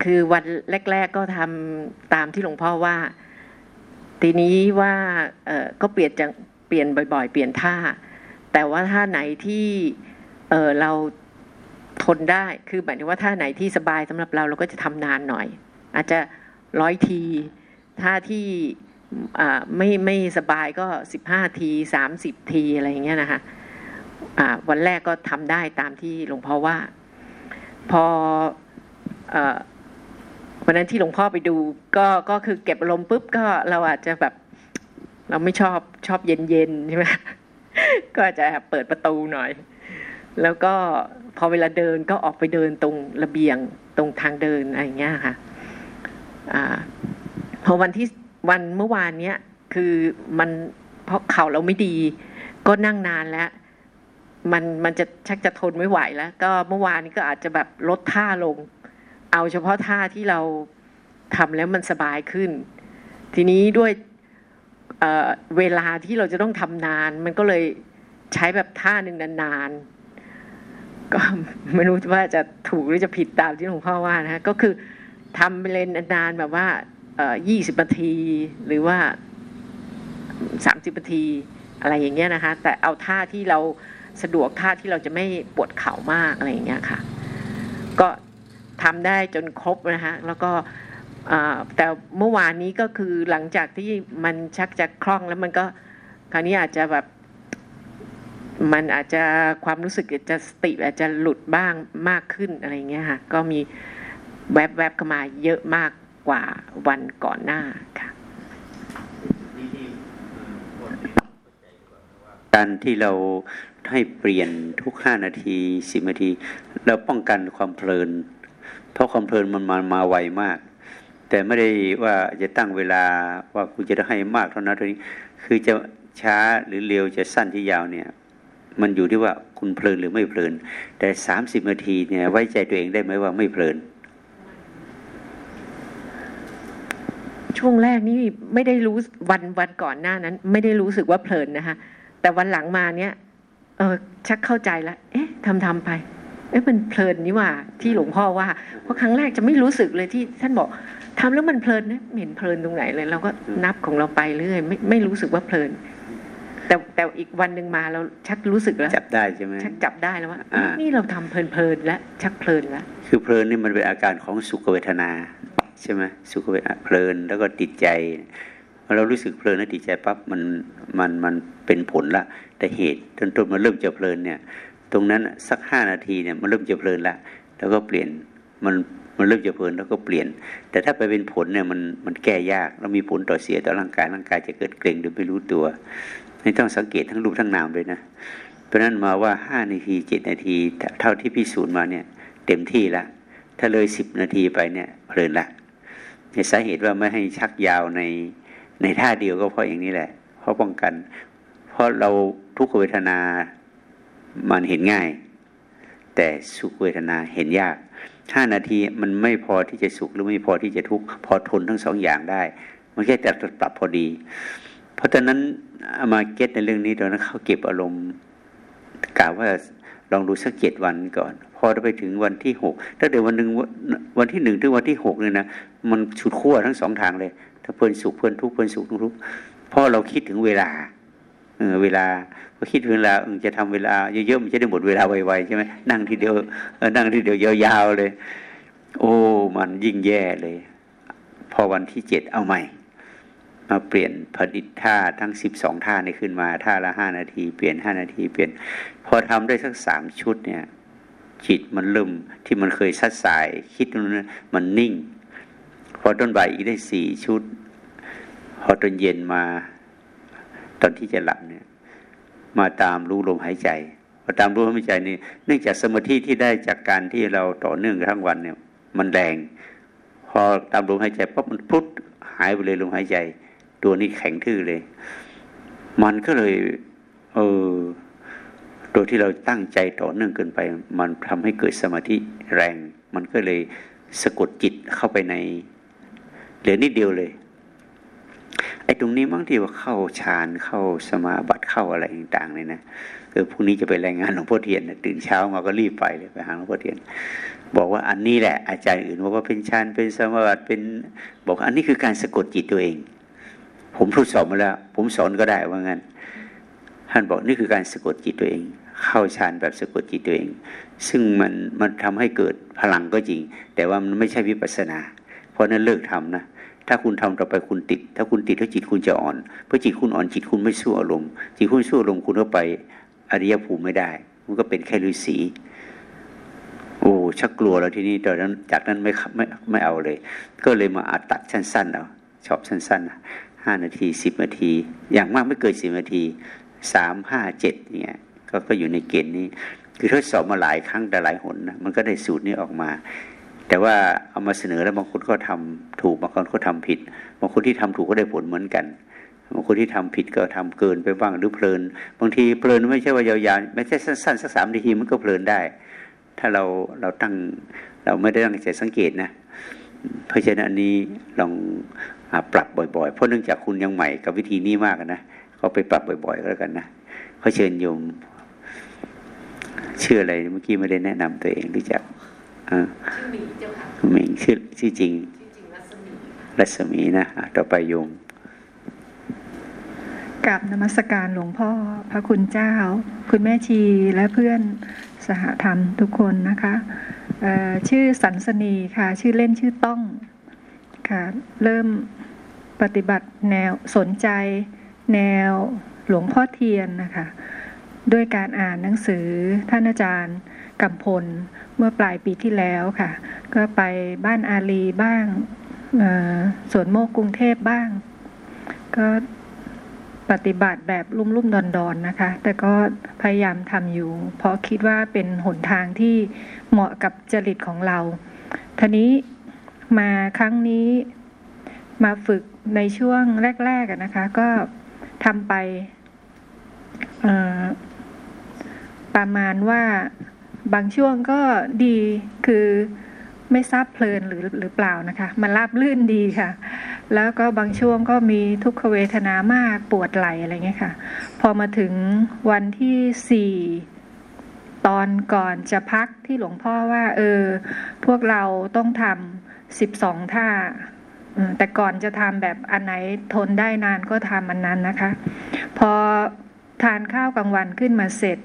คือวันแรก ๆ ก็ทำตามที่หลวงพ่อว่า ทีนี้ว่าเออก็เปลี่ยนจะเปลี่ยนบ่อย ๆ เปลี่ยนท่า แต่ว่าท่าไหนที่เออเราทนได้ คือหมายถึงว่าท่าไหนที่สบายสำหรับเราเราก็จะทำนานหน่อย อาจจะร้อยทีท่าที่ ไม่ไม่สบายก็สิบห้าทีสามสิบทีอะไรอย่างเงี้ยนะคะวันแรกก็ทำได้ตามที่หลวงพ่อว่า พออวันนั้นที่หลวงพ่อไปดู ก็ก็คือเก็บอารมณ์ปุ๊บก็เราอาจจะแบบ เราไม่ชอบชอบเย็นเย็นใช่ไหมก็อาจจะเปิดประตูหน่อย แล้วก็พอเวลาเดินก็ออกไปเดินตรงระเบียงตรงทางเดินอะไรอย่างเงี้ยค่ะอพอวันที่ วันเมื่อวานเนี้ยคือมันเพราะเข่าเราไม่ดี ก็นั่งนานแล้ว มันมันจะชักจะทนไม่ไหวแล้ว ก็เมื่อวานนี้ก็อาจจะแบบลดท่าลง เอาเฉพาะท่าที่เราทำแล้วมันสบายขึ้น ทีนี้ด้วยเเวลาที่เราจะต้องทำนาน มันก็เลยใช้แบบท่าหนึ่งนานๆก็ไม่รู้ว่าจะถูกหรือจะผิดตามที่หลวงพ่อว่านะก็คือทำไปเลยนานๆแบบว่า ยี่สิบนาที หรือว่าสามสิบนาที อะไรอย่างเงี้ยนะคะ แต่เอาท่าที่เราสะดวกท่าที่เราจะไม่ปวดเข่ามากอะไรอย่างเงี้ยค่ะ ก็ทำได้จนครบนะคะแล้วก็แต่เมื่อวานนี้ก็คือหลังจากที่มันชักจะคล่องแล้วมันก็คราวนี้อาจจะแบบมันอาจจะความรู้สึกจะสติอาจจะหลุดบ้างมากขึ้นอะไรเงี้ยค่ะ ก็มีแวบๆเข้ามาเยอะมาก กว่าวันก่อนหน้าค่ะ การที่เราให้เปลี่ยนทุกห้านาทีสิบนาที เราป้องกันความเพลิน เพราะความเพลินมันมามาไวมาก แต่ไม่ได้ว่าจะตั้งเวลาว่าคุณจะให้มากเท่านั้นเท่านี้คือจะช้าหรือเร็วจะสั้นที่ยาวเนี่ย มันอยู่ที่ว่าคุณเพลินหรือไม่เพลิน แต่สามสิบนาทีเนี่ยไว้ใจตัวเองได้ไหมว่าไม่เพลิน ชช่วงแรกนี่ไม่ได้รู้วันวันก่อนหน้านั้น ไม่ได้รู้สึกว่าเพลินนะคะแต่วันหลังมาเนี้ยเออชักเข้าใจแล้วเอ๊ะทำทำไป เอ๊ะมันเพลินนี่ว่าที่หลวงพ่อว่า เพราะครั้งแรกจะไม่รู้สึกเลยที่ท่านบอกทำแล้วมันเพลินนะไม่เห็นเพลินตรงไหนเลย เราก็นับของเราไปเรื่อยไม่ไม่รู้สึกว่าเพลิน แต่แต่อีกวันหนึ่งมาเราชักรู้สึกแล้วจับได้ใช่ไหมชักจับได้แล้วว่าอ่านี่เราทำเพลินๆแล้วชักเพลินแล้วคือเพลินนี่มันเป็นอาการของสุขเวทนา ใช่ไหมสุขเวทนาเพลินแล้วก็ติดใจพอเรารู้สึกเพลินแล้วติดใจปั๊บมันมันมันเป็นผลละแต่เหตุต้นต้นมันเริ่มจะเพลินเนี่ย ตรงนั้นสักห้านาทีเนี่ยมันเริ่มจะเพลินละแล้วก็เปลี่ยนมันมันเริ่มจะเพลินแล้วก็เปลี่ยน แต่ถ้าไปเป็นผลเนี่ยมันมันแก้ยากแล้วมีผลต่อเสียต่อร่างกายร่างกายจะเกิดเกร็งโดยไม่รู้ตัวนี่ต้องสังเกตทั้งรูปทั้งนามเลยนะ เพราะนั้นมาว่าห้านาทีเจ็ดนาทีเท่าที่พิสูจน์มาเนี่ย เต็มที่ละถ้าเลยสิบนาทีไปเนี่ยเพลินละ สาเหตุว่าไม่ให้ชักยาวในในท่าเดียวก็เพราะอย่างนี้แหละ เพราะป้องกัน เพราะเราทุกขเวทนามันเห็นง่าย แต่สุขเวทนาเห็นยากห้านาทีมันไม่พอที่จะสุขหรือไม่พอที่จะทุกข์พอทนทั้งสองอย่างได้ มันแค่แต่ปรับพอดี เพราะฉะนั้นามาเก็ตในเรื่องนี้ตอนนั้นเขาเก็บอารมณ์กล่าวว่าลองดูสักเจ็ดวันก่อน อไปถึงวันที่หกถ้าเดี๋ยววันหนึ่งวันที่หนึ่งถึงวันที่หกเนี่ยนะมันฉุดขั้วทั้งสองทางเลย ถ้าเพื่อนสุขเพื่อนทุกข์เพื่อนสุขทุกข์พราะเราคิดถึงเวลาเออเวลาพอคิดถึงเวลาจะทำเวลาเยอะๆมันจะได้หมดเวลาไวๆใช่ไหมนั่งทีเดียวนั่งทีเดียวยาวๆเลย โอ้มันยิ่งแย่เลย พอวันที่เจ็ดเอาใหม่มาเปลี่ยนผลิตท่าทั้งสิบสองท่านี้ขึ้นมาท่าละห้านาที เปลี่ยนห้านาทีเปลี่ยน พอทำได้สักสามชุดเนี่ย จิตมันเริ่มที่มันเคยซัดสาย คิดนั้นมันนิ่ง พอต้นบ่ายอีกได้สี่ชุด พอตอนเย็นมา ตอนที่จะหลับเนี่ย มาตามรู้ลมหายใจพอตามรู้ลมหายใจนี่เนื่องจากสมาธิที่ได้จากการที่เราต่อเนื่องทั้งวันเนี่ย มันแรง พอตามลมหายใจปั๊บมันพุทหายไปเลยลมหายใจ ตัวนี้แข็งทื่อเลย มันก็เลย เออ โดยที่เราตั้งใจต่อเนื่องเกินไป มันทำให้เกิดสมาธิแรง มันก็เลยสะกดจิตเข้าไปในเหลือนิดเดียวเลยไอ้ตรงนี้บางทีว่าเข้าฌานเข้าสมาบัติเข้าอะไรต่างๆเลยนะเออพรุ่งนี้จะไปรายงานหลวงพ่อเทียนนะตื่นเช้ามาก็รีบไปเลยไปหาหลวงพ่อเทียน บอกว่าอันนี้แหละ อาจารย์อื่นบอกว่าเป็นฌานเป็นสมาบัติเป็นบอกอันนี้คือการสะกดจิตตัวเอง ผมทดสอบมาแล้ว ผมสอนก็ได้ว่างั้น ท่านบอกนี่คือการสะกดจิตตัวเอง เข้าฌานแบบสะกดจิตตัวเอง ซึ่งมันมันทำให้เกิดพลังก็จริง แต่ว่ามันไม่ใช่วิปัสนา เพราะนั้นเลิกทำนะถ้าคุณทำต่อไปคุณติด ถ้าคุณติดแล้วจิตคุณจะอ่อนเพราะจิตคุณอ่อนจิตคุณไม่สู้อารมณ์จิตคุณสู้อารมณ์คุณก็ไปอริยภูมิไม่ได้ มันก็เป็นแค่ฤาษีโอ้ชักกลัวแล้วที่นี้ตอนนั้นจากนั้นไม่ไม่ไม่เอาเลย ก็เลยมาอัดตัดสั้นๆเอาชอบสั้นๆห้านาทีสิบนาที อย่างมากไม่เกินสิบนาที สามห้าเจ็ดเนี่ยก็ก็อยู่ในเกณฑ์นี้ คือทดสอบมาหลายครั้งแต่หลายหนนะมันก็ได้สูตรนี้ออกมา แต่ว่าเอามาเสนอแล้วบางคนก็ทำถูกบางคนก็ทำผิดบางคนที่ทำถูกก็ได้ผลเหมือนกันบางคนที่ทำผิดก็ทำเกินไปบ้างหรือเพลิน บางทีเพลินไม่ใช่ว่ายาวๆไม่ใช่สั้นๆสักสามนาทีมันก็เพลินได้ ถ้าเราเราตั้งเราไม่ได้ตั้งใจสังเกตนะ เพราะฉะนั้นอันนี้ลองอปรับบ่อยๆ เพราะเนื่องจากคุณยังใหม่กับวิธีนี้มากนะ ก็ไปปรับบ่อยๆก็แล้วกันนะเขาเชิญโยมชื่ออะไรเมื่อกี้ไม่ได้แนะนำตัวเองรู้จักอ่าชื่อหมีเจ้าค่ะหมิงชื่อชื่อจริงชื่อจริงรัศมีรัศมีนะอะต่อไปโยมกับนมัสการหลวงพ่อพระคุณเจ้า คุณแม่ชีและเพื่อนสหธรรมทุกคนนะคะเอ่อชื่อสันสนีค่ะ ชื่อเล่นชื่อต้องค่ะ เริ่มปฏิบัติแนวสนใจ แนวหลวงพ่อเทียนนะคะด้วยการอ่านหนังสือท่านอาจารย์กำพลเมื่อปลายปีที่แล้วค่ะ ก็ไปบ้านอาลีบ้างสวนโมกกรุงเทพบ้าง ก็ปฏิบัติแบบลุ่มลุ่มดอนดอนนะคะ แต่ก็พยายามทำอยู่ เพราะคิดว่าเป็นหนทางที่เหมาะกับจริตของเราทีนี้มาครั้งนี้มาฝึกในช่วงแรกๆนะคะ ก็ ทำไปประมาณว่าบางช่วงก็ดีคือไม่ทราบเพลินหรือหรือเปล่านะคะ มันราบลื่นดีค่ะ แล้วก็บางช่วงก็มีทุกขเวทนามากปวดไหล่อะไรเงี้ยค่ะ พอมาถึงวันที่สี่ตอนก่อนจะพักที่หลวงพ่อว่า เออ พวกเราต้องทำสิบสองท่า แต่ก่อนจะทำแบบอันไหนทนได้นานก็ทำอันนั้นนะคะ พอทานข้าวกลางวันขึ้นมาเสร็จ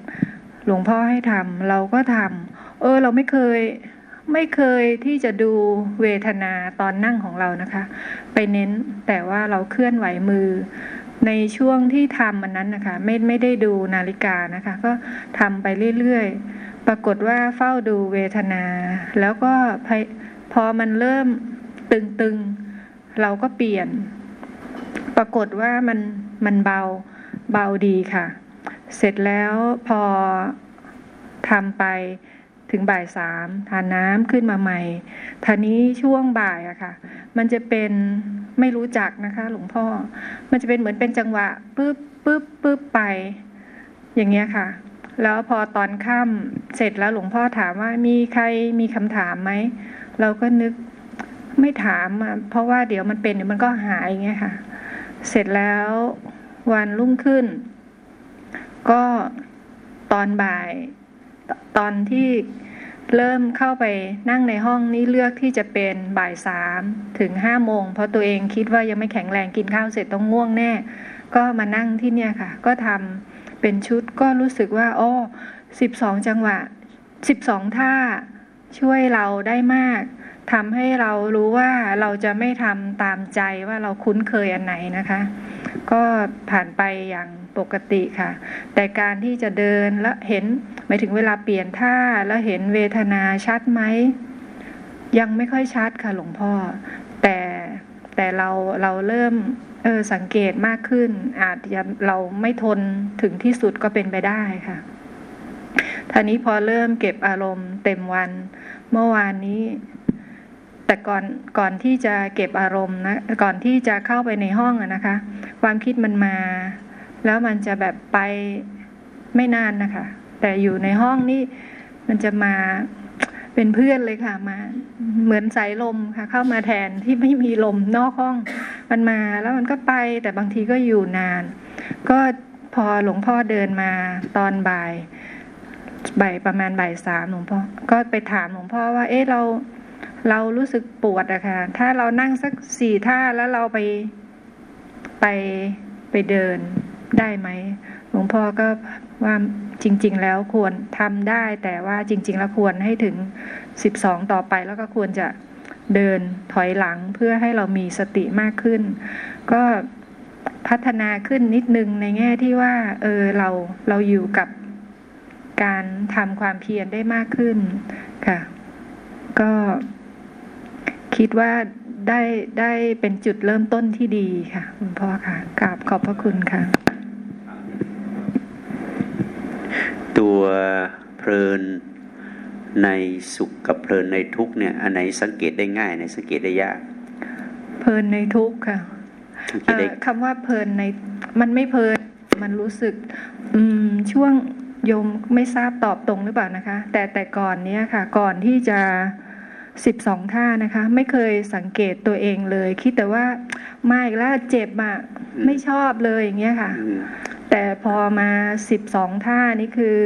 หลวงพ่อให้ทำเราก็ทำเออเราไม่เคยไม่เคยที่จะดูเวทนาตอนนั่งของเรานะคะ ไปเน้นแต่ว่าเราเคลื่อนไหวมือ ในช่วงที่ทำมันนั้นนะคะ ไม่ไม่ได้ดูนาฬิกานะคะ ก็ทำไปเรื่อยๆ ปรากฏว่าเฝ้าดูเวทนา แล้วก็พอมันเริ่มตึงๆ เราก็เปลี่ยน ปรากฏว่ามันมันเบาเบาดีค่ะ เสร็จแล้วพอทำไปถึงบ่ายสามทานน้ำขึ้นมาใหม่ท่านี้ช่วงบ่ายอะค่ะ มันจะเป็นไม่รู้จักนะคะ หลวงพ่อ มันจะเป็นเหมือนเป็นจังหวะปึ๊บปึ๊บปึ๊บไป อย่างเงี้ยค่ะ แล้วพอตอนค่ำเสร็จแล้วหลวงพ่อถามว่ามีใครมีคำถามไหม เราก็นึก ไม่ถามอะเพราะว่าเดี๋ยวมันเป็นเดี๋ยวมันก็หายอย่างเงี้ยค่ะ เสร็จแล้ววันรุ่งขึ้น ก็ตอนบ่าย ตอนที่เริ่มเข้าไปนั่งในห้องนี้เลือกที่จะเป็นบ่ายสามถึงห้าโมง เพราะตัวเองคิดว่ายังไม่แข็งแรงกินข้าวเสร็จต้องง่วงแน่ ก็มานั่งที่เนี่ยค่ะ ก็ทำเป็นชุดก็รู้สึกว่าอ๋อสิบสองจังหวะสิบสองท่าช่วยเราได้มาก ทำให้เรารู้ว่าเราจะไม่ทำตามใจว่าเราคุ้นเคยอันไหนนะคะ ก็ผ่านไปอย่างปกติค่ะ แต่การที่จะเดินแล้วเห็นหมายถึงเวลาเปลี่ยนท่าแล้วเห็นเวทนาชัดไหม ยังไม่ค่อยชัดค่ะหลวงพ่อ แต่แต่เราเราเริ่มเออสังเกตมากขึ้น อาจจะเราไม่ทนถึงที่สุดก็เป็นไปได้ค่ะท่านี้พอเริ่มเก็บอารมณ์เต็มวัน เมื่อวานนี้ แต่ก่อนก่อนที่จะเก็บอารมณ์นะก่อนที่จะเข้าไปในห้องอะนะคะ ความคิดมันมา แล้วมันจะแบบไปไม่นานนะคะ แต่อยู่ในห้องนี่มันจะมาเป็นเพื่อนเลยค่ะมา เหมือนสายลมค่ะ เข้ามาแทนที่ไม่มีลมนอกห้อง มันมาแล้วมันก็ไป แต่บางทีก็อยู่นาน ก็พอหลวงพ่อเดินมาตอนบ่ายบ่ายประมาณบ่ายสามหลวงพ่อก็ไปถามหลวงพ่อว่า เอ๊ะเรา เรารู้สึกปวดอะค่ะ ถ้าเรานั่งสักสี่ท่าแล้วเราไปไปไปเดินได้ไหมหลวงพ่อก็ว่าจริง ๆ แล้วควรทำได้ แต่ว่าจริง ๆ แล้วควรให้ถึงสิบสองต่อไปแล้วก็ควรจะเดินถอยหลังเพื่อให้เรามีสติมากขึ้น ก็พัฒนาขึ้นนิดนึงในแง่ที่ว่า เออเราเราอยู่กับการทำความเพียรได้มากขึ้นค่ะ ก็ คิดว่าได้ได้เป็นจุดเริ่มต้นที่ดีค่ะ คุณพ่อค่ะกราบขอบพระคุณค่ะ ตัวเพลินในสุขกับเพลินในทุกเนี่ย อันไหนสังเกตได้ง่ายในสังเกตได้ยาก เพลินในทุกค่ะคำว่าเพลินในมันไม่เพลินมันรู้สึก อืมช่วงโยมไม่ทราบตอบตรงหรือเปล่านะคะ แต่แต่ก่อนเนี้ยค่ะ ก่อนที่จะ สิบสองท่านะคะ ไม่เคยสังเกตตัวเองเลย คิดแต่ว่ามาอีกแล้วเจ็บอะไม่ชอบเลยอย่างเงี้ยค่ะ แต่พอมาสิบสองท่านี่คือ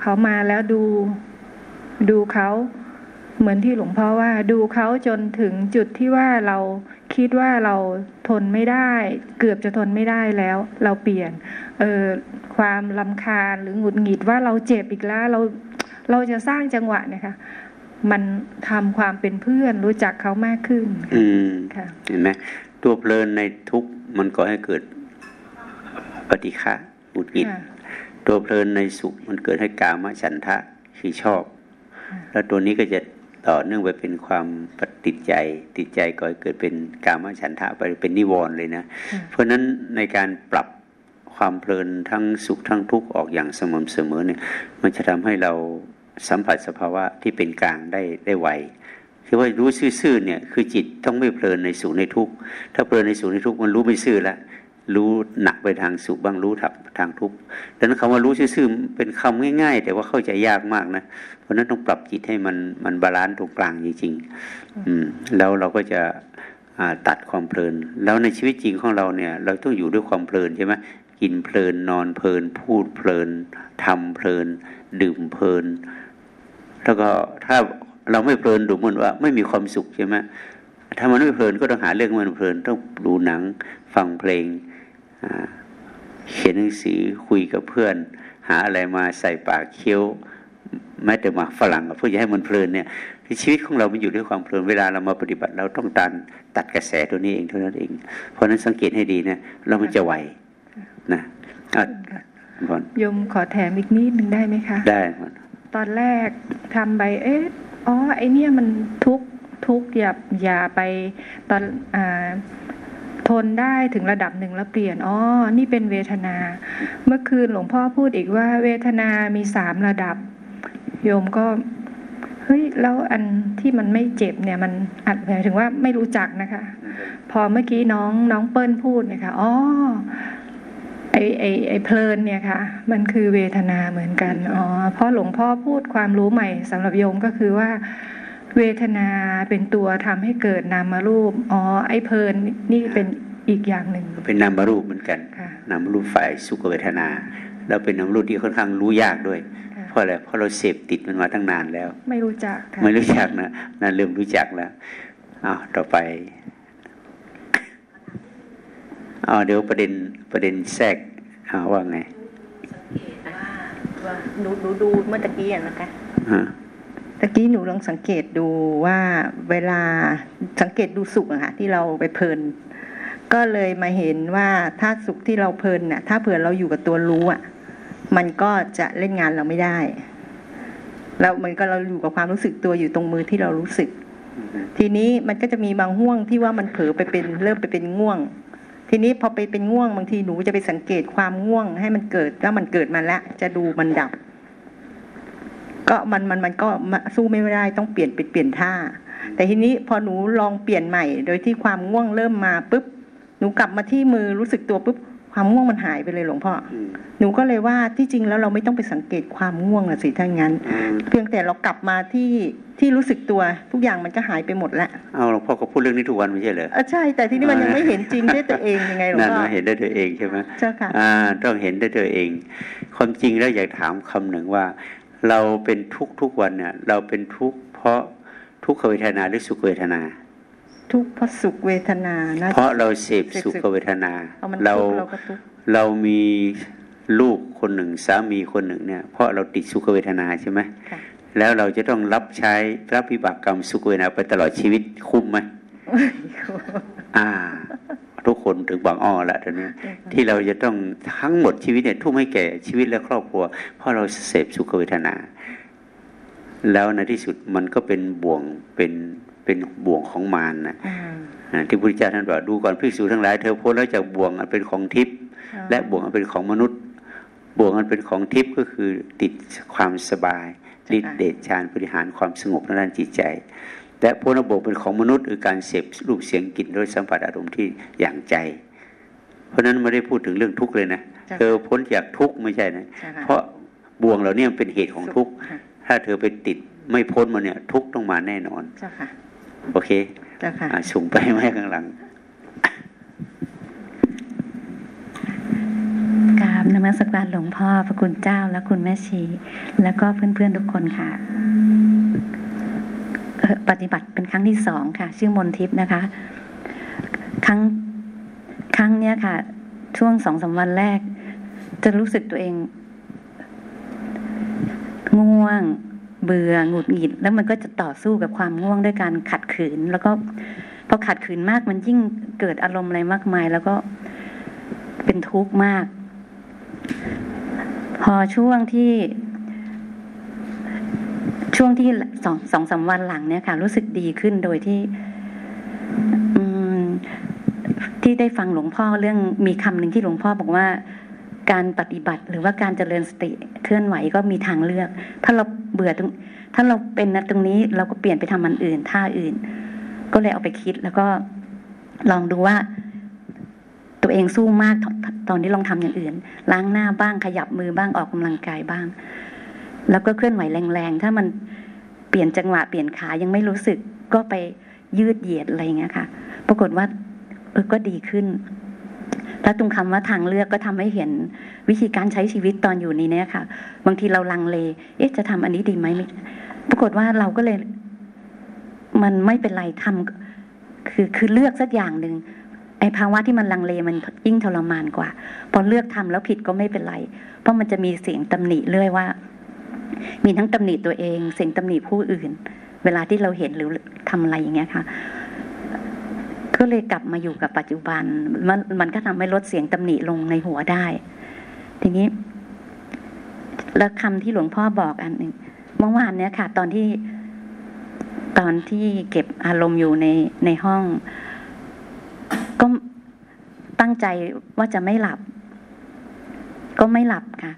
เขามาแล้วดู ดูเขาเหมือนที่หลวงพ่อว่า ดูเขาจนถึงจุดที่ว่าเราคิดว่าเราทนไม่ได้ เกือบจะทนไม่ได้แล้ว เราเปลี่ยน เออความลำคาญหรือหงุดหงิดว่าเราเจ็บอีกแล้วเราเราจะสร้างจังหวะเนี่ยค่ะ มันทำความเป็นเพื่อนรู้จักเขามากขึ้น อืมเห็นไหมตัวเพลินในทุกมันก็ให้เกิดปฏิฆะหุดหงิดตัวเพลินในสุขมันเกิดให้กามฉันทะคือชอบ แล้วตัวนี้ก็จะต่อเนื่องไปเป็นความปฏิดใจติดใจก็เกิดเป็นกามฉันทะไปเป็นนิวรณ์เลยนะ เพราะฉะนั้นในการปรับความเพลินทั้งสุขทั้งทุกข์ออกอย่างสม่ำเสมอเนี่ย มันจะทำให้เรา สัมผัสสภาวะที่เป็นกลางได้ได้ไวคือว่ารู้ซื่อๆเนี่ยคือจิตต้องไม่เพลินในสุขในทุกข์ถ้าเพลินในสุขในทุกข์มันรู้ไม่ซื่อแล้วรู้หนักไปทางสุขบ้างรู้ทับทางทุกข์ดังนั้นคำว่ารู้ซื่อๆเป็นคำง่าย ๆ แต่ว่าเข้าใจยากมากนะ เพราะนั้นต้องปรับจิตให้มันมัน balance ตรงกลางจริงๆอืมแล้วเราก็จะตัดความเพลิน แล้วในชีวิตจริงของเราเนี่ย เราต้องอยู่ด้วยความเพลินใช่ไหมกินเพลินนอนเพลิน พูดเพลินทำเพลิน ดื่มเพลิน แล้วก็ถ้าเราไม่เพลินดูเหมือนว่า ไม่มีความสุขใช่ไหมถ้ามันไม่เพลินก็ต้องหาเรื่องมันเพลินต้องดูหนังฟังเพลงเขียนหนังสือคุยกับเพื่อน หาอะไรมาใส่ปากเคี้ยวแม้แต่หมากฝรั่งเพื่อจะให้มันเพลินเนี่ยชีวิตของเรามันอยู่ด้วยความเพลินเวลาเรามาปฏิบัติ เราต้องตันตัดกระแสตัวนี้เองเท่านั้นเอง เพราะนั้นสังเกตให้ดีนะเรามันจะไหวนะโยมขอแถมอีกนิดหนึ่งได้ไหมคะ ได้ ตอนแรกทำไปเอ๊ะอ๋อไอเนี่ยมันทุกทุกอย่าอย่าไปตอนอ่าทนได้ถึงระดับหนึ่งแล้วเปลี่ยน อ๋อ นี่เป็นเวทนา เมื่อคืนหลวงพ่อพูดอีกว่า เวทนามีสามระดับ โยมก็ เฮ้ย แล้วอันที่มันไม่เจ็บเนี่ยมันอัดหมายถึงว่าไม่รู้จักนะคะ พอเมื่อกี้น้องน้องเปิ้ลพูดนะคะ อ๋อ ไอไอไอเพลินเนี่ยค่ะ มันคือเวทนาเหมือนกันอ๋อเพราะหลวงพ่อพูดความรู้ใหม่สำหรับโยมก็คือว่า เวทนาเป็นตัวทำให้เกิดนามารูปอ๋อไอ้เพลินนี่เป็นอีกอย่างหนึ่งเป็นนามารูปเหมือนกันนามารูปฝ่ายสุขเวทนา เราเป็นนามารูปที่ค่อนข้างรู้ยากด้วยเพราะอะไรเพราะเราเสพติดมันมาตั้งนานแล้ว ไม่รู้จักไม่รู้จักนะนั่นเริ่มรู้จักแล้วอ้าวต่อไป อ๋อเดี๋ยวประเด็นประเด็นแทรกว่าไงว่าดูดูดูเมื่อตะกี้นะคะตะกี้หนูลองสังเกตดูว่าเวลาสังเกตดูสุขอะค่ะที่เราไปเพลิน ก็เลยมาเห็นว่าถ้าสุขที่เราเพลินน่ะถ้าเผื่อเราอยู่กับตัวรู้อะมันก็จะเล่นงานเราไม่ได้แล้วมันก็เราอยู่กับความรู้สึกตัวอยู่ตรงมือที่เรารู้สึก ทีนี้มันก็จะมีบางห่วงที่ว่ามันเผลอไปเป็นเริ่มไปเป็นง่วง ทีนี้พอไปเป็นง่วงบางทีหนูจะไปสังเกตความง่วง ให้มันเกิดแล้วมันเกิดมาแล้วจะดูมันดับ ก็มันมันมันก็สู้ไม่ได้ต้องเปลี่ยนเปลี่ยนท่า แต่ทีนี้พอหนูลองเปลี่ยนใหม่ โดยที่ความง่วงเริ่มมาปุ๊บหนูกลับมาที่มือรู้สึกตัวปุ๊บ ความง่วงมันหายไปเลยหลวงพ่อหนูก็เลยว่าที่จริงแล้วเราไม่ต้องไปสังเกตความง่วงละสิถ้างั้น เพียงแต่เรากลับมาที่ที่รู้สึกตัวทุกอย่างมันก็หายไปหมดแล้วเอาหลวงพ่อก็พูดเรื่องนี้ทุกวันไม่ใช่เหรอใช่แต่ที่นี่มันยังไม่เห็นจริงด้วยตัวเองยังไงหลวงพ่อเห็นได้ตัวเองใช่ไหมใช่ค่ะต้องเห็นได้ตัวเอง ความจริงแล้วอยากถามคำหนึ่งว่า เราเป็นทุกทุกวันเนี่ย เราเป็นทุกเพราะทุกขเวทนาหรือสุขเวทนา ทุกเพราะสุขเวทนาเพราะเราเสพสุขเวทนาเราเรามีลูกคนหนึ่งสามีคนหนึ่งเนี่ย เพราะเราติดสุขเวทนาใช่ไหมแล้วเราจะต้องรับใช้รับวิบากกรรมสุขเวทนาไปตลอดชีวิตคุ้มไหมอ่า ทุกคนถึงบางอ้อละตอนนี้ที่เราจะต้องทั้งหมดชีวิตเนี่ยทุ่มให้แก่ชีวิตและครอบครัว เพราะเราเสพสุขเวทนา แล้วในที่สุดมันก็เป็นบ่วงเป็น เป็นบ่วงของมารนะที่พระพุทธเจ้าท่านบอกดูก่อนพิสูจทั้งหลายเธอพ้นแล้วจากบ่วงอันเป็นของทิพย์และบ่วงอันเป็นของมนุษย์ บ่วงอันเป็นของทิพย์ก็คือติดความสบายฤทธิเดชฌานบริหารความสงบในด้านจิตใจ แต่พ้นระบบเป็นของมนุษย์คือการเสพรูปเสียงกลิ่นรสสัมผัสอารมณ์ที่อย่างใจ เพราะนั้นไม่ได้พูดถึงเรื่องทุกข์เลยนะเธอพ้นจากทุกข์ไม่ใช่นะเพราะบ่วงเหล่านี้มันเป็นเหตุของทุกข์ถ้าเธอไปติดไม่พ้นมาเนี่ยทุกข์ต้องมาแน่นอน โอเคส่งไปไหมข้างหลังกราบนมัสการหลวงพ่อพระคุณเจ้าและคุณแม่ชี แล้วก็เพื่อนๆทุกคนค่ะ ปฏิบัติเป็นครั้งที่สองค่ะ ชื่อมนทิพย์นะคะ ครั้งครั้งเนี้ยค่ะ ช่วงสองสาวันแรก จะรู้สึกตัวเอง ง่วง เบื่อหงุดหงิด แล้วมันก็จะต่อสู้กับความง่วงด้วยการขัดขืน แล้วก็พอขัดขืนมากมันยิ่งเกิดอารมณ์อะไรมากมาย แล้วก็เป็นทุกข์มาก พอช่วงที่ ช่วงที่สองสองสาวันหลังเนี่ยค่ะ รู้สึกดีขึ้นโดยที่ที่ได้ฟังหลวงพ่อเรื่องมีคำหนึ่งที่หลวงพ่อบอกว่า การปฏิบัติหรือว่าการเจริญสติเคลื่อนไหวก็มีทางเลือก ถ้าเราเบื่อตรงถ้าเราเป็นนะตรงนี้เราก็เปลี่ยนไปทำมันอื่นท่าอื่น ก็เลยเอาไปคิดแล้วก็ลองดูว่า ตัวเองสู้มากตอนนี้ลองทำอย่างอื่น ล้างหน้าบ้างขยับมือบ้างออกกำลังกายบ้าง แล้วก็เคลื่อนไหวแรงๆถ้ามันเปลี่ยนจังหวะเปลี่ยนขายังไม่รู้สึกก็ไปยืดเหยียดอะไรเงี้ยค่ะ ปรากฏว่าเออก็ดีขึ้น แล้วตรงคำว่าทางเลือกก็ทำให้เห็นวิธีการใช้ชีวิตตอนอยู่นี้เนี่ยค่ะ บางทีเราลังเล เอ๊ะจะทำอันนี้ดีไหมปรากฏว่าเราก็เลย มันไม่เป็นไรทำคือคือเลือกสักอย่างหนึ่งไอ้ภาวะที่มันลังเลมันยิ่งทรมานกว่า พอเลือกทำแล้วผิดก็ไม่เป็นไร เพราะมันจะมีเสียงตำหนิเรื่อยว่า มีทั้งตำหนิตัวเอง เสียงตำหนิผู้อื่น เวลาที่เราเห็นหรือทำอะไรอย่างเงี้ยค่ะ ก็เลยกลับมาอยู่กับปัจจุบัน มันมันก็ทำให้ลดเสียงตำหนิลงในหัวได้ ทีนี้ แล้วคำที่หลวงพ่อบอกอันหนึ่งเมื่อวานเนี้ยค่ะ ตอนที่ตอนที่เก็บอารมณ์อยู่ในในห้อง ก็ตั้งใจว่าจะไม่หลับ ก็ไม่หลับค่ะ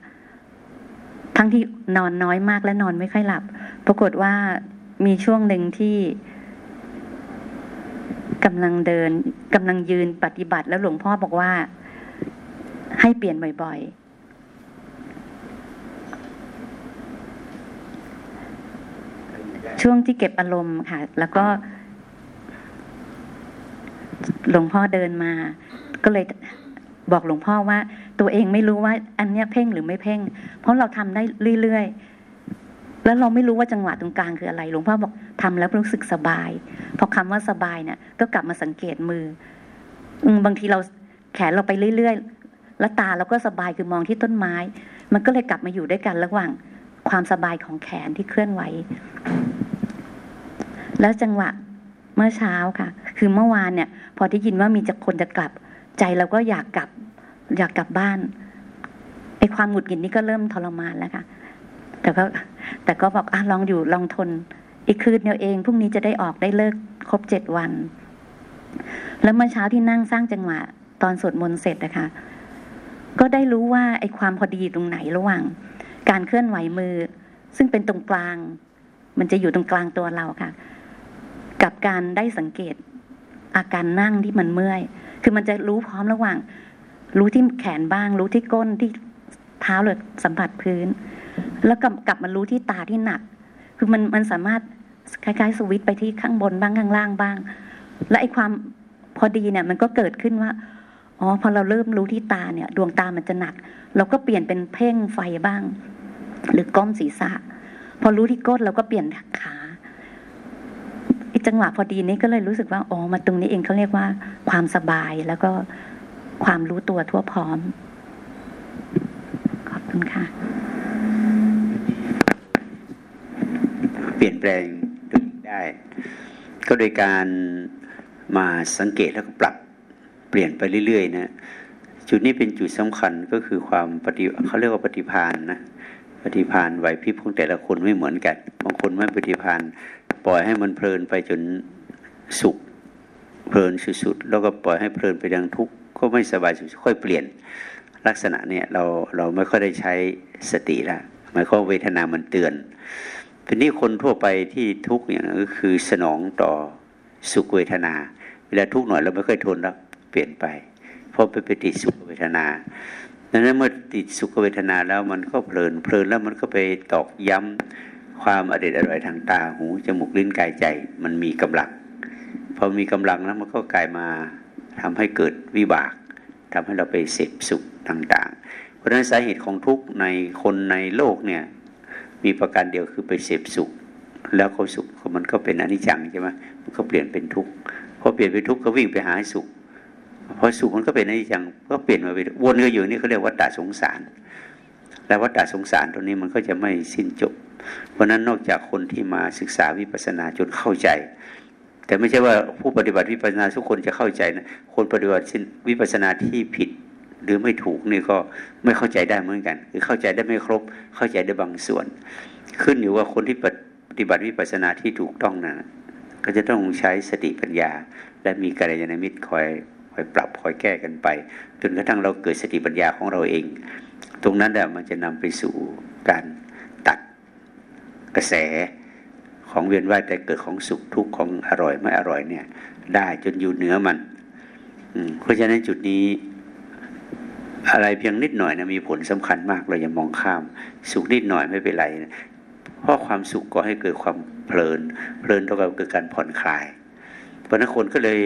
ทั้งที่นอนน้อยมากและนอนไม่ค่อยหลับ ปรากฏว่ามีช่วงหนึ่งที่ กำลังเดินกำลังยืนปฏิบัติแล้วหลวงพ่อบอกว่า ให้เปลี่ยนบ่อยๆ ช่วงที่เก็บอารมณ์ค่ะ แล้วก็ หลวงพ่อเดินมา ก็เลยบอกหลวงพ่อว่า ตัวเองไม่รู้ว่า อันเนี้ยเพ่งหรือไม่เพ่ง เพราะเราทำได้เรื่อยๆแล้วเราไม่รู้ว่าจังหวะตรงกลางคืออะไร หลวงพ่อบอก ทำแล้วรู้สึกสบาย พอคำว่าสบายเนี่ยก็กลับมาสังเกตมือ อืบางทีเราแขนเราไปเรื่อยๆ แล้วตาเราก็สบายคือมองที่ต้นไม้ มันก็เลยกลับมาอยู่ด้วยกันระหว่างความสบายของแขนที่เคลื่อนไหว แล้วจังหวะเมื่อเช้าค่ะ คือเมื่อวานเนี่ย พอได้ยินว่ามีจะคนจะกลับ ใจเราก็อยากกลับ อยากกลับบ้านไอ้ความหงุดหงิดนี่ก็เริ่มทรมานแล้วค่ะ แต่ก็ แต่ก็บอกอะลองอยู่ลองทน อีกคืนเดียวเองพรุ่งนี้จะได้ออกได้เลิกครบเจ็ดวัน แล้วเมื่อเช้าที่นั่งสร้างจังหวะ ตอนสวดมนต์เสร็จนะคะ ก็ได้รู้ว่าไอ้ความพอดีตรงไหนระหว่าง การเคลื่อนไหวมือ ซึ่งเป็นตรงกลาง มันจะอยู่ตรงกลางตัวเราค่ะ กับการได้สังเกต อาการนั่งที่มันเมื่อย คือมันจะรู้พร้อมระหว่าง รู้ที่แขนบ้าง รู้ที่ก้นที่เท้าเลยสัมผัสพื้น แล้วกลับกลับมารู้ที่ตาที่หนัก คือมันมันสามารถ คล้ายๆสวิตไปที่ข้างบนบ้างข้างล่างบ้าง และไอ้ความพอดีเนี่ย มันก็เกิดขึ้นว่าอ๋อพอเราเริ่มรู้ที่ตาเนี่ย ดวงตามันจะหนัก เราก็เปลี่ยนเป็นเพ่งไฟบ้าง หรือก้มศีรษะ พอรู้ที่ก้นเราก็เปลี่ยนขาไอ้จังหวะพอดีนี้ก็เลยรู้สึกว่าอ๋อมาตรงนี้เองเขาเรียกว่า ความสบายแล้วก็ความรู้ตัวทั่วพร้อม ขอบคุณค่ะ เปลี่ยนแปลงตัวเอง ได้ ก็โดยการมาสังเกตแล้วก็ปรับเปลี่ยนไปเรื่อยๆนะจุดนี้เป็นจุดสำคัญก็คือความปฏิเขาเรียกว่าปฏิพานนะปฏิพานไหวพริบของแต่ละคนไม่เหมือนกันบางคนไม่ปฏิพานปล่อยให้มันเพลินไปจนสุขเพลินสุดๆแล้วก็ปล่อยให้เพลินไปดังทุกข์ก็ไม่สบายสุดค่อยเปลี่ยนลักษณะเนี่ยเราเราไม่ค่อยได้ใช้สติละหมายความเวทนามันเตือน ทีนี้คนทั่วไปที่ทุกข์อย่างก็คือสนองต่อสุขเวทนา เวลาทุกข์หน่อยเราไม่ค่อยทนแล้วเปลี่ยนไป เพราะไปไปติดสุขเวทนาดังนั้นเมื่อติดสุขเวทนาแล้วมันก็เพลินเพลินแล้วมันก็ไปตอกย้ำความอร่อยอร่อยทางตาหูจมูกลิ้นกายใจ มันมีกำลังพอมีกำลังแล้วมันก็กลายมาทำให้เกิดวิบากทำให้เราไปเสพสุขต่าง ๆ เพราะฉะนั้นสาเหตุของทุกข์ในคนในโลกเนี่ย มีประการเดียวคือไปเสพสุข แล้วเขาสุขมันก็เป็นอนิจจังใช่ไหมมันก็เปลี่ยนเป็นทุกข์พอเปลี่ยนเป็นทุกข์ก็วิ่งไปหาสุขพอสุขมันก็เป็นอนิจจังก็เปลี่ยนมาเป็นวนกันอยู่นี่เขาเรียกวัฏฏะสงสาร แล้ววัฏฏะสงสารตรงนี้มันก็จะไม่สิ้นจบ เพราะนั้นนอกจากคนที่มาศึกษาวิปัสสนาจนเข้าใจ แต่ไม่ใช่ว่าผู้ปฏิบัติวิปัสสนาทุกคนจะเข้าใจนะคนปฏิบัติวิปัสสนาที่ผิด หรือไม่ถูกนี่ก็ไม่เข้าใจได้เหมือนกัน คือเข้าใจได้ไม่ครบ เข้าใจได้บางส่วน ขึ้นอยู่ว่าคนที่ปฏิบัติวิปัสสนาที่ถูกต้องนะก็จะต้องใช้สติปัญญา และมีกัลยาณมิตรคอยคอยปรับคอยแก้กันไป จนกระทั่งเราเกิดสติปัญญาของเราเอง ตรงนั้นแหละมันจะนำไปสู่การตัดกระแสของเวียนว่ายแต่เกิดของสุขทุกข์ของอร่อยไม่อร่อยเนี่ย ได้จนอยู่เหนือมันเพราะฉะนั้นจุดนี้ อะไรเพียงนิดหน่อยนะมีผลสำคัญมากเราอย่ามองข้าม สุขนิดหน่อยไม่เป็นไรนะเพราะความสุขก็ให้เกิดความเพลิน เพลินเท่ากับเกิดการผ่อนคลาย เพราะนั้นคนก็เลย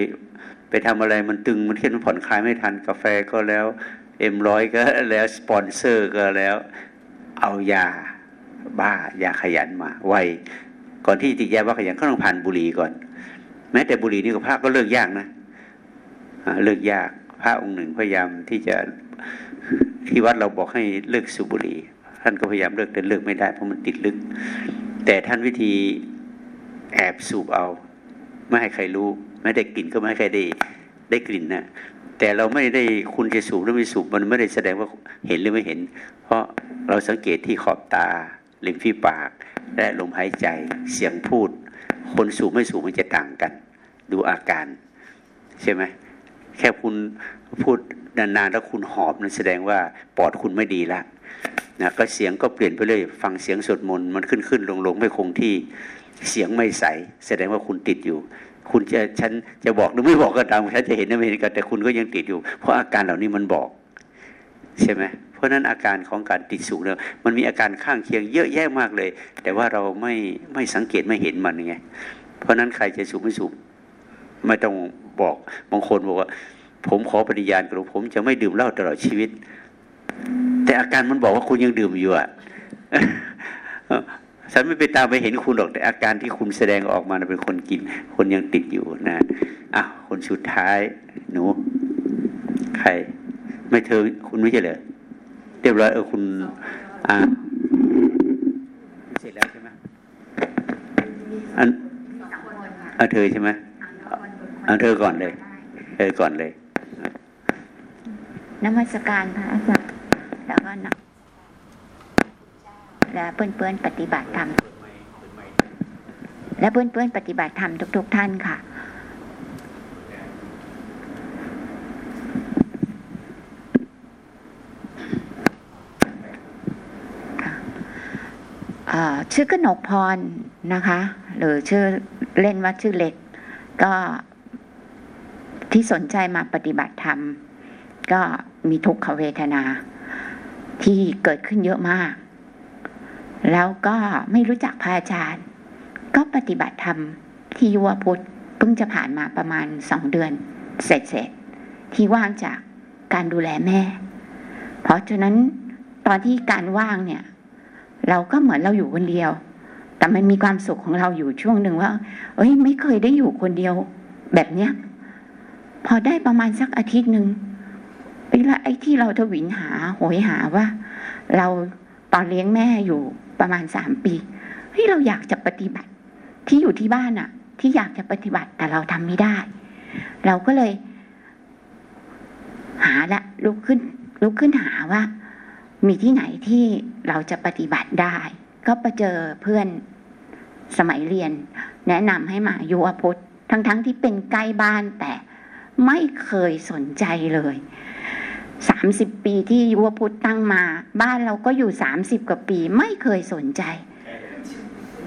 ไปทำอะไรมันตึงมันเครียดมันผ่อนคลายไม่ทันกาแฟก็แล้วเอ็มร้อยก็แล้วสปอนเซอร์ก็แล้วเอายาบ้ายาขยันมา ไวก่อนที่ติดยาบ้าขยันก็ต้องผ่านบุหรี่ก่อน แม้แต่บุหรี่นี่ก็พระก็เลิกยากนะเลิกยาก พระองค์หนึ่งพยายามที่จะที่วัดเราบอกให้เลิกสูบบุหรี่ท่านก็พยายามเลิกแต่เลิกไม่ได้เพราะมันติดลึก แต่ท่านวิธีแอบสูบเอา ไม่ให้ใครรู้ ไม่ได้กลิ่นก็ไม่ให้ใครได้ได้กลิ่นนะแต่เราไม่ได้คุณจะสูบหรือไม่สูบมันไม่ได้แสดงว่าเห็นหรือไม่เห็น เพราะเราสังเกตที่ขอบตาริมฝีปาก และลมหายใจเสียงพูด คนสูบไม่สูบมันจะต่างกัน ดูอาการ ใช่ไหม แค่คุณพูดนานๆแล้วคุณหอบนั่นแสดงว่าปอดคุณไม่ดีละนะก็เสียงก็เปลี่ยนไปเลย ฟังเสียงสวดมนต์มันขึ้นขึ้นลงลงไม่คงที่เสียงไม่ใส แสดงว่าคุณติดอยู่ คุณจะฉันจะบอกหรือไม่บอกก็ตามฉันจะเห็นไม่เห็นกันแต่คุณก็ยังติดอยู่ เพราะอาการเหล่านี้มันบอก ใช่ไหมเพราะนั้นอาการของการติดสูงเนี่ยมันมีอาการข้างเคียงเยอะแยะมากเลย แต่ว่าเราไม่ไม่สังเกตไม่เห็นมันไงเพราะนั้นใครจะสูบไม่สูบไม่ต้อง บอกบางคนบอกว่า ผมขอปฏิญาณกับผมจะไม่ดื่มเหล้าตลอดชีวิต แต่อาการมันบอกว่าคุณยังดื่มอยู่อะฉันไม่ไปตามไปเห็นคุณหรอกแต่อาการที่คุณแสดงออกมาเป็นคนกิน คนยังติดอยู่นะอะคนสุดท้ายหนู ใคร ไม่เธอคุณไม่ใช่เหรอเรียบร้อยเออคุณ อ่าเสร็จแล้วใช่ไหมอันอันเธอใช่ไหม อันเธอก่อนเลยเธอก่อนเลยนมัสการพระอาจารย์แล้วก็นักและเพื่อนๆปฏิบัติธรรมและเพื่อนๆปฏิบัติธรรมทุก ๆ ท่านค่ะ ชื่อกนกพรนะคะ หรือชื่อเล่นว่าชื่อเล็ก ก็ ที่สนใจมาปฏิบัติธรรม ก็มีทุกขเวทนา ที่เกิดขึ้นเยอะมาก แล้วก็ไม่รู้จักพระอาจารย์ ก็ปฏิบัติธรรมที่ยุวพุทธเพิ่งจะผ่านมาประมาณสองเดือน เสร็จๆที่ว่างจากการดูแลแม่ เพราะฉะนั้นตอนที่การว่างเนี่ย เราก็เหมือนเราอยู่คนเดียว แต่มันมีความสุขของเราอยู่ช่วงหนึ่งว่า เอ้ย ไม่เคยได้อยู่คนเดียวแบบเนี้ย พอได้ประมาณสักอาทิตย์หนึ่งไอ้ละไอ้ที่เราทวินหาโหยหาว่า เราตอนเลี้ยงแม่อยู่ประมาณสามปีเฮ้ยเราอยากจะปฏิบัติ ที่อยู่ที่บ้านอะที่อยากจะปฏิบัติแต่เราทำไม่ได้ เราก็เลย หาละลุกขึ้นลุกขึ้นหาว่า มีที่ไหนที่เราจะปฏิบัติได้ ก็ไปเจอเพื่อนสมัยเรียน แนะนำให้มายุวพุทธทั้งๆทที่เป็นใกล้บ้านแต่ ไม่เคยสนใจเลยสามสิบปีที่ยุวพุทธตั้งมา บ้านเราก็อยู่สามสิบกว่าปีไม่เคยสนใจ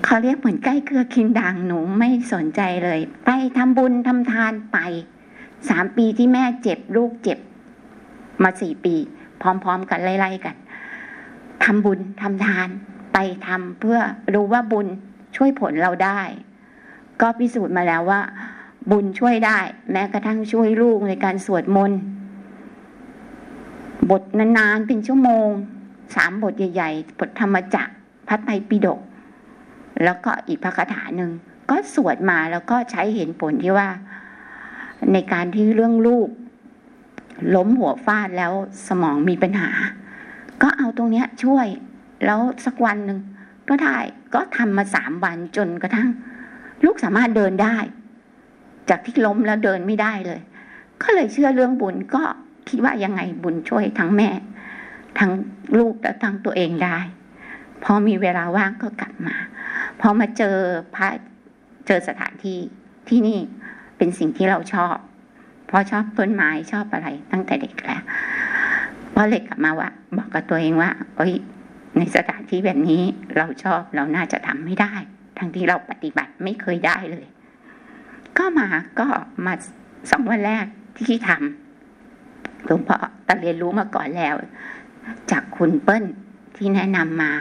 เขาเรียกเหมือนใกล้เกลือคินดังหนูไม่สนใจเลย ไปทำบุญทำทานไปสามปีที่แม่เจ็บลูกเจ็บ มาสี่ปี พร้อมๆกันไล่ๆกันทำบุญทำทาน ไปทำเพื่อรู้ว่าบุญช่วยผลเราได้ ก็พิสูจน์มาแล้วว่า บุญช่วยได้ แม้กระทั่งช่วยลูกในการสวดมนต์บทนานๆเป็นชั่วโมงสามบทใหญ่ๆบทธรรมจักรพัฒไตรปิฎกแล้วก็อีกพระคาถาหนึ่งก็สวดมาแล้วก็ใช้เห็นผลที่ว่า ในการที่เรื่องลูก ล้มหัวฟาดแล้วสมองมีปัญหา ก็เอาตรงเนี้ยช่วยแล้วสักวันหนึ่งก็ได้ก็ทำมาสามวันจนกระทั่ง ลูกสามารถเดินได้ จากที่ล้มแล้วเดินไม่ได้เลย ก็เลยเชื่อเรื่องบุญก็คิดว่ายังไงบุญช่วยทั้งแม่ ทั้งลูกและทั้งตัวเองได้พอมีเวลาว่างก็กลับมาพอมาเจอพระเจอสถานที่ที่นี่เป็นสิ่งที่เราชอบ เพราะชอบต้นไม้ชอบอะไรตั้งแต่เด็กแล้วพอเลยกลับมาว่า บอกกับตัวเองว่าเอ้ยในสถานที่แบบนี้เราชอบเราน่าจะทำไม่ได้ ทั้งที่เราปฏิบัติไม่เคยได้เลย ก็มาก็มาสองวันแรกที่ทำหลวงพ่อตเรียนรู้มาก่อนแล้ว จากคุณเปิ้ลที่แนะนำมา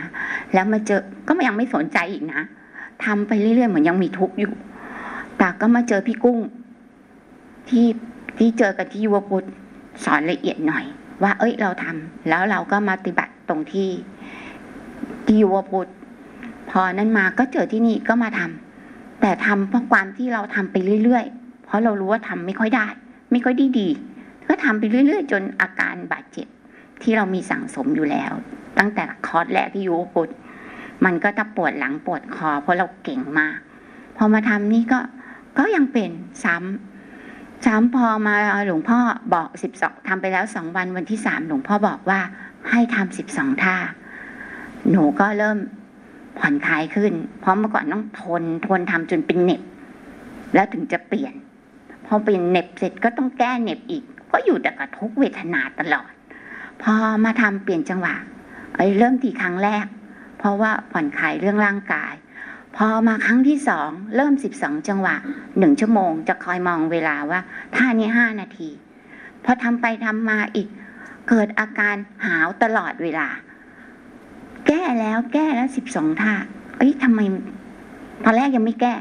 แล้วมาเจอก็ยังไม่สนใจอีกนะทำไปเรื่อยๆเหมือนยังมีทุกข์อยู่ แต่ก็มาเจอพี่กุ้ง ที่ที่เจอกันที่ยุวพุทธสอนละเอียดหน่อย ว่า เอ้ยเราทำแล้วเราก็มาปฏิบัติตรงที่ที่ยุวพุทธพอนั้นมาก็เจอที่นี่ก็มาทำ แต่ทำเพราะความที่เราทำไปเรื่อยๆ เพราะเรารู้ว่าทำไม่ค่อยได้ ไม่ค่อยดีดี ก็ทำไปเรื่อยๆ จนอาการบาดเจ็บที่เรามีสั่งสมอยู่แล้ว ตั้งแต่คอร์สแรกที่ยุวพุทธมันก็จะปวดหลังปวดคอ เพราะเราเก่งมาก พอมาทำนี่ก็ก็ยังเป็นซ้ำซ้ำพอมาหลวงพ่อบอกสิบสองทำไปแล้วสองวันวันที่สามหลวงพ่อบอกว่าให้ทำสิบสองท่า หนูก็เริ่ม ผ่อนคลายขึ้น เพราะเมื่อก่อนต้องทนทนทำจนเป็นเน็บ แล้วถึงจะเปลี่ยน พอเป็นเน็บเสร็จก็ต้องแก้เน็บอีก ก็อยู่แต่กับทุกเวทนาตลอด พอมาทำเปลี่ยนจังหวะไอ้เริ่มทีครั้งแรก เพราะว่าผ่อนคลายเรื่องร่างกาย พอมาครั้งที่สองเริ่มสิบสองจังหวะหนึ่งชั่วโมง จะคอยมองเวลาว่าท่านี้ห้านาทีพอทำไปทำมาอีก เกิดอาการหาวตลอดเวลา แก้แล้วแก้แล้วสิบสองท่าเอ้ยทำไมตอนแรกยังไม่แก้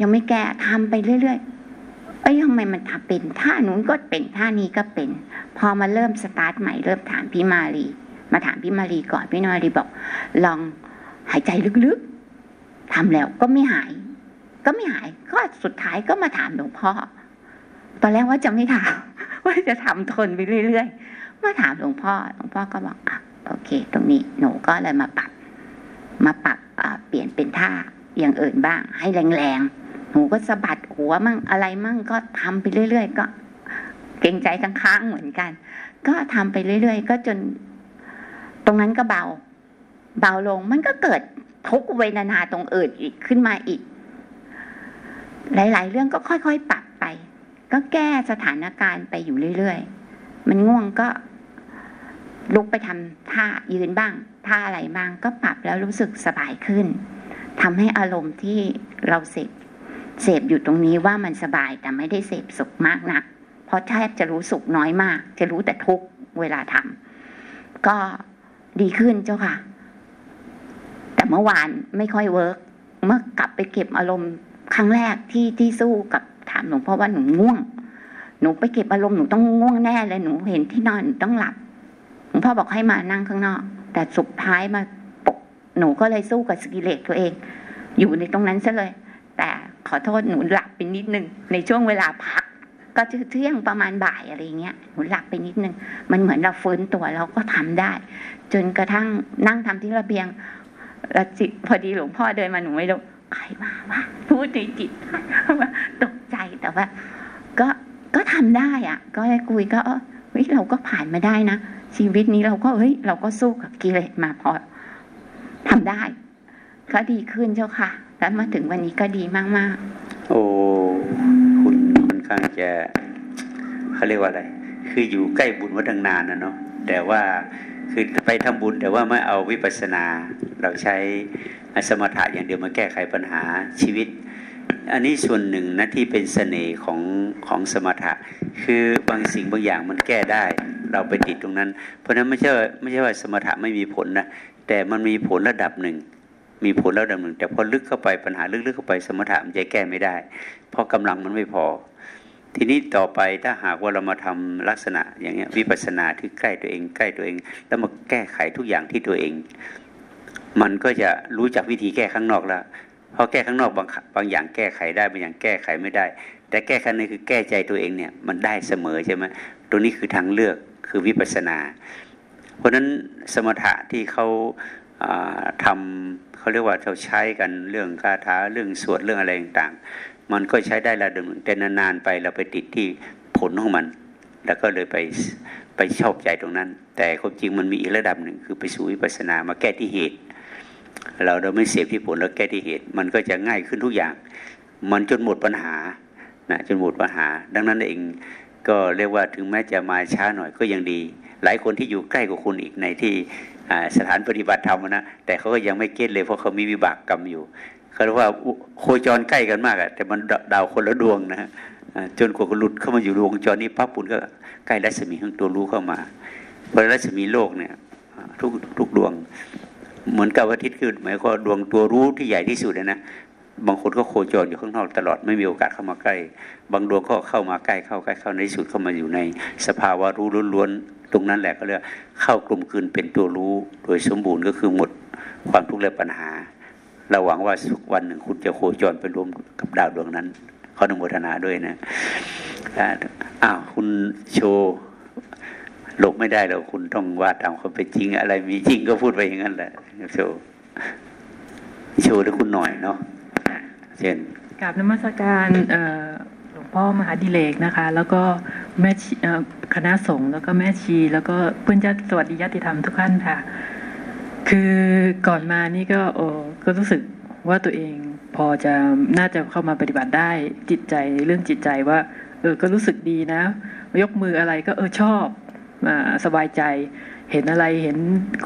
ยังไม่แก้ทำไปเรื่อยๆเอ้ยทำไมมันทำเป็นท่านู้นก็เป็นท่านี้ก็เป็น พอมาเริ่มสตาร์ทใหม่เริ่มถามพี่มารีมาถามพี่มารีก่อนพี่มารีบอก ลองหายใจลึกๆทำแล้วก็ไม่หาย ก็ไม่หายก็สุดท้ายก็มาถามหลวงพ่อตอนแรกว่าจะไม่ถามว่าจะทำทนไปเรื่อยๆมาถามหลวงพ่อหลวงพ่อก็บอกอะ โอเค ตรงนี้หนูก็เลยมาปรับ มาปรับเปลี่ยนเป็นท่าอย่างอื่นบ้าง ให้แรงๆหนูก็สะบัดหัวมั่งอะไรมั่งก็ทำไปเรื่อยๆ ก็เกรงใจค้างๆเหมือนกัน ก็ทำไปเรื่อยๆ ก็จน ตรงนั้นก็เบา เบาลงมันก็เกิดทุกเวทนาตรงอื่นอีกขึ้นมาอีก หลาย ๆ เรื่องก็ค่อยๆปรับไป ก็แก้สถานการณ์ไปอยู่เรื่อยๆ มันง่วงก็ ลุกไปทำท่ายืนบ้างท่าอะไรบ้างก็ปรับแล้วรู้สึกสบายขึ้นทำให้อารมณ์ที่เราเสพเสพอยู่ตรงนี้ว่ามันสบายแต่ไม่ได้เสพสุขมากนัก เพราะแทบจะรู้สุขน้อยมาก จะรู้แต่ทุกเวลาทำก็ดีขึ้นเจ้าค่ะ แต่เมื่อวานไม่ค่อย work เมื่อกลับไปเก็บอารมณ์ครั้งแรกที่ที่สู้กับถามหลวงพ่อว่าหนูง่วง หนูไปเก็บอารมณ์หนูต้องง่วงแน่เลยหนูเห็นที่นอนต้องหลับ หลวงพ่อบอกให้มานั่งข้างนอก แต่สุดท้ายมาปกหนูก็เลยสู้กับกิเลสตัวเอง อยู่ในตรงนั้นซะเลย แต่ขอโทษหนูหลับไปนิดนึง ในช่วงเวลาพัก ก็เที่ยงประมาณบ่ายอะไรเงี้ยหนูหลับไปนิดนึง มันเหมือนเราฟื้นตัวเราก็ทำได้ จนกระทั่งนั่งทำที่ระเบียงแล้วจิตพอดีหลวงพ่อเดินมาหนูไม่รู้ใครมาวะพูดในจิตตกใจแต่ว่า ก็ก็ทำได้อะ ก็เลยคุยก็เออเฮ้ยเราก็ผ่านมาได้นะ ชีวิตนี้เราก็เฮ้ย เราก็สู้กับกิเลสมาพอทำได้ ก็ดีขึ้นเจ้าค่ะ แล้วมาถึงวันนี้ก็ดีมากๆโอ้คุณค่อนข้างจะเขาเรียกว่าอะไร คืออยู่ใกล้บุญมาตั้งนานนะเนาะแต่ว่าคือไปทำบุญแต่ว่าไม่เอาวิปัสสนา เราใช้สมถะอย่างเดียวมาแก้ไขปัญหาชีวิต อันนี้ส่วนหนึ่งนะที่เป็นเสน่ห์ของของสมถะ คือบางสิ่งบางอย่างมันแก้ได้ เราไปติดตรงนั้น เพราะนั้นไม่ใช่ไม่ใช่ว่าสมถะไม่มีผลนะแต่มันมีผลระดับหนึ่ง มีผลระดับหนึ่ง แต่พอลึกเข้าไปปัญหาลึกๆเข้าไปสมถะมันจะแก้ไม่ได้ เพราะกำลังมันไม่พอ ทีนี้ต่อไปถ้าหากว่าเรามาทำลักษณะอย่างเงี้ยวิปัสสนาที่ใกล้ตัวเอง ใกล้ตัวเอง แล้วมาแก้ไขทุกอย่างที่ตัวเอง มันก็จะรู้จักวิธีแก้ข้างนอกแล้ว พอแก้ข้างนอกบางบางอย่างแก้ไขได้บางอย่างแก้ไขไม่ได้ แต่แก้ข้างในคือแก้ใจตัวเองเนี่ยมันได้เสมอใช่ไหมตรงนี้คือทางเลือกคือวิปัสนา เพราะฉะนั้นสมถะที่เขาทำเขาเรียกว่าเขาใช้กันเรื่องคาถาเรื่องสวดเรื่องอะไรต่างๆ มันก็ใช้ได้ระดับหนึ่งแต่นานๆไปเราไปติดที่ผลของมัน แล้วก็เลยไปไปชอบใจตรงนั้น แต่ความจริงมันมีอีกระดับหนึ่งคือไปสู่วิปัสสนามาแก้ที่เหตุ เราเราไม่เสียบที่ผลแล้วแก้ที่เหตุ มันก็จะง่ายขึ้นทุกอย่าง มันจนหมดปัญหานะจนหมดปัญหา ดังนั้นเองก็เรียกว่าถึงแม้จะมาช้าหน่อยก็ยังดี หลายคนที่อยู่ใกล้กับคุณอีกในที่สถานปฏิบัติธรรมนะแต่เขาก็ยังไม่เก็ตเลยเพราะเขามีวิบากกรรมอยู่เขาเรียกว่าโคจรใกล้กันมากอะแต่มันดาวคนละดวงนะจนกว่าหลุดเข้ามาอยู่ดวงจรนี้ปั๊บปุ่นก็ใกล้รัศมีของตัวรู้เข้ามาเพราะรัศมีโลกเนี่ยทุกทุกดวง เหมือนกับอาทิตย์คือหมายความดวงตัวรู้ที่ใหญ่ที่สุดนะบางคนก็โคจรอยู่ข้างนอกตลอดไม่มีโอกาสเข้ามาใกล้ บางดวงก็เข้ามาใกล้เข้าใกล้เข้าในที่สุดเข้ามาอยู่ในสภาวะรู้ล้วนๆตรงนั้นแหละก็เรียกเข้ากลุ่มคืนเป็นตัวรู้ โดยสมบูรณ์ก็คือหมดความทุกข์และปัญหาเราหวังว่าสุกวันหนึ่งคุณจะโคจรไปรวมกับดาวดวงนั้นขออนุโมทนาด้วยนะอ้าวคุณโชว์ หลบไม่ได้แล้วคุณต้องว่าตามความเป็นจริงอะไร มีจริงก็พูดไปอย่างนั้นแหละโชว์โชว์ด้วยคุณหน่อยเนาะเช่นกราบนมัสการหลวงพ่อมหาดิเลกนะคะ แล้วก็แม่คณะสงฆ์แล้วก็แม่ชี แล้วก็เพื่อนญาติสวัสดีญาติธรรมทุกท่านค่ะ คือก่อนมานี่ก็โอ้ก็รู้สึกว่าตัวเองพอจะน่าจะเข้ามาปฏิบัติได้จิตใจเรื่องจิตใจว่า เออก็รู้สึกดีนะ ยกมืออะไรก็เออชอบ สบายใจ เห็นอะไรเห็น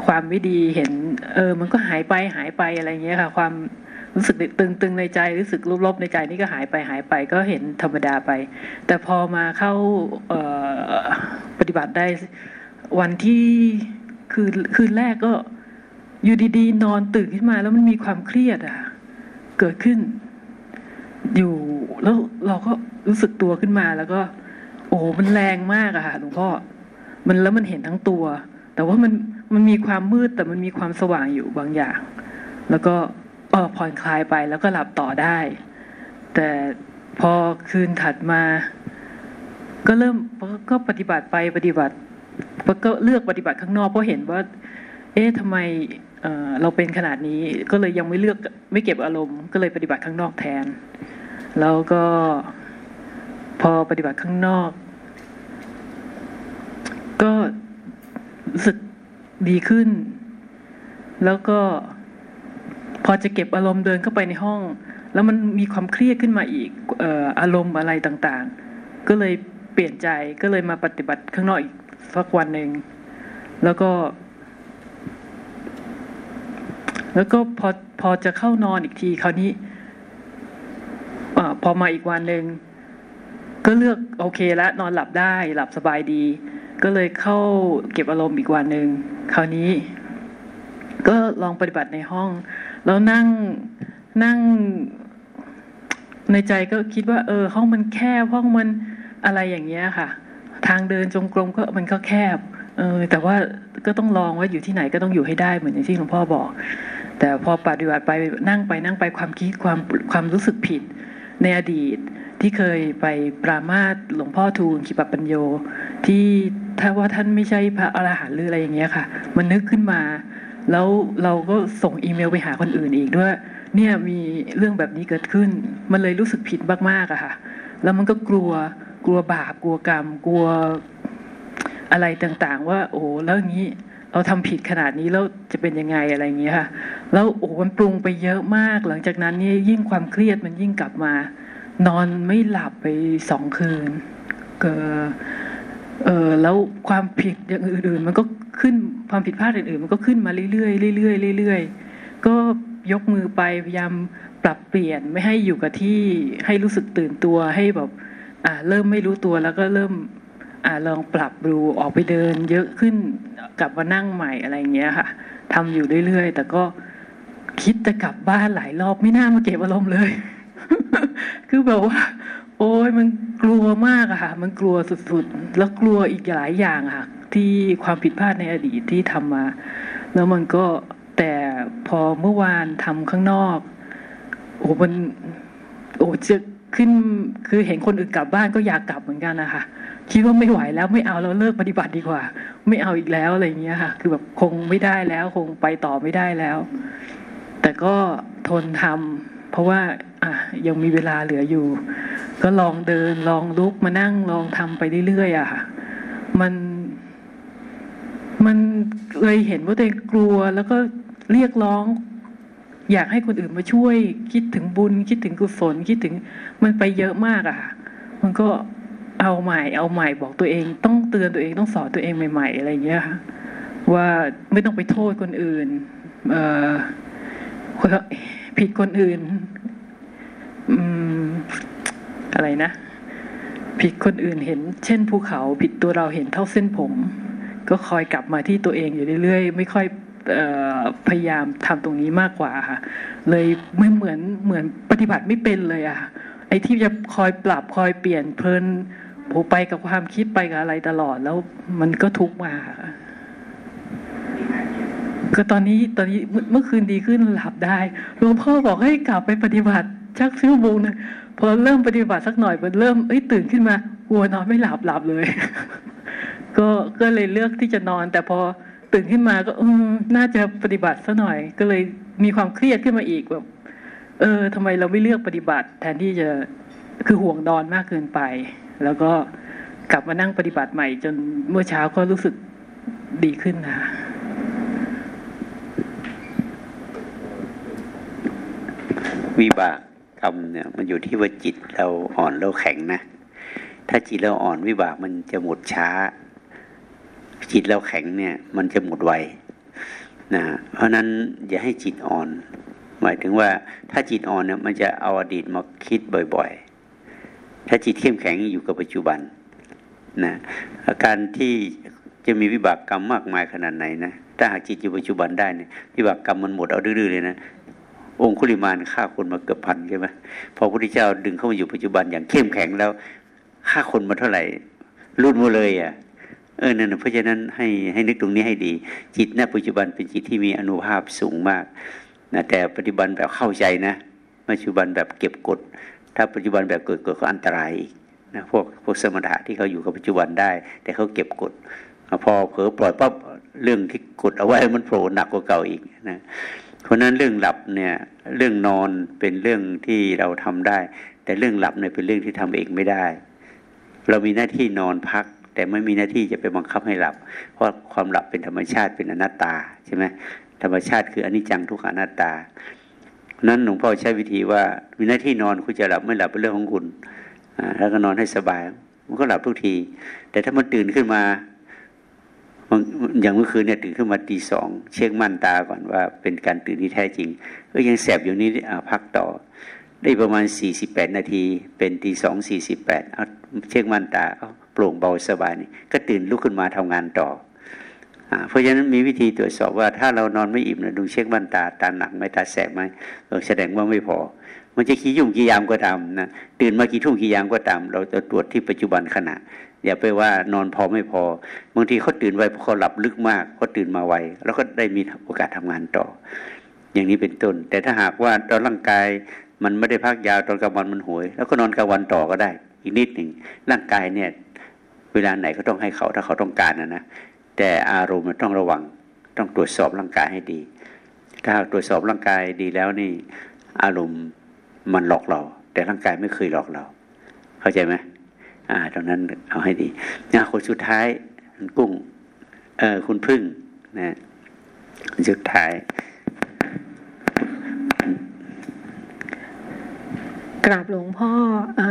ความไม่ดีเห็น เออ มันก็หายไปหายไปอะไรเงี้ยค่ะ ความรู้สึกตึงๆในใจรู้สึกลบๆในใจนี่ก็หายไปหายไปก็เห็นธรรมดาไป แต่พอมาเข้าปฏิบัติได้วันที่คืนคืนแรกก็อยู่ดีๆ นอนตื่นขึ้นมาแล้วมันมีความเครียดอะเกิดขึ้น อยู่แล้วเราก็รู้สึกตัวขึ้นมาแล้วก็ โอ้มันแรงมากอะค่ะหลวงพ่อ มันแล้วมันเห็นทั้งตัว แต่ว่ามันมันมีความมืดแต่มันมีความสว่างอยู่บางอย่าง แล้วก็เออผ่อนคลายไปแล้วก็หลับต่อได้ แต่พอคืนถัดมา ก็เริ่มก็ปฏิบัติไปปฏิบัติก็เลือกปฏิบัติข้างนอกเพราะเห็นว่า เอ๊ะทำไมเเราเป็นขนาดนี้ก็เลยยังไม่เลือกไม่เก็บอารมณ์ ก็เลยปฏิบัติข้างนอกแทน แล้วก็พอปฏิบัติข้างนอก ก็รู้สึกดีขึ้น แล้วก็พอจะเก็บอารมณ์เดินเข้าไปในห้อง แล้วมันมีความเครียดขึ้นมาอีกออารมณ์อะไรต่างๆ ก็เลยเปลี่ยนใจก็เลยมาปฏิบัติข้างนอกอีกสักวันหนึ่งแล้วก็ แล้วก็พอพอจะเข้านอนอีกทีคราวนี้อพอมาอีกวันหนึ่งก็เลือกโอเคแล้วนอนหลับได้ หลับสบายดี ก็เลยเข้าเก็บอารมณ์อีกวันหนึ่งคราวนี้ ก็ลองปฏิบัติในห้อง แล้วนั่งนั่งในใจก็คิดว่า เออ ห้องมันแคบห้องมันอะไรอย่างเงี้ยค่ะ ทางเดินจงกรมก็มันก็แคบ เออ แต่ว่าก็ต้องลองว่าอยู่ที่ไหนก็ต้องอยู่ให้ได้เหมือนอย่างที่หลวงพ่อบอก แต่พอปฏิบัติไปนั่งไปนั่งไปความคิดความความรู้สึกผิดในอดีต ที่เคยไปปรามาสหลวงพ่อทูลขิปปัญโย ที่ถ้าว่าท่านไม่ใช่พระอรหันต์หรืออะไรอย่างเงี้ยค่ะ มันนึกขึ้นมา แล้วเราก็ส่งอีเมลไปหาคนอื่นอีกด้วย เนี่ยมีเรื่องแบบนี้เกิดขึ้น มันเลยรู้สึกผิดมากๆอะค่ะ แล้วมันก็กลัวกลัวบาปกลัวกรรม กลัวอะไรต่างๆ ว่าโอ้แล้วอย่างนี้เราทำผิดขนาดนี้แล้วจะเป็นยังไงอะไรอย่างเงี้ยค่ะ แล้วโอ้มันปรุงไปเยอะมาก หลังจากนั้นนี่ยิ่งความเครียดมันยิ่งกลับมา นอนไม่หลับไปสองคืนเก็เออแล้วความผิดอย่างอื่นๆ มันก็ขึ้นความผิดพลาดอื่นๆ มันก็ขึ้นมาเรื่อยๆเรื่อยๆเรื่อยๆก็ยกมือไปพยายามปรับเปลี่ยนไม่ให้อยู่กับที่ให้รู้สึกตื่นตัวให้แบบอ่าเริ่มไม่รู้ตัวแล้วก็เริ่มอ่าลองปรับดูออกไปเดิน เยอะขึ้นกลับมานั่งใหม่อะไรเงี้ยค่ะทำอยู่เรื่อยๆ แต่ก็คิดจะกลับบ้านหลายรอบไม่น่ามาเก็บอารมณ์เลย คือแบบว่า โอ้ยมันกลัวมากอะค่ะ มันกลัวสุดๆ แล้วกลัวอีกหลายอย่างค่ะ ที่ความผิดพลาดในอดีตที่ทำมา แล้วมันก็แต่พอเมื่อวานทำข้างนอก โอ้มันโอ้จะขึ้นคือเห็นคนอื่นกลับบ้านก็อยากกลับเหมือนกันนะคะคิดว่าไม่ไหวแล้วไม่เอาเราเลิกปฏิบัติดีกว่า ไม่เอาอีกแล้วอะไรเงี้ยค่ะ คือแบบคงไม่ได้แล้ว คงไปต่อไม่ได้แล้ว แต่ก็ทนทำเพ ราะว่าอะยังมีเวลาเหลืออยู่ ก็ลองเดินลองลุกมานั่งลองทำไปเรื่อยๆอะ มันมันเลยเห็นว่าตัวเองกลัวแล้วก็เรียกร้อง อยากให้คนอื่นมาช่วย คิดถึงบุญ คิดถึงกุศลคิดถึงมันไปเยอะมากอะ มันก็เอาใหม่เอาใหม่บอกตัวเอง ต้องเตือนตัวเองต้องสอนตัวเองใหม่ ๆ อะไรอย่างเงี้ยค่ะว่าไม่ต้องไปโทษคนอื่น เอ่อ ผิดคนอื่นอืมอะไรนะ ผิดคนอื่นเห็น เช่นภูเขาผิดตัวเราเห็นเท่าเส้นผม ก็คอยกลับมาที่ตัวเองอยู่เรื่อยๆ ไม่ค่อยพยายามทำตรงนี้มากกว่าค่ะ เลยไม่เหมือนเหมือนปฏิบัติไม่เป็นเลยอะไอ้ที่จะคอยปรับคอยเปลี่ยนเพลินผไปกับความคิดไปกับอะไรตลอดแล้วมันก็ทุกมา ก็ตอนนี้ตอนนี้เมื่อคืนดีขึ้นหลับได้หลวงพ่อบอกให้กลับไปปฏิบัติชักชั่วโมงนึงพอเริ่มปฏิบัติสักหน่อยมันเริ่มเอ้ยตื่นขึ้นมากลัวนอนไม่หลับหลับเลย ก็ก็เลยเลือกที่จะนอน แต่พอตื่นขึ้นมาก็ออน่าจะปฏิบัติสักหน่อย ก็เลยมีความเครียดขึ้นมาอีกแบบเออทำไมเราไม่เลือกปฏิบัติ แทนที่จะคือห่วงนอนมากเกินไป แล้วก็กลับมานั่งปฏิบัติใหม่ จนเมื่อเช้าก็รู้สึกดีขึ้นนะ วิบากกรรมเนี่ยมันอยู่ที่ว่าจิตเราอ่อนเราแข็งนะ ถ้าจิตเราอ่อนวิบากมันจะหมดช้า จิตเราแข็งเนี่ย มันจะหมดไวนะเพราะนั้นอย่าให้จิตอ่อน หมายถึงว่าถ้าจิตอ่อนเนี่ยมันจะเอาอดีตมาคิดบ่อยๆ ถ้าจิตเข้มแข็งอยู่กับปัจจุบันนะอาการที่จะมีวิบากกรรมมากมายขนาดไหนนะถ้าหากจิตอยู่ปัจจุบันได้เนี่ยวิบากกรรมมันหมดเอาดื้อๆเลยนะ องคุลิมานฆ่าคนมาเกือบพันใช่ไหมพอพระพุทธเจ้าดึงเข้ามาอยู่ปัจจุบันอย่างเข้มแข็งแล้วฆ่าคนมาเท่าไหร่รุนมาเลยอะเออนั่นเพราะฉะนั้นให้ให้นึกตรงนี้ให้ดี จิตณปัจจุบันเป็นจิตที่มีอนุภาพสูงมากนะแต่ปฏิบัติแบบเข้าใจนะปัจจุบันแบบเก็บกด ถ้าปัจจุบันแบบเกิดเกิดก็อันตรายนะพวกพวกสมถะที่เขาอยู่กับปัจจุบันได้ แต่เขาเก็บกด พอเผลอปล่อยปั๊บเรื่องที่กดเอาไว้มันโผล่หนักกว่าเก่าอีกนะ เพราะนั้นเรื่องหลับเนี่ยเรื่องนอนเป็นเรื่องที่เราทำได้ แต่เรื่องหลับเนี่ยเป็นเรื่องที่ทำเองไม่ได้ เรามีหน้าที่นอนพัก แต่ไม่มีหน้าที่จะไปบังคับให้หลับ เพราะความหลับเป็นธรรมชาติเป็นอนัตตาใช่ไหมธรรมชาติคืออนิจจังทุกขานัตตา นั้นหลวงพ่อใช้วิธีว่ามีหน้าที่นอนคุณจะหลับไม่หลับเป็นเรื่องของคุณแล้วก็นอนให้สบาย มันก็หลับทุกที แต่ถ้ามันตื่นขึ้นมา อย่างเมื่อคืนเนี่ยตื่นขึ้นมาตีสองเช็คมั่นตาก่อนว่าเป็นการตื่นที่แท้จริงก็ยังแสบอยู่นี้พักต่อ ได้ประมาณสี่สิบแปดนาที เป็นตีสองสี่สิบแปดเอาเช็คมั่นตาเอาโปร่งเบาสบายนี่ก็ตื่นลุกขึ้นมาทำงานต่อเพราะฉะนั้นมีวิธีตรวจสอบว่าถ้าเรานอนไม่อิ่มนะดูเช็คบันตาตาหนักไหมตาแสบไหมแสดงว่าไม่พอ มันจะขี้ยุ่งกี่ยามก็ตามนะตื่นมากี่ทุ่มกี่ยามก็ตาม เราจะตรวจที่ปัจจุบันขณะ อย่าไปว่านอนพอไม่พอบางทีเขาตื่นไวเพราะเขาหลับลึกมากเขาตื่นมาไวแล้วก็ได้มีโอกาสทำงานต่อ อย่างนี้เป็นต้น แต่ถ้าหากว่าตอนร่างกายมันไม่ได้พักยาวตอนกลางวันมันหวย แล้วก็นอนกลางวันต่อก็ได้ อีกนิดหนึ่งร่างกายเนี่ย เวลาไหนก็ต้องให้เขาถ้าเขาต้องการนะนะแต่อารมณ์มันต้องระวัง ต้องตรวจสอบร่างกายให้ดี ถ้าตรวจสอบร่างกายดีแล้วนี่ อารมณ์มันหลอกเรา แต่ร่างกายไม่เคยหลอกเรา เข้าใจไหม อ่า ตรงนั้นเอาให้ดีนะคนสุดท้ายคุณกุ้ง เออคุณพึ่งนะสุดท้าย กราบหลวงพ่ออ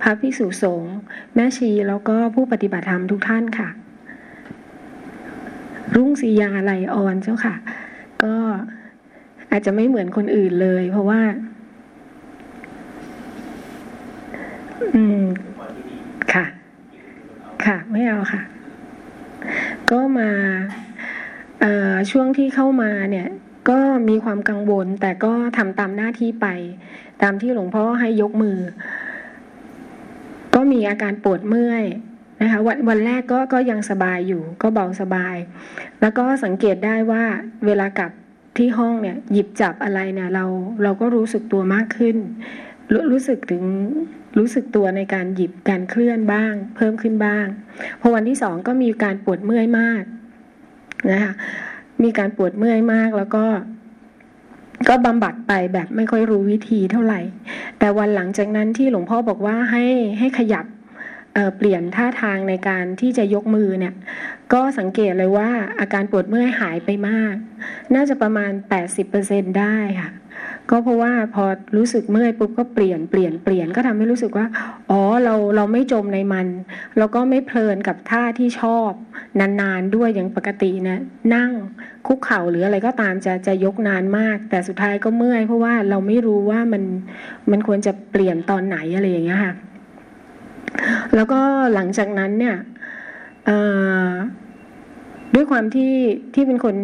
พระภิกษุสงฆ์แม่ชีแล้วก็ผู้ปฏิบัติธรรมทุกท่านค่ะ รุ่งสียาไหลออนเจ้าค่ะ ก็อาจจะไม่เหมือนคนอื่นเลย เพราะว่า อืม ค่ะ ไม่เอาค่ะ ก็มาช่วงที่เข้ามาเนี่ย ก็มีความกังวล แต่ก็ทำตามหน้าที่ไป ตามที่หลวงพ่อให้ยกมือ ก็มีอาการปวดเมื่อยนะคะวันวันแรกก็ก็ยังสบายอยู่ก็เบาสบาย แล้วก็สังเกตได้ว่าเวลากลับที่ห้องเนี่ย หยิบจับอะไรเนี่ย เราเราก็รู้สึกตัวมากขึ้น รู้สึกถึงรู้สึกตัวในการหยิบการเคลื่อนบ้าง เพิ่มขึ้นบ้าง พอวันที่สองก็มีการปวดเมื่อยมากนะคะมีการปวดเมื่อยมากแล้วก็ ก็บำบัดไปแบบไม่ค่อยรู้วิธีเท่าไหร่ แต่วันหลังจากนั้นที่หลวงพ่อบอกว่าให้ให้ขยับ เปลี่ยนท่าทางในการที่จะยกมือเนี่ยก็สังเกตเลยว่าอาการปวดเมื่อยหายไปมาก น่าจะประมาณ 80%ได้ค่ะ ก็เพราะว่าพอรู้สึกเมื่อยปุ๊บก็เปลี่ยนเปลี่ยนเปลี่ยนก็ทำให้รู้สึกว่า อ๋อเราเราไม่จมในมัน แล้วก็ไม่เพลินกับท่าที่ชอบนานๆด้วยอย่างปกตินะนั่งคุกเข่าหรืออะไรก็ตามจะจะยกนานมาก แต่สุดท้ายก็เมื่อยเพราะว่าเราไม่รู้ว่ามันมันควรจะเปลี่ยนตอนไหนอะไรอย่างเงี้ยค่ะ แล้วก็หลังจากนั้นเนี่ยด้วยความที่ที่เป็นคน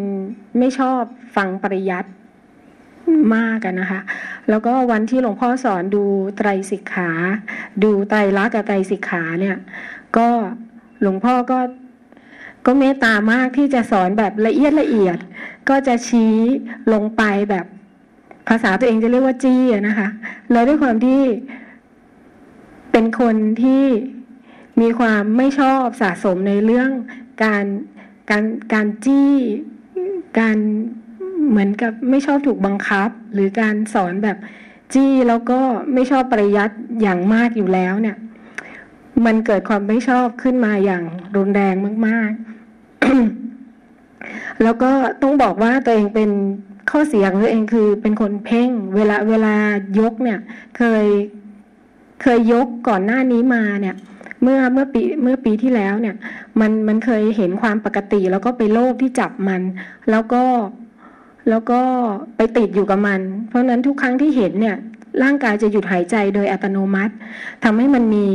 ไม่ชอบฟังปริยัติมากกันนะคะ แล้วก็วันที่หลวงพ่อสอนดูไตรสิกขา ดูไตรลักษณ์กับไตรสิกขาเนี่ย ก็หลวงพ่อก็ก็เมตตามากที่จะสอนแบบละเอียดละเอียด ก็จะชี้ลงไปแบบภาษาตัวเองจะเรียกว่าจี้นะคะ แล้วด้วยความที่ เป็นคนที่มีความไม่ชอบสะสมในเรื่องการการการจี้การเหมือนกับไม่ชอบถูกบังคับ หรือการสอนแบบจี้แล้วก็ไม่ชอบปริยัติอย่างมากอยู่แล้วเนี่ย มันเกิดความไม่ชอบขึ้นมาอย่างรุนแรงมาก ๆ แล้วก็ต้องบอกว่าตัวเองเป็นข้อเสียของตัวเองคือเป็นคนเพ่ง เวลาเวลายกเนี่ย เคย เคยยกก่อนหน้านี้มาเนี่ย เมื่อเมื่อปีเมื่อปีที่แล้วเนี่ย มันมันเคยเห็นความปกติ แล้วก็ไปโลภที่จับมัน แล้วก็แล้วก็ไปติดอยู่กับมัน เพราะนั้นทุกครั้งที่เห็นเนี่ยร่างกายจะหยุดหายใจโดยอัตโนมัติทำให้มันมี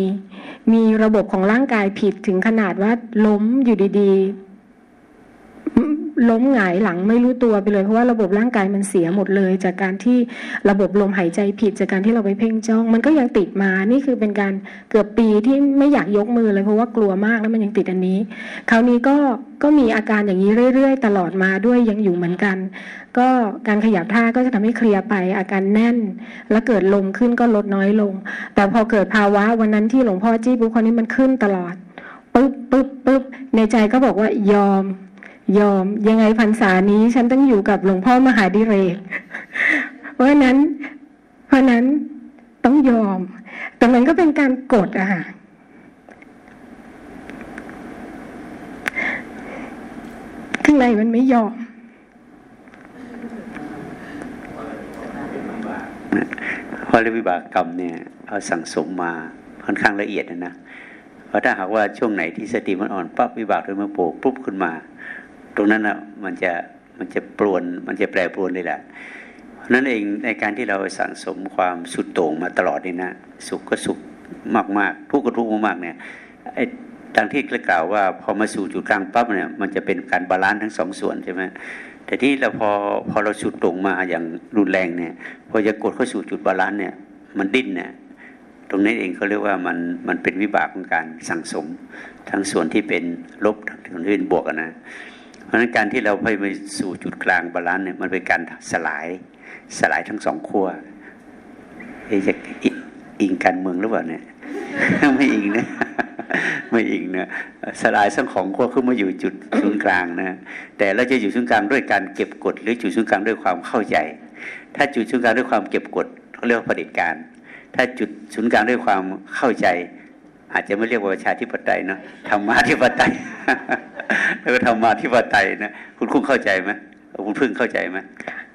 มีระบบของร่างกายผิดถึงขนาดว่าล้มอยู่ดีๆ ล้มหงายหลังไม่รู้ตัวไปเลยเพราะว่าระบบร่างกายมันเสียหมดเลย จากการที่ระบบลมหายใจผิดจากการที่เราไปเพ่งจ้อง มันก็ยังติดมานี่คือเป็นการเกือบปีที่ไม่อยากยกมือเลยเพราะว่ากลัวมากแล้วมันยังติดอันนี้ คราวนี้ก็ก็มีอาการอย่างนี้เรื่อยๆ ตลอดมาด้วยยังอยู่เหมือนกัน ก็การขยับท่าก็จะทำให้เคลียร์ไปอาการแน่น แล้วเกิดลมขึ้นก็ลดน้อยลง แต่พอเกิดภาวะวันนั้นที่หลวงพ่อจี้ปุ๊บคนนี้มันขึ้นตลอดปุ๊บปุ๊บปุ๊บในใจก็บอกว่ายอม ยอมยังไงพรรษานี้ฉันต้องอยู่กับหลวงพ่อมหาดิเรก เพราะนั้น เพราะนั้นต้องยอม แต่มันก็เป็นการกดอะค่ะข้างในมันไม่ยอม เพราะเรื่องวิบากกรรมเนี่ยเอาสั่งสมมาค่อนข้างละเอียดนะนะเพราะถ้าหากว่าช่วงไหนที่สติมันอ่อนปั๊บวิบากเลยมาโผล่ปุ๊บขึ้นมา ตรงนั้นอะมันจะมันจะปรวนมันจะแปรปรวนเลยแหละเพราะนั้นเองในการที่เราสั่งสมความสุดโต่งมาตลอดนี่นะสุขก็สุขมากๆทุกข์ก็ทุกข์มากๆเนี่ยไอ้ดังที่กล่าวว่าพอมาสู่จุดกลางปั๊บเนี่ยมันจะเป็นการ balance ทั้งสองส่วนใช่ไหมแต่ที่เราพอพอเราสุดโต่งมาอย่างรุนแรงเนี่ยพอจะกดเข้าสู่จุด balance เนี่ยมันดิ้นเนี่ยตรงนี้เองเขาเรียกว่ามันมันเป็นวิบากของการสั่งสม ทั้งส่วนที่เป็นลบทั้งส่วนที่เป็นบวกนะเราะฉะนั้นการที่เราไปสู่จุดกลาง balance เนี่ยมันเป็นการสลายสลายทั้งสองขั้วจะอิงการเมืองหรือเปล่าเนี่ยไม่อิงนะไม่อิงนะสลายทั้งของขั้วขึ้นมาอยู่จุดศูนย์กลางนะแต่เราจะอยู่ศูนย์กลางด้วยการเก็บกดหรือจุดศูนย์กลางด้วยความเข้าใจ ถ้าจุดศูนย์กลางด้วยความเก็บกดเขาเรียกว่าผลิตการ ถ้าจุดศูนย์กลางด้วยความเข้าใจ อาจจะไม่เรียกว่าประชาธิปไตยเนาะธรรมาธิปไตยแล้วก็ธรรมาธิปไตยนะคุณคุ้งเข้าใจไหมคุณพึ่งเข้าใจไหม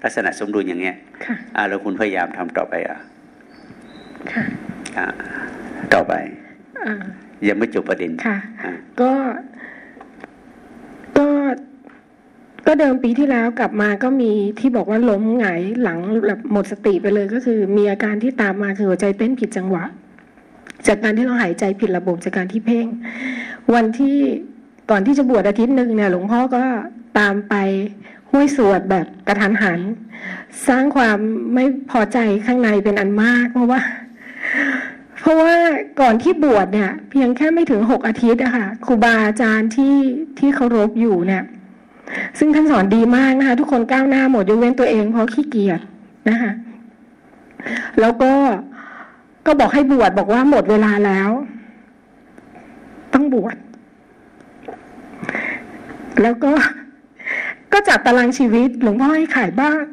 ลักษณะสมดุลอย่างเงี้ยอ่าแล้วคุณพยายามทำต่อไปอะต่อไปยังไม่จบประเด็นค่ะ ก็ก็ก็เดิมปีที่แล้วกลับมาก็มีที่บอกว่าล้มหงายหลังแบบหมดสติไปเลยก็คือ มีอาการที่ตามมาคือหัวใจเต้นผิดจังหวะ จากการที่เราหายใจผิดระบบจากการที่เพ่ง วันที่ก่อนที่จะบวชอาทิตย์หนึ่งเนี่ย หลวงพ่อก็ตามไปห้วยสวดแบบกระทันหัน สร้างความไม่พอใจข้างในเป็นอันมาก เพราะว่า เพราะว่าก่อนที่บวชเนี่ย เพียงแค่ไม่ถึงหกอาทิตย์อะค่ะครูบาอาจารย์ที่ที่เคารพอยู่เนี่ย ซึ่งท่านสอนดีมากนะคะ ทุกคนก้าวหน้าหมดยกเว้นตัวเองเพราะขี้เกียจนะคะแล้วก็ ก็บอกให้บวชบอกว่าหมดเวลาแล้ว ต้องบวชแล้วก็ก็จัดตารางชีวิตหลวงพ่อให้ขายบ้าน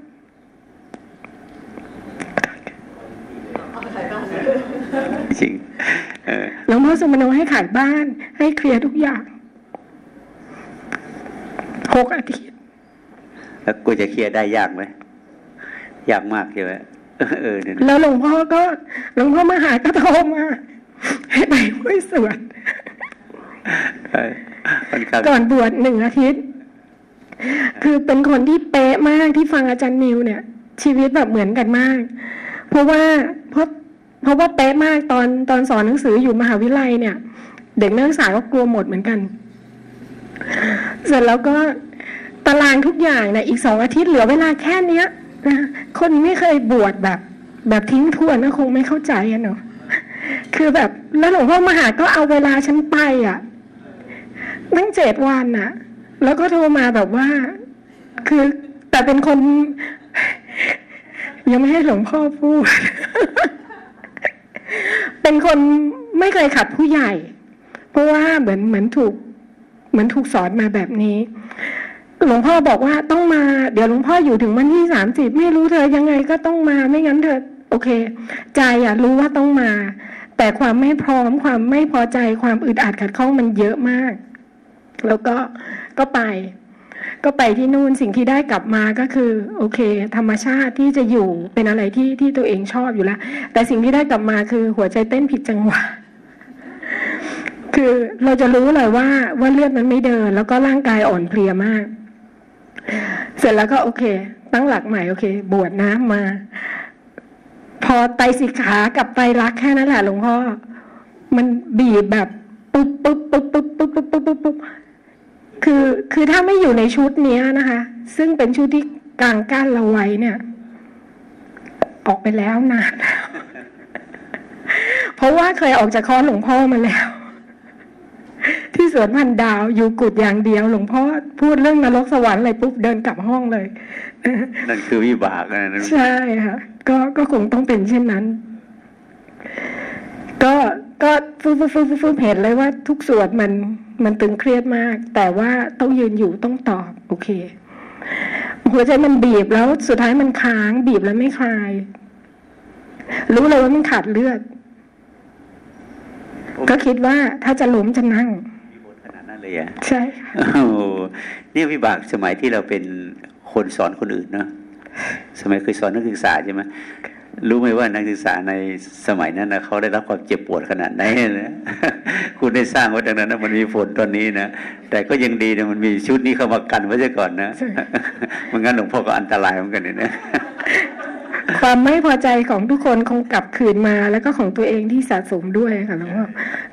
จริงหลวงพ่อสมโนให้ขายบ้าน ให้เคลียร์ทุกอย่างหกอาทิตย์แล้วกูจะเคลียร์ได้ยากไหมยากมากใช่ไหมเออ แล้วหลวงพ่อก็หลวงพ่อมาหาก็โทรมาให้ไปห้วยสวดก่อนบวชหนึ่งอาทิตย์ คือเป็นคนที่เป๊ะมากที่ฟังอาจารย์นิวเนี่ย ชีวิตแบบเหมือนกันมาก เพราะว่าเพราะเพราะว่าเป๊ะมากตอนตอนสอนหนังสืออยู่มหาวิทยาลัยเนี่ย เด็กนักศึกษาก็กลัวหมดเหมือนกัน เสร็จแล้วก็ตารางทุกอย่างเนี่ยอีกสองอาทิตย์เหลือเวลาแค่เนี้ย นะคนไม่เคยบวชแบบ แบบทิ้งทวนก็คงไม่เข้าใจอะเนาะคือแบบแล้วหลวงพ่อมหาก็เอาเวลาฉันไปอะตั้งเจ็ดวันอะ แล้วก็โทรมาแบบว่า คือแต่เป็นคน ยังไม่ให้หลวงพ่อพูด เป็นคนไม่เคยขัดผู้ใหญ่ เพราะว่าเหมือนเหมือนถูก เหมือนถูกสอนมาแบบนี้ หลวงพ่อบอกว่าต้องมา เดี๋ยวหลวงพ่ออยู่ถึงวันที่สามสิบไม่รู้เธอยังไงก็ต้องมาไม่งั้นเธอโอเค ใจอะรู้ว่าต้องมา แต่ความไม่พร้อมความไม่พอใจความอึดอัดขัดข้องมันเยอะมาก แล้วก็ก็ไป ก็ไปที่นู่นสิ่งที่ได้กลับมาก็คือ โอเค ธรรมชาติที่จะอยู่เป็นอะไรที่ที่ตัวเองชอบอยู่แล้ว แต่สิ่งที่ได้กลับมาคือหัวใจเต้นผิดจังหวะคือเราจะรู้เลยว่าว่าเลือดมันไม่เดิน แล้วก็ร่างกายอ่อนเพลียมาก เสร็จแล้วก็โอเค ตั้งหลักใหม่โอเค บวชน้ำมา พอไตสิกขากับไตรักแค่นั้นแหละหลวงพ่อ มันบีบแบบปุ๊บปุ๊บปุ๊บปุ๊บปุ๊บปุ๊บปุ๊บปุ๊บปุ๊บคือคือถ้าไม่อยู่ในชุดนี้นะคะ ซึ่งเป็นชุดที่กลางกั้นเราไว้เนี่ย ออกไปแล้วนานแล้วเพราะว่าเคยออกจากคอหลวงพ่อมาแล้ว ที่สวนพันดาวอยู่กุดอย่างเดียว หลวงพ่อพูดเรื่องนรกสวรรค์อะไรปุ๊บเดินกลับห้องเลย นั่นคือวิบากนะใช่ค่ะก็ก็คงต้องเป็นเช่นนั้น ก็ก็ฟูฟูฟูฟูฟูเห็นเลยว่าทุกส่วนมันมันตึงเครียดมาก แต่ว่าต้องยืนอยู่ต้องตอบโอเค หัวใจมันบีบแล้วสุดท้ายมันค้าง บีบแล้วไม่คลาย รู้เลยว่ามันขาดเลือด ก็คิดว่าถ้าจะล้มจะนั่งขนาดนั้นเลยอะใช่ค่ะโอ้โหเนี่ยวิบากสมัยที่เราเป็นคนสอนคนอื่นเนาะสมัยเคยสอนนักศึกษาใช่ไหมรู้ไหมว่านักศึกษาในสมัยนั้นนะเขาได้รับความเจ็บปวดขนาดไหนนะคุณได้สร้างไว้ดังนั้นนะมันมีฝนตอนนี้นะแต่ก็ยังดีนะมันมีชุดนี้เข้ามากันไว้ซะก่อนนะมันงั้นหลวงพ่อก็อันตรายเหมือนกันเนี่ยนะ ความไม่พอใจของทุกคนคงกลับคืนมา แล้วก็ของตัวเองที่สะสมด้วยค่ะหลวงพ่อ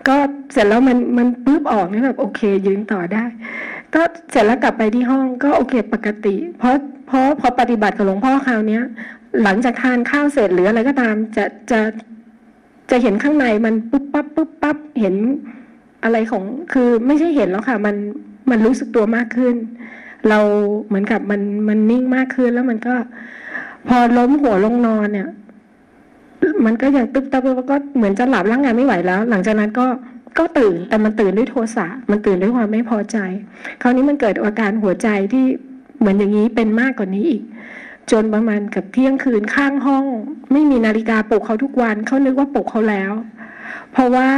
ก็เสร็จแล้วมันมันปุ๊บออกนี่แบบโอเค ยืนต่อได้ ก็เสร็จแล้วกลับไปที่ห้องก็โอเคปกติ เพราะเพราะพอปฏิบัติกับหลวงพ่อคราวเนี้ย หลังจากทานข้าวเสร็จหรืออะไรก็ตามจะจะจะเห็นข้างในมันปุ๊บปั๊บปุ๊บปั๊บเห็นอะไรของคือไม่ใช่เห็นแล้วค่ะ มันมันรู้สึกตัวมากขึ้น เราเหมือนกับมันมันนิ่งมากขึ้นแล้วมันก็ พอล้มหัวลงนอนเนี่ย มันก็ยังตึ๊บตับแล้วก็เหมือนจะหลับร่างกายไม่ไหวแล้ว หลังจากนั้นก็ก็ตื่นแต่มันตื่นด้วยโทสะมันตื่นด้วยความไม่พอใจ คราวนี้มันเกิดอาการหัวใจที่เหมือนอย่างนี้เป็นมากกว่านี้อีก จนประมาณกับเที่ยงคืนข้างห้อง ไม่มีนาฬิกาปลุกเขาทุกวันเขานึกว่าปลุกเขาแล้ว เพราะว่า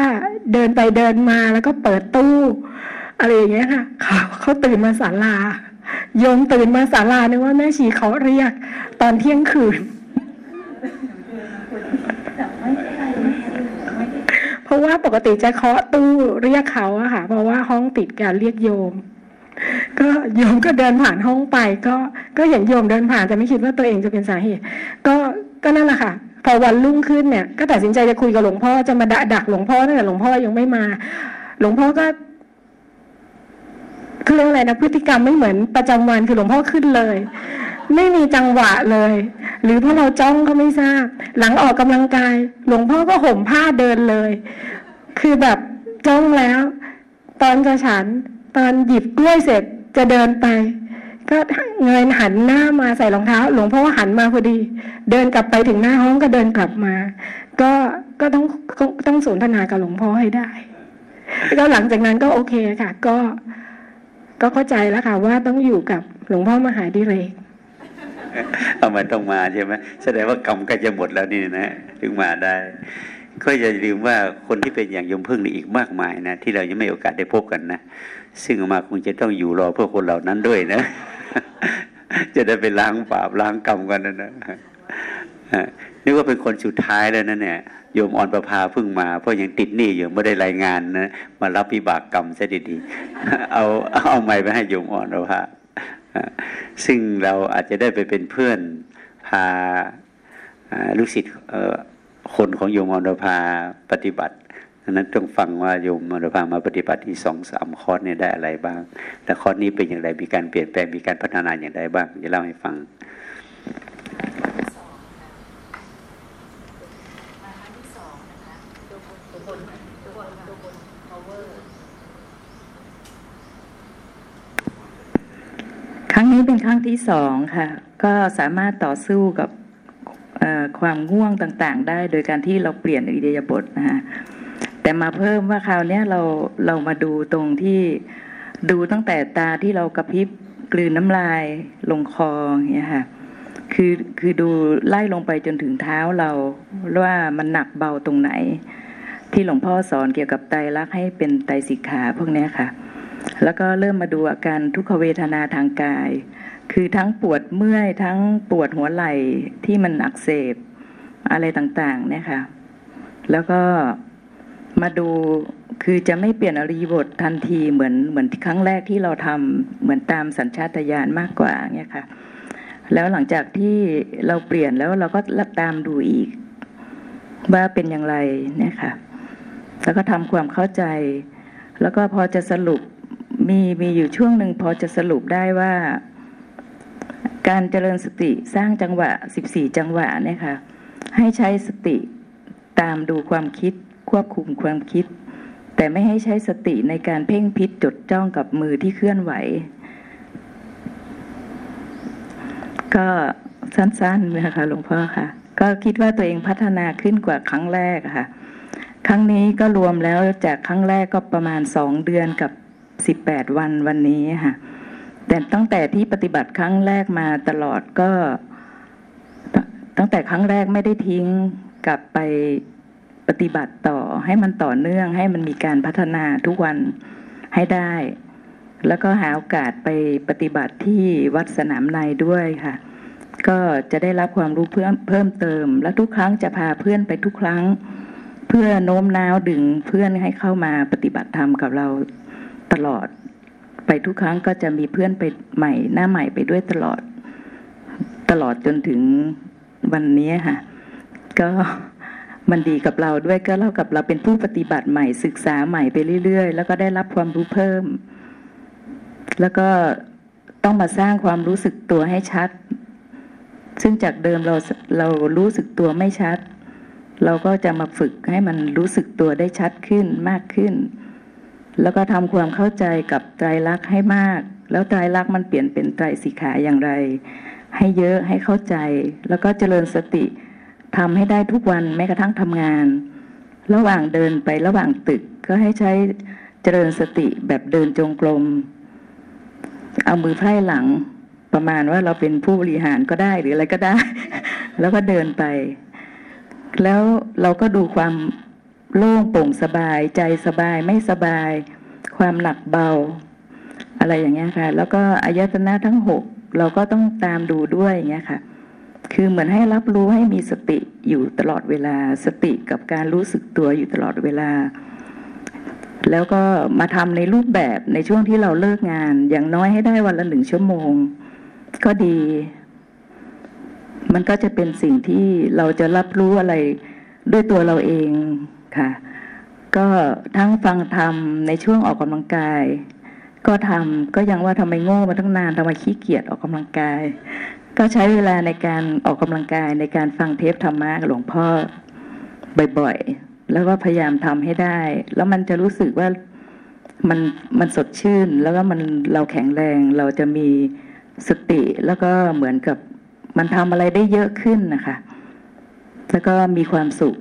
เดินไปเดินมาแล้วก็เปิดตู้ อะไรอย่างเงี้ยค่ะเขาเขาตื่นมาศาลา โยมตื่นมาศาลานึกว่าแม่ชีเขาเรียก ตอนเที่ยงคืน เพราะว่าปกติจะเคาะตู้เรียกเขาอะค่ะ เพราะว่าห้องติดการเรียกโยม ก็โยมก็เดินผ่านห้องไป ก็ก็เห็นโยมเดินผ่านแต่ไม่คิดว่าตัวเองจะเป็นสาเหตุ ก็ก็นั่นแหละค่ะพอวันรุ่งขึ้นเนี่ย ก็ตัดสินใจจะคุยกับหลวงพ่อจะมาดักหลวงพ่อตั้งแต่หลวงพ่อยังไม่มา หลวงพ่อก็ คือเรื่องอะไรนะพฤติกรรมไม่เหมือนประจำวันคือหลวงพ่อขึ้นเลย ไม่มีจังหวะเลย หรือเพราะเราจ้องก็ไม่ทราบ หลังออกกำลังกาย หลวงพ่อก็ห่มผ้าเดินเลย คือแบบจ้องแล้ว ตอนจะฉันตอนหยิบกล้วยเสร็จจะเดินไป ก็เงยหันหน้ามาใส่รองเท้า หลวงพ่อหันมาพอดี เดินกลับไปถึงหน้าห้องก็เดินกลับมา ก็ก็ต้องต้องสนทนากับหลวงพ่อให้ได้ก็หลังจากนั้นก็โอเคค่ะ ก็ ก็เข้าใจแล้วค่ะว่าต้องอยู่กับหลวงพ่อมหาดิเรกเอามาต้องมาใช่ไหมแสดงว่ากรรมก็จะหมดแล้วนี่นะถึงมาได้ ก็อย่าลืมว่าคนที่เป็นอย่างยมพึ่งนี่อีกมากมายนะที่เรายังไม่โอกาสได้พบกันนะซึ่งมาคงจะต้องอยู่รอเพื่อคนเหล่านั้นด้วยนะ จะได้ไปล้างบาปล้างกรรมกันนะนะนึกว่าเป็นคนสุดท้ายแล้วนะเนี่ย โยมอ่อนประภาเพิ่งมา เพราะยังติดหนี้อยู่ไม่ได้รายงานนะมารับพิบากกรรมซะดีๆเอาเอาไม้ไปให้โยมอ่อนประภาซึ่งเราอาจจะได้ไปเป็นเพื่อนพาลูกศิษย์คนของโยมอ่อนประภาปฏิบัติดังนั้นต้องฟังว่าโยมมรพามาปฏิบัติที่สองสามคอร์สเนี่ยได้อะไรบ้างและคอร์สนี้เป็นอย่างไรมีการเปลี่ยนแปลงมีการพัฒนาอย่างไรบ้างจะเล่าให้ฟัง ครั้งนี้เป็นครั้งที่สองค่ะ ก็สามารถต่อสู้กับความง่วงต่างๆ ได้โดยการที่เราเปลี่ยนอิเดียบทนะคะแต่มาเพิ่มว่าคราวนี้เราเรามาดูตรงที่ดูตั้งแต่ตาที่เรากระพริบกลืนน้ำลายลงคออย่างเงี้ยค่ะคือคือดูไล่ลงไปจนถึงเท้าเราว่ามันหนักเบาตรงไหน ที่หลวงพ่อสอนเกี่ยวกับไตรลักให้เป็นไตสิกขาพวกนี้ค่ะ แล้วก็เริ่มมาดูอาการทุกขเวทนาทางกาย คือทั้งปวดเมื่อยทั้งปวดหัวไหล่ที่มันอักเสบอะไรต่างๆเนี่ยค่ะ แล้วก็มาดูคือจะไม่เปลี่ยนอริบททันทีเหมือนเหมือนครั้งแรกที่เราทำเหมือนตามสัญชาตญาณมากกว่าเนี่ยค่ะ แล้วหลังจากที่เราเปลี่ยนแล้วเราก็รับตามดูอีก ว่าเป็นอย่างไรเนี่ยค่ะ แล้วก็ทำความเข้าใจ แล้วก็พอจะสรุป มีมีอยู่ช่วงหนึ่งพอจะสรุปได้ว่า การเจริญสติสร้างจังหวะสิบสี่จังหวะเนี่ยค่ะ ให้ใช้สติตามดูความคิดควบคุมความคิด แต่ไม่ให้ใช้สติในการเพ่งพิษจดจ้องกับมือที่เคลื่อนไหว ก็สั้นๆนะคะหลวงพ่อค่ะ ก็คิดว่าตัวเองพัฒนาขึ้นกว่าครั้งแรกค่ะ ครั้งนี้ก็รวมแล้วจากครั้งแรกก็ประมาณสองเดือนกับ สิบแปดวันวันนี้ค่ะ แต่ตั้งแต่ที่ปฏิบัติครั้งแรกมาตลอดก็ ตั้งแต่ครั้งแรกไม่ได้ทิ้งกลับไปปฏิบัติต่อให้มันต่อเนื่องให้มันมีการพัฒนาทุกวันให้ได้ แล้วก็หาโอกาสไปปฏิบัติที่วัดสนามในด้วยค่ะ ก็จะได้รับความรู้เพิ่มเพิ่มเติม และทุกครั้งจะพาเพื่อนไปทุกครั้ง เพื่อโน้มน้าวดึงเพื่อนให้เข้ามาปฏิบัติธรรมกับเรา ตลอด ไปทุกครั้งก็จะมีเพื่อนไปใหม่ หน้าใหม่ไปด้วยตลอด ตลอดจนถึงวันนี้ค่ะ ก็มันดีกับเราด้วยก็เล่ากับเราเป็นผู้ปฏิบัติใหม่ศึกษาใหม่ไปเรื่อยๆ แล้วก็ได้รับความรู้เพิ่ม แล้วก็ต้องมาสร้างความรู้สึกตัวให้ชัด ซึ่งจากเดิมเราเรารู้สึกตัวไม่ชัด เราก็จะมาฝึกให้มันรู้สึกตัวได้ชัดขึ้นมากขึ้น แล้วก็ทำความเข้าใจกับไตรลักษณ์ให้มาก แล้วไตรลักษณ์มันเปลี่ยนเป็นไตรสิกขาอย่างไร ให้เยอะให้เข้าใจ แล้วก็เจริญสติทำให้ได้ทุกวันแม้กระทั่งทำงาน ระหว่างเดินไประหว่างตึกก็ให้ใช้เจริญสติแบบเดินจงกรมเอามือไพร่หลังประมาณว่าเราเป็นผู้บริหารก็ได้หรืออะไรก็ได้ แล้วก็เดินไป แล้วเราก็ดูความ โล่งโปร่งสบาย ใจสบายไม่สบาย ความหนักเบา อะไรอย่างเงี้ยค่ะ แล้วก็อายตนะทั้งหกเราก็ต้องตามดูด้วยอย่างเงี้ยค่ะ คือเหมือนให้รับรู้ให้มีสติอยู่ตลอดเวลา สติกับการรู้สึกตัวอยู่ตลอดเวลา แล้วก็มาทำในรูปแบบในช่วงที่เราเลิกงาน อย่างน้อยให้ได้วันละหนึ่งชั่วโมง ก็ดี มันก็จะเป็นสิ่งที่เราจะรับรู้อะไรด้วยตัวเราเอง ค่ะ ก็ทั้งฟังทำในช่วงออกกำลังกาย ก็ทำก็ยังว่าทำไมโง่มาตั้งนานทำไมขี้เกียจออกกำลังกาย ก็ใช้เวลาในการออกกำลังกายในการฟังเทปธรรมะหลวงพ่อบ่อยๆ แล้วก็พยายามทำให้ได้ แล้วมันจะรู้สึกว่ามันมันสดชื่น แล้วก็มันเราแข็งแรงเราจะมีสติแล้วก็เหมือนกับมันทำอะไรได้เยอะขึ้นนะคะ แล้วก็มีความสุข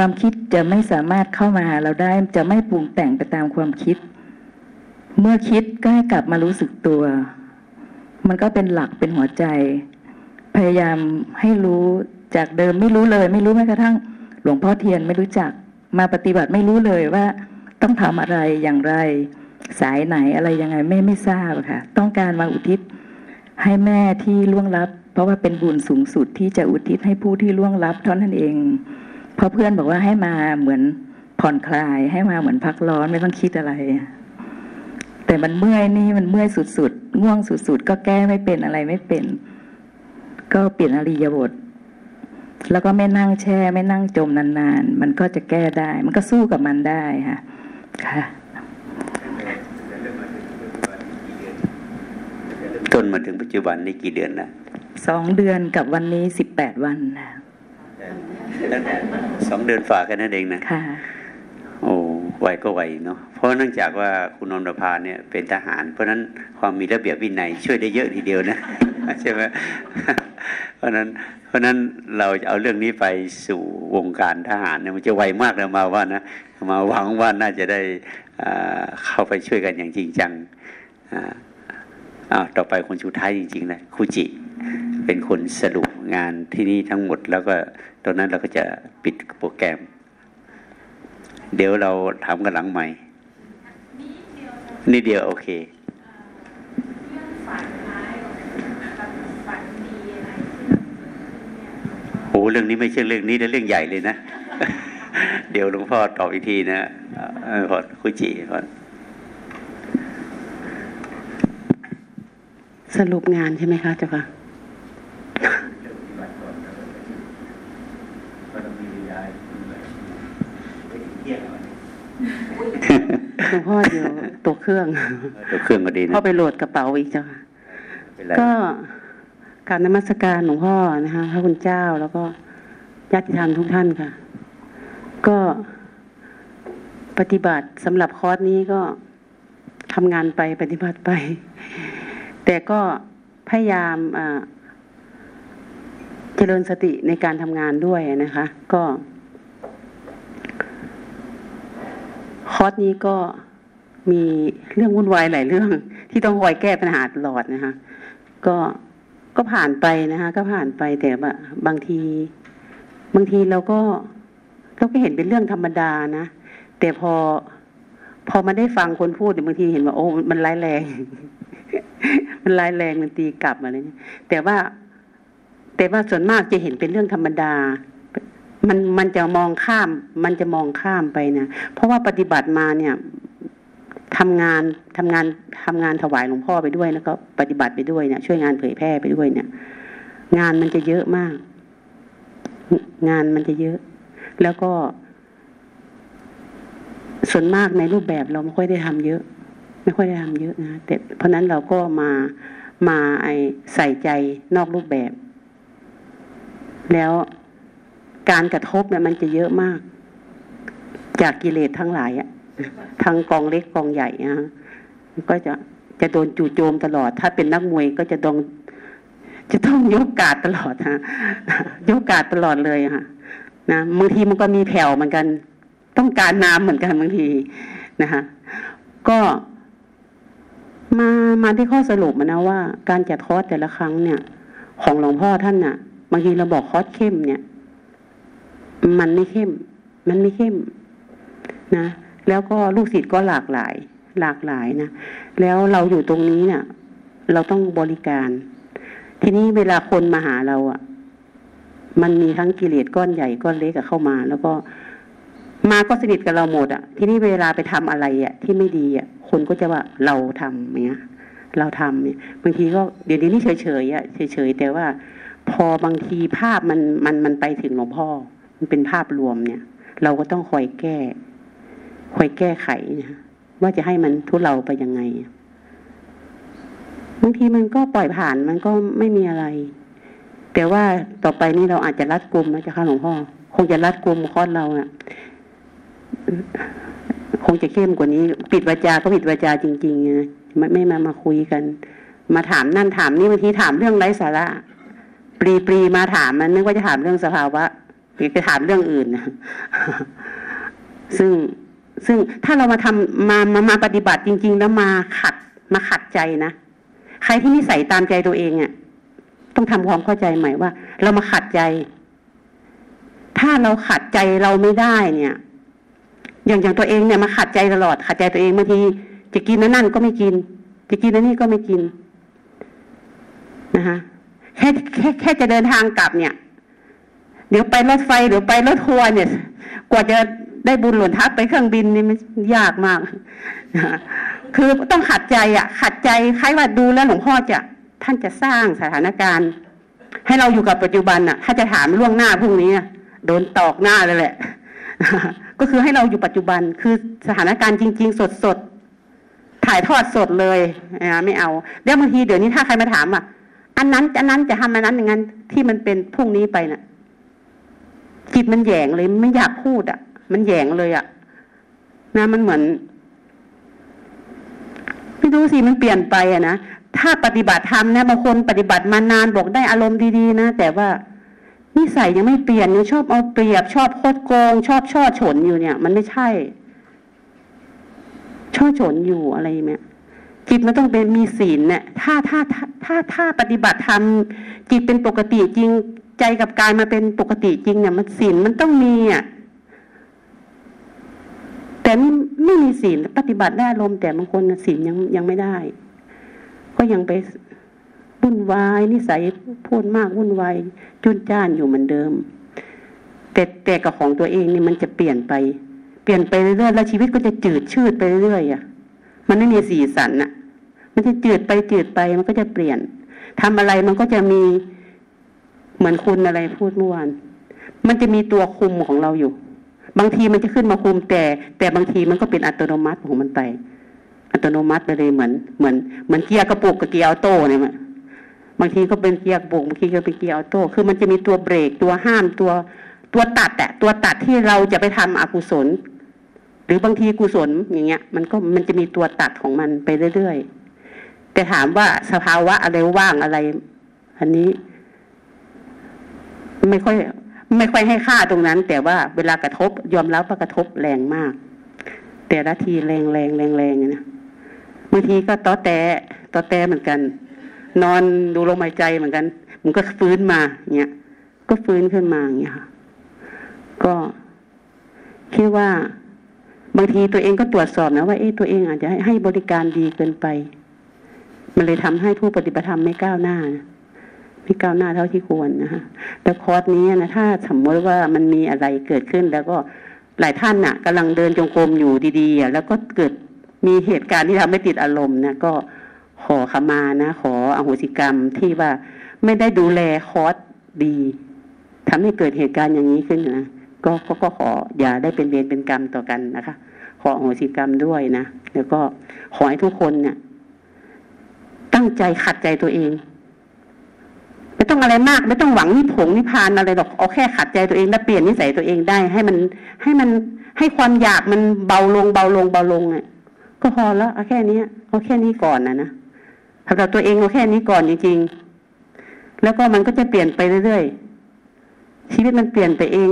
ความคิดจะไม่สามารถเข้ามาหาเราได้จะไม่ปรุงแต่งไปตามความคิด เมื่อคิดก็ให้กลับมารู้สึกตัว มันก็เป็นหลักเป็นหัวใจ พยายามให้รู้จากเดิมไม่รู้เลย ไม่รู้แม้กระทั่ง หลวงพ่อเทียนไม่รู้จัก มาปฏิบัติไม่รู้เลยว่าต้องทำอะไรอย่างไร สายไหนอะไรยังไงไม่ไม่ทราบค่ะ ต้องการมาอุทิศให้แม่ที่ล่วงลับ เพราะว่าเป็นบุญสูงสุดที่จะอุทิศให้ผู้ที่ล่วงลับเท่านั้นเอง เพราะเพื่อนบอกว่าให้มาเหมือนผ่อนคลาย ให้มาเหมือนพักร้อนไม่ต้องคิดอะไร แต่มันเมื่อยนี่มันเมื่อยสุดๆง่วงสุดๆก็แก้ไม่เป็นอะไรไม่เป็น ก็เปลี่ยนอริยบทแล้วก็ไม่นั่งแช่ไม่นั่งจมนานๆ มันก็จะแก้ได้ มันก็สู้กับมันได้ค่ะค่ะต้นมาถึงปัจจุบันนี่กี่เดือนแล้วสองเดือนกับวันนี้สิบแปดวันนะ สองเดือนฝ่ากันนั่นเองนะค่ะโอ้ไวก็ไวเนาะเพราะเนื่องจากว่าคุณนนทภาเนี่ยเป็นทหาร เพราะนั้นความมีระเบียบวินัยช่วยได้เยอะทีเดียวนะใช่ไหมเพราะนั้นเพราะนั้นเราจะเอาเรื่องนี้ไปสู่วงการทหารเนี่ยมันจะไวมากเลยมาว่านะมาหวังว่าน่าจะได้เข้าไปช่วยกันอย่างจริงจังอ่าต่อไปคนสุดท้ายจริงๆนะคุจิ เป็นคนสรุปงานที่นี่ทั้งหมดแล้วก็ตอนนั้นเราก็จะปิดโปรแกรม เดี๋ยวเราทำกันหลังใหม่ นี่เดียวโอเคโอ้เรื่องนี้ไม่ใช่เรื่องนี้แต่เรื่องใหญ่เลยนะ เดี๋ยวหลวงพ่อตอบอีกทีนะพอคุจิก่อสรุปงานใช่ไหมคะเจ้าค่ะ หลวงพ่อเดี๋ยวตัวเครื่องตัวเครื่องก็ดีนะพ่อไปโหลดกระเป๋าอีกเจ้าค่ะก็การนมัสการหลวงพ่อนะคะพระคุณเจ้าแล้วก็ญาติธรรมทุกท่านค่ะ ก็ปฏิบัติสำหรับคอร์สนี้ก็ทำงานไปปฏิบัติไป แต่ก็พยายามเจริญสติในการทำงานด้วยนะคะ ก็ คอร์สนี้ก็มีเรื่องวุ่นวายหลายเรื่อง ที่ต้องคอยแก้ปัญหาตลอดนะคะ ก็ก็ผ่านไปนะคะ ก็ผ่านไปแต่บางที บางทีเราก็เราก็เห็นเป็นเรื่องธรรมดานะ แต่พอ พอมาได้ฟังคนพูดบางทีเห็นว่าโอ้มันร้ายแรง มันลายแรงมันตีกลับอะไรเนี่ยแต่ว่า แต่ว่าส่วนมากจะเห็นเป็นเรื่องธรรมดา มันมันจะมองข้าม มันจะมองข้ามไปนะเพราะว่าปฏิบัติมาเนี่ยทำงานทำงานทำงานถวายหลวงพ่อไปด้วยแล้วก็ปฏิบัติไปด้วยเนี่ยช่วยงานเผยแพร่ไปด้วยเนี่ย งานมันจะเยอะมาก งานมันจะเยอะ แล้วก็ ส่วนมากในรูปแบบเราไม่ค่อยได้ทำเยอะ ไม่ค่อยได้ทำเยอะนะแต่เพราะนั้นเราก็มามาไอใส่ใจนอกรูปแบบ แล้ว การกระทบเนี่ยมันจะเยอะมาก จากกิเลสทั้งหลายอะทั้งกองเล็กกองใหญ่นะก็จะจะโดนจู่โจมตลอด ถ้าเป็นนักมวยก็จะต้องจะต้องยกกาดตลอดฮะยกกาดตลอดเลยค่ะนะบางทีมันก็มีแผ่วเหมือนกัน ต้องการน้ำเหมือนกันบางทีนะคะก็มามาที่ข้อสรุปนะว่า การจัดคอร์สแต่ละครั้งเนี่ย ของหลวงพ่อท่านน่ะ บางทีเราบอกคอร์สเข้มเนี่ย มันไม่เข้ม มันไม่เข้มนะ แล้วก็ลูกศิษย์ก็หลากหลาย หลากหลายนะ แล้วเราอยู่ตรงนี้เนี่ย เราต้องบริการ ทีนี้เวลาคนมาหาเราอะ่ะ มันมีทั้งกิเลสก้อนใหญ่ก้อนเล็กเข้ามา แล้วก็มาก็สนิทกับเราหมดอะ ทีนี้เวลาไปทำอะไรอะ ที่ไม่ดีอะ คนก็จะว่าเราทำเนี้ย เราทำเนี่ย บางทีก็เดี๋ยวนี้เฉยเฉยอะเฉยเฉยแต่ว่า พอบางทีภาพมันมันมันไปถึงหลวงพ่อ มันเป็นภาพรวมเนี่ย เราก็ต้องคอยแก้ คอยแก้ไขนะว่าจะให้มันทุเลาไปยังไงบางทีมันก็ปล่อยผ่านมันก็ไม่มีอะไร แต่ว่าต่อไปนี้เราอาจจะรัดกลุ่มนะจ๊ะค่ะหลวงพ่อ คงจะรัดกลุ่มคอดเราอะคงจะเข้มกว่านี้ ปิดวาจาก็ปิดวาจาจริงๆนะไม่ไม่มามาคุยกัน มาถามนั่นถามนี่บางทีถามเรื่องไร้สาระปรีปรีมาถามมันนึกว่าจะถามเรื่องสภาวะ หรือจะถามเรื่องอื่นนะซึ่งซึ่งถ้าเรามาทำมามามาปฏิบัติจริง ๆ แล้วมาขัดมาขัดใจนะใครที่นิสัยตามใจตัวเองอะ่ะ ต้องทำความเข้าใจใหม่ว่า เรามาขัดใจ ถ้าเราขัดใจเราไม่ได้เนี่ย อย่างอย่างตัวเองเนี่ยมาขัดใจตลอด ขัดใจตัวเองบางทีจะกินนั่นนั่นก็ไม่กิน จะกินนั่นนี่ก็ไม่กินนะคะแค่แค่แค่จะเดินทางกลับเนี่ย เดี๋ยวไปรถไฟเดี๋ยวไปรถทัวร์เนี่ย กว่าจะได้บุญหลวนทับไปเครื่องบินนี่มันยากมากคือต้องขัดใจอะ ขัดใจคล้ายว่าดูแล้วหลวงพ่อจะท่านจะสร้างสถานการณ์ ให้เราอยู่กับปัจจุบันน่ะ ถ้าจะถามล่วงหน้าพรุ่งนี้โดนตอกหน้าเลยแหละ ก็คือให้เราอยู่ปัจจุบันคือสถานการณ์จริง ๆ สดๆถ่ายทอดสดเลยนะไม่เอาแล้วบางทีเดี๋ยวนี้ถ้าใครมาถามอะ อันนั้นอันนั้นจะทำอันนั้นอย่างนั้นที่มันเป็นพรุ่งนี้ไปน่ะ จิตมันแยงเลยไม่อยากพูดอะ มันแยงเลยอะนะมันเหมือนไม่รู้สิมันเปลี่ยนไปอะนะถ้าปฏิบัติธรรมนะบางคนปฏิบัติมานานบอกได้อารมณ์ดีๆนะแต่ว่านิสัยยังไม่เปลี่ยนยังชอบเอาเปรียบ ชอบโคดโกง ชอบช่อฉนอยู่เนี่ย มันไม่ใช่ ช่อฉนอยู่อะไรเนี่ยจิตมันต้องเป็นมีศีลเนี่ยถ้าถ้าถ้าถ้าถ้าปฏิบัติธรรมจิตเป็นปกติจริง ใจกับกายมาเป็นปกติจริงเนี่ยมันศีลมันต้องมีอะแต่ไม่ไม่มีศีลปฏิบัติได้อารมแต่บางคนศีลยังยังไม่ได้ ก็ยังไปวุ่นวายนิสัยพูดมากวุ่นวายจุนจ้านอยู่เหมือนเดิม แต่แต่กับของตัวเองนี่มันจะเปลี่ยนไป เปลี่ยนไปเรื่อยๆแล้วชีวิตก็จะจืดชืดไปเรื่อยอะ มันไม่มีสีสันอะ มันจะจืดไปจืดไปมันก็จะเปลี่ยนทำอะไรมันก็จะมี เหมือนคุณอะไรพูดเมื่อวาน มันจะมีตัวคุมของเราอยู่ บางทีมันจะขึ้นมาคุมแต่ แต่บางทีมันก็เป็นอัตโนมัติของมันไป อัตโนมัติไปเลยเหมือน เหมือนเหมือนเกียร์กระปุกกับเกียร์ออโต้เนี่ยมันบางทีก็เป็นเกียร์กระปุกบางทีก็เป็นเกียร์ออโต้คือมันจะมีตัวเบรกตัวห้ามตัวตัวตัดอะตัวตัดที่เราจะไปทำอกุศล หรือบางทีกุศลอย่างเงี้ย มันก็มันจะมีตัวตัดของมันไปเรื่อยๆแต่ถามว่าสภาวะอะไรว่างอะไร อันนี้ ไม่ค่อย ไม่ค่อยให้ค่าตรงนั้น แต่ว่าเวลากระทบ ยอมรับว่ากระทบแรงมาก แต่ละทีแรงแรงแรงแรงนะบางทีก็ต้อแต่ต้อแต่เหมือนกัน นอนดูลมหายใจเหมือนกัน มันก็ฟื้นมาเงี้ยก็ฟื้นขึ้นมาอย่างเงี้ยค่ะ ก็คิดว่าบางทีตัวเองก็ตรวจสอบนะว่าเอ๊ะตัวเองอาจจะให้บริการดีเกินไป มันเลยทำให้ผู้ปฏิบัติธรรมไม่ก้าวหน้านะ ไม่ก้าวหน้าเท่าที่ควรนะคะแล้วคอร์สนี้นะถ้าสมมติว่ามันมีอะไรเกิดขึ้นแล้วก็หลายท่านน่ะกำลังเดินจงกรมอยู่ดีๆแล้วก็เกิดมีเหตุการณ์ที่ทำให้ติดอารมณ์นะก็ขอขมานะ ขออโหสิกรรมที่ว่าไม่ได้ดูแลคอร์สดีทำให้เกิดเหตุการณ์อย่างนี้ขึ้นนะก็ก็ก็ขออย่าได้เป็นเวรเป็นกรรมต่อกันนะคะ ขออโหสิกรรมด้วยนะแล้วก็ขอให้ทุกคนเนี่ยตั้งใจขัดใจตัวเอง ต้องอะไรมาก ไม่ต้องหวังนิผงนิพานอะไรหรอกเอาแค่ขัดใจตัวเองแล้วเปลี่ยนนิสัยตัวเองได้ ให้มันให้มันให้ความอยากมันเบาลงเบาลงเบาลงอะก็พอแล้วเอาแค่นี้เอาแค่นี้ก่อนนะนะสำหรับตัวเองเอาแค่นี้ก่อนจริงๆแล้วก็มันก็จะเปลี่ยนไปเรื่อยๆชีวิตมันเปลี่ยนไปเอง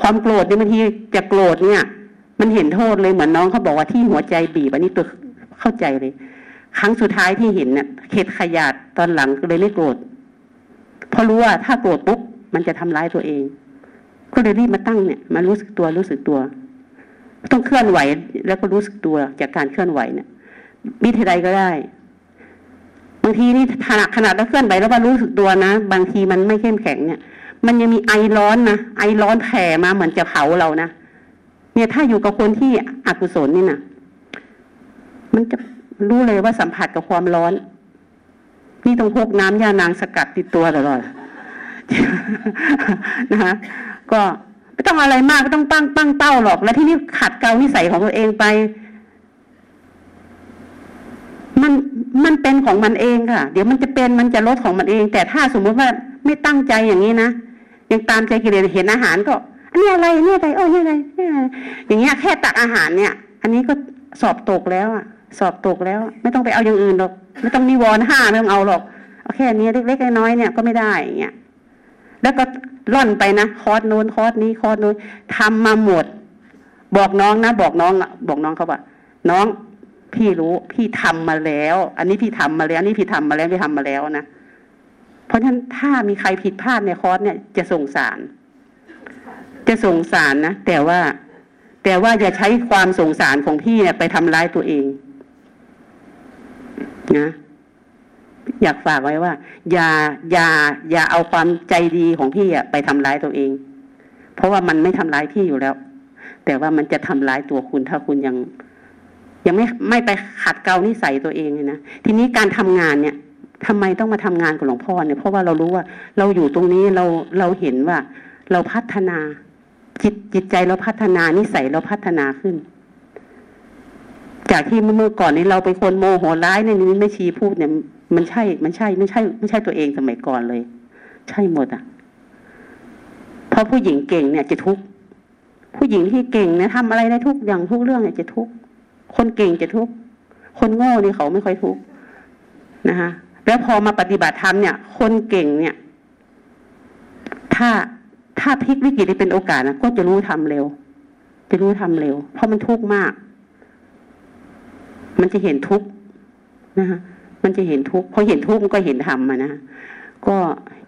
ความโกรธเนี่ยบางทีจะโกรธเนี่ย มันเห็นโทษเลยเหมือนน้องเขาบอกว่าที่หัวใจบีบอันนี้ตัวเข้าใจเลย ครั้งสุดท้ายที่เห็นเนี่ยเข็ดขยาดตอนหลังเลยไม่โกรธ เพราะรู้ว่าถ้าโกรธปุ๊บมันจะทำร้ายตัวเอง ก็เลยรีบมาตั้งเนี่ยมารู้สึกตัวรู้สึกตัว ต้องเคลื่อนไหวแล้วก็รู้สึกตัวจากการเคลื่อนไหวเนี่ยวิธีใดก็ได้ บางทีนี่ขนาดขนาดแล้วเคลื่อนไหวแล้วว่ารู้สึกตัวนะ บางทีมันไม่เข้มแข็งเนี่ย มันยังมีไอร้อนนะไอร้อนแผ่มาเหมือนจะเผาเรานะเนี่ยถ้าอยู่กับคนที่อกุศลนี่นะมันจะรู้เลยว่าสัมผัสกับความร้อน นี่ต้องพกน้ำยานางสกัดติดตัวตลอดนะคะก็ไม่ต้องอะไรมากไม่ต้องตั้งตั้งเต้าหรอก แล้วที่นี่ขัดเกลานิสัยของตัวเองไป มันมันเป็นของมันเองค่ะ เดี๋ยวมันจะเป็นมันจะลดของมันเอง แต่ถ้าสมมุติว่าไม่ตั้งใจอย่างนี้นะยังตามใจกิเลสเห็นอาหารก็ อันนี้อะไรนี่อะไรโอ้ยอะไรอย่างเงี้ยแค่ตักอาหารเนี่ย อันนี้ก็สอบตกแล้วอะ สอบตกแล้ว ไม่ต้องไปเอาอย่างอื่นหรอก ไม่ต้องนิวรณ์ห้าไม่ต้องเอาหรอกเอาแค่นี้เล็กๆน้อยๆเนี่ยก็ไม่ได้อย่างเงี้ยแล้วก็ร่อนไปนะคอร์สโน้นคอร์สนี้คอร์สโน้นทำมาหมด บอกน้องนะ บอกน้องบอกน้องเขาว่า น้องพี่รู้พี่ทำมาแล้ว อันนี้พี่ทำมาแล้ว นี่พี่ทำมาแล้วพี่ทำมาแล้วนะเพราะฉะนั้นถ้ามีใครผิดพลาดในคอร์สเนี่ยจะส่งสาร จะส่งสารนะแต่ว่า แต่ว่าอย่าใช้ความสงสารของพี่เนี่ยไปทำร้ายตัวเอง นะอยากฝากไว้ว่า อย่าอย่า อย่าเอาความใจดีของพี่อะไปทำร้ายตัวเอง เพราะว่ามันไม่ทำร้ายพี่อยู่แล้ว แต่ว่ามันจะทำร้ายตัวคุณถ้าคุณยัง ยังไม่ไม่ไปขัดเกลานิสัยตัวเองเลยนะทีนี้การทำงานเนี่ยทำไมต้องมาทำงานกับหลวงพ่อเนี่ยเพราะว่าเรารู้ว่า เราอยู่ตรงนี้เราเราเห็นว่า เราพัฒนา จิตจิตใจเราพัฒนานิสัยเราพัฒนาขึ้น จากที่เมื่อก่อนนี้เราเป็นคนโมโหร้ายในนี้ไม่ชี้พูดเนี่ย มันใช่ มันใช่ ไม่ใช่ ไม่ใช่ตัวเองสมัยก่อนเลย ใช่หมดอะ เพราะผู้หญิงเก่งเนี่ยจะทุกข์ผู้หญิงที่เก่งเนี่ยทำอะไรได้ทุกอย่างทุกเรื่องเนี่ยจะทุกข์คนเก่งจะทุกข์คนโง่นี่เขาไม่ค่อยทุกข์นะคะแล้วพอมาปฏิบัติธรรมเนี่ย คนเก่งเนี่ย ถ้าถ้าพลิกวิกฤตเป็นโอกาสนะก็จะรู้ทำเร็ว จะรู้ทำเร็ว เพราะมันทุกข์มาก มันจะเห็นทุกข์นะคะมันจะเห็นทุกข์พอเห็นทุกข์มันก็เห็นธรรมนะก็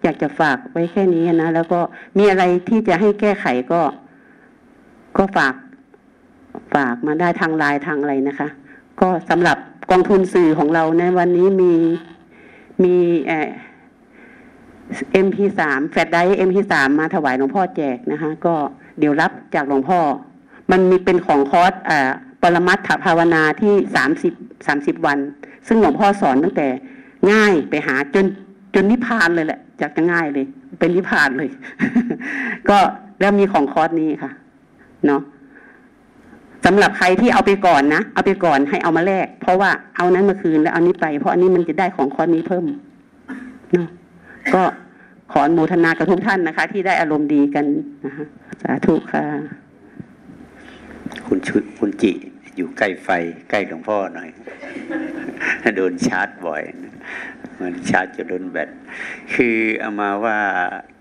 อยากจะฝากไว้แค่นี้นะแล้วก็มีอะไรที่จะให้แก้ไขก็ ก็ฝากฝากมาได้ทางไลน์ทางอะไรนะคะ ก็สำหรับกองทุนสื่อของเราในวันนี้มีมี MP สาม flash drive MP สามมาถวายหลวงพ่อแจกนะคะ ก็เดี๋ยวรับจากหลวงพ่อ มันมีเป็นของคอร์สอ่า ปรมัตถภาวนาที่สามสิบสามสิบวัน ซึ่งหลวงพ่อสอนตั้งแต่ง่ายไปหาจนจนนิพพานเลยแหละจากจะง่ายเลย เป็นนิพพานเลย ก็แล้วมีของคอร์สนี้ค่ะ เนาะสำหรับใครที่เอาไปก่อนนะเอาไปก่อนให้เอามาแลกเพราะว่าเอานั้นมาคืนแล้วเอานี้ไป เพราะอันนี้มันจะได้ของคอร์สนี้เพิ่มเนาะก็ขออนุโมทนากับทุกท่านนะคะ ที่ได้อารมณ์ดีกันนะคะสาธุค่ะ คุณชุดคุณจิ อยู่ใกล้ไฟ ใกล้หลวงพ่อหน่อย โดนชาร์จบ่อยมันชาร์จจะโดนแบตคือเอามาว่า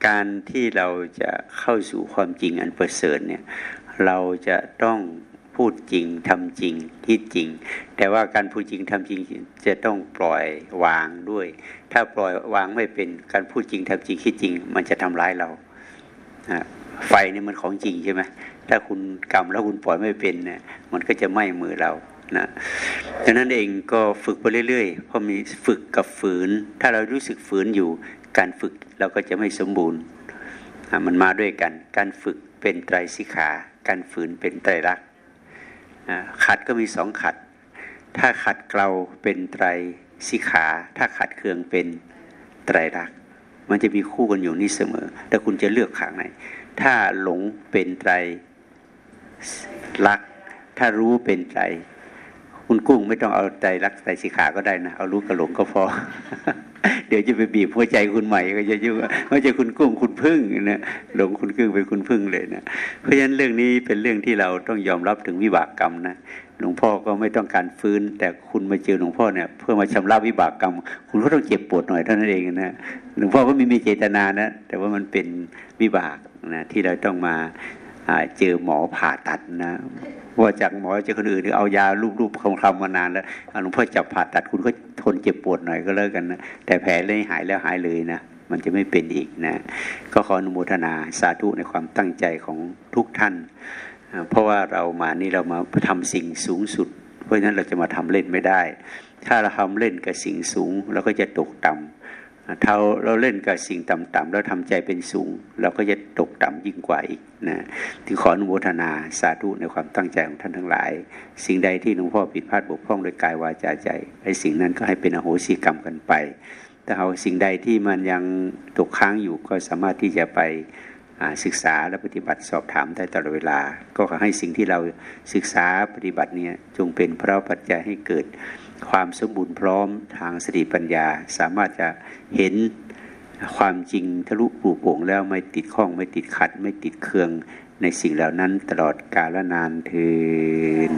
การที่เราจะเข้าสู่ความจริงอันประเสริฐเนี่ย เราจะต้องพูดจริงทำจริงคิดจริง แต่ว่าการพูดจริงทำจริงจะต้องปล่อยวางด้วย ถ้าปล่อยวางไม่เป็นการพูดจริงทำจริงคิดจริง มันจะทำร้ายเรา ไฟนี่มันของจริงใช่ไหมถ้าคุณกรรมแล้วคุณปล่อยไม่เป็นเนี่ยมันก็จะไหม้มือเรานะดังนั้นเองก็ฝึกไปเรื่อยๆเพราะมีฝึกกับฝืน ถ้าเรารู้สึกฝืนอยู่ การฝึกเราก็จะไม่สมบูรณ์มันมาด้วยกัน การฝึกเป็นไตรสิขา การฝืนเป็นไตรลักษณ์ขัดก็มีสองขัด ถ้าขัดเกลาเป็นไตรสิขา ถ้าขัดเคืองเป็นไตรลักษณ์มันจะมีคู่กันอยู่นี่เสมอ แต่คุณจะเลือกขางไหน ถ้าหลงเป็นไตรลัก ถ้ารู้เป็นไตร คุณกุ้งไม่ต้องเอาใจรักใจสิขาก็ได้นะ เอารู้กระหลงก็พอ เดี๋ยวจะไปบีบหัวใจคุณใหม่ก็จะยุ่งไม่ใช่คุณกุ้งคุณพึ่งนะหลงคุณกุ้งเป็นคุณพึ่งเลยนะ เพราะฉะนั้นเรื่องนี้เป็นเรื่องที่เราต้องยอมรับถึงวิบากกรรมนะ หลวงพ่อก็ไม่ต้องการฟื้น แต่คุณมาเจอหลวงพ่อเนี่ยเพื่อมาชำระวิบากกรรม คุณก็ต้องเจ็บปวดหน่อยเท่านั้นเองนะหลวงพ่อก็ไม่มีเจตนานะ แต่ว่ามันเป็นวิบากนะที่เราต้องมาเจอหมอผ่าตัดนะว่าจากหมอจะคนอื่นเอายาลูบๆคงทำมานานแล้วหลวงพ่อจับผ่าตัดคุณก็ทนเจ็บปวดหน่อยก็เลิกกันนะแต่แผลเลยหายแล้วหายเลยนะมันจะไม่เป็นอีกนะ ก็ขออนุโมทนาสาธุในความตั้งใจของทุกท่าน เพราะว่าเรามานี่เรามาทำสิ่งสูงสุด เพราะฉะนั้นเราจะมาทำเล่นไม่ได้ ถ้าเราทำเล่นกับสิ่งสูงเราก็จะตกต่ำถ้าเราเล่นกับสิ่งต่ำๆแล้วทำใจเป็นสูง เราก็จะตกต่ำยิ่งกว่าอีกนะที่ขออนุโมทนาสาธุในความตั้งใจของท่านทั้งหลาย สิ่งใดที่หลวงพ่อผิดพลาดบกพร่องโดยกายวาจาใจไอ้สิ่งนั้นก็ให้เป็นอโหสิกรรมกันไป แต่เอาสิ่งใดที่มันยังตกค้างอยู่ก็สามารถที่จะไป ศึกษาและปฏิบัติสอบถามได้ตลอดเวลา ก็ขอให้สิ่งที่เราศึกษาปฏิบัติเนี่ยจงเป็นพระปัจจัยให้เกิดความสมบูรณ์พร้อมทางสติปัญญา สามารถจะเห็นความจริงทะลุปูโป่งแล้วไม่ติดข้องไม่ติดขัด ไม่ติดเครื่องในสิ่งเหล่านั้นตลอดกาลนานเทิน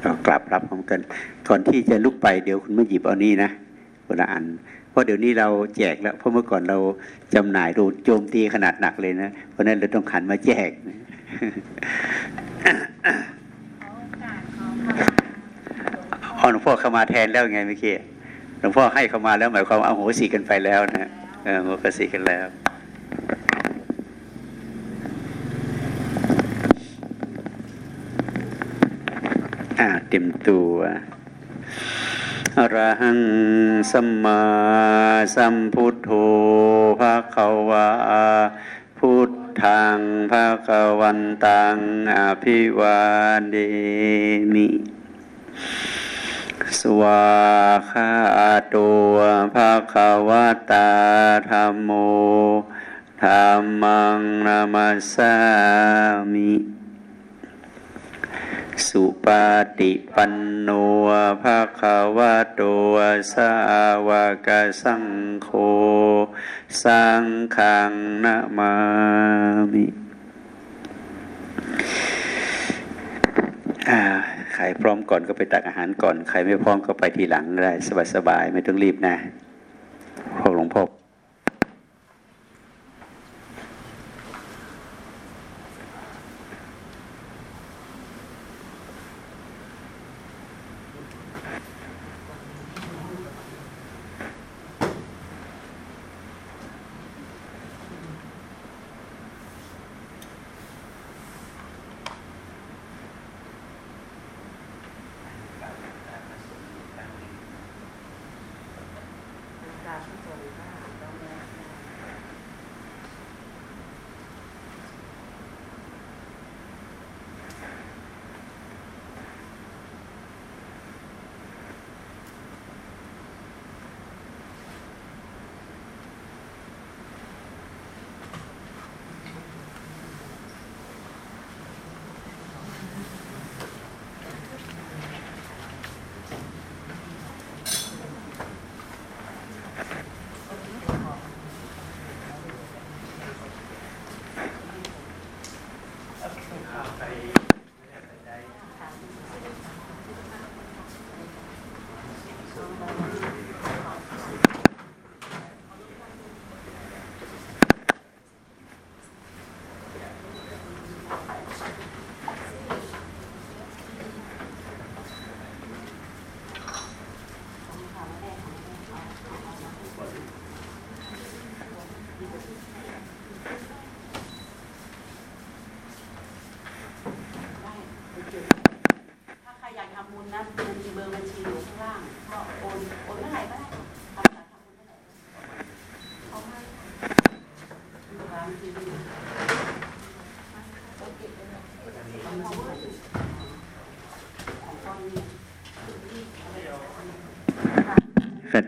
เรากลับรับพร้อมกันก่อนที่จะลุกไปเดี๋ยวคุณมาหยิบเอานี่นะเวลาอัน เพราะเดี๋ยวนี้เราแจกแล้วเพราะเมื่อก่อนเราจำหน่ายโดนโจมตีขนาดหนักเลยนะ เพราะนั้นเราต้องขันมาแจกนะอหลวงพ่อเข้ามาแทนแล้วไงเมื่อกี้หลวงพ่อให้เข้ามาแล้วหมายความเอาโหสีกันไปแล้วนะเออโหสีกันแล้วอ่าเต็มตัว อรหังสัมมาสัมพุทโธภะคะวาพุทธังภะคะวันตังอภิวาเดมิสวาคาตัวภาคาวตาธรรมโมธรรมังนามาสามิ สุปาติปันโนภาคาวะโตสาวกสังโฆสังขังนามามิใครพร้อมก่อนก็ไปตักอาหารก่อน ใครไม่พร้อมก็ไปทีหลังได้ สบายๆ ไม่ต้องรีบนะพวกหลวงพ่อ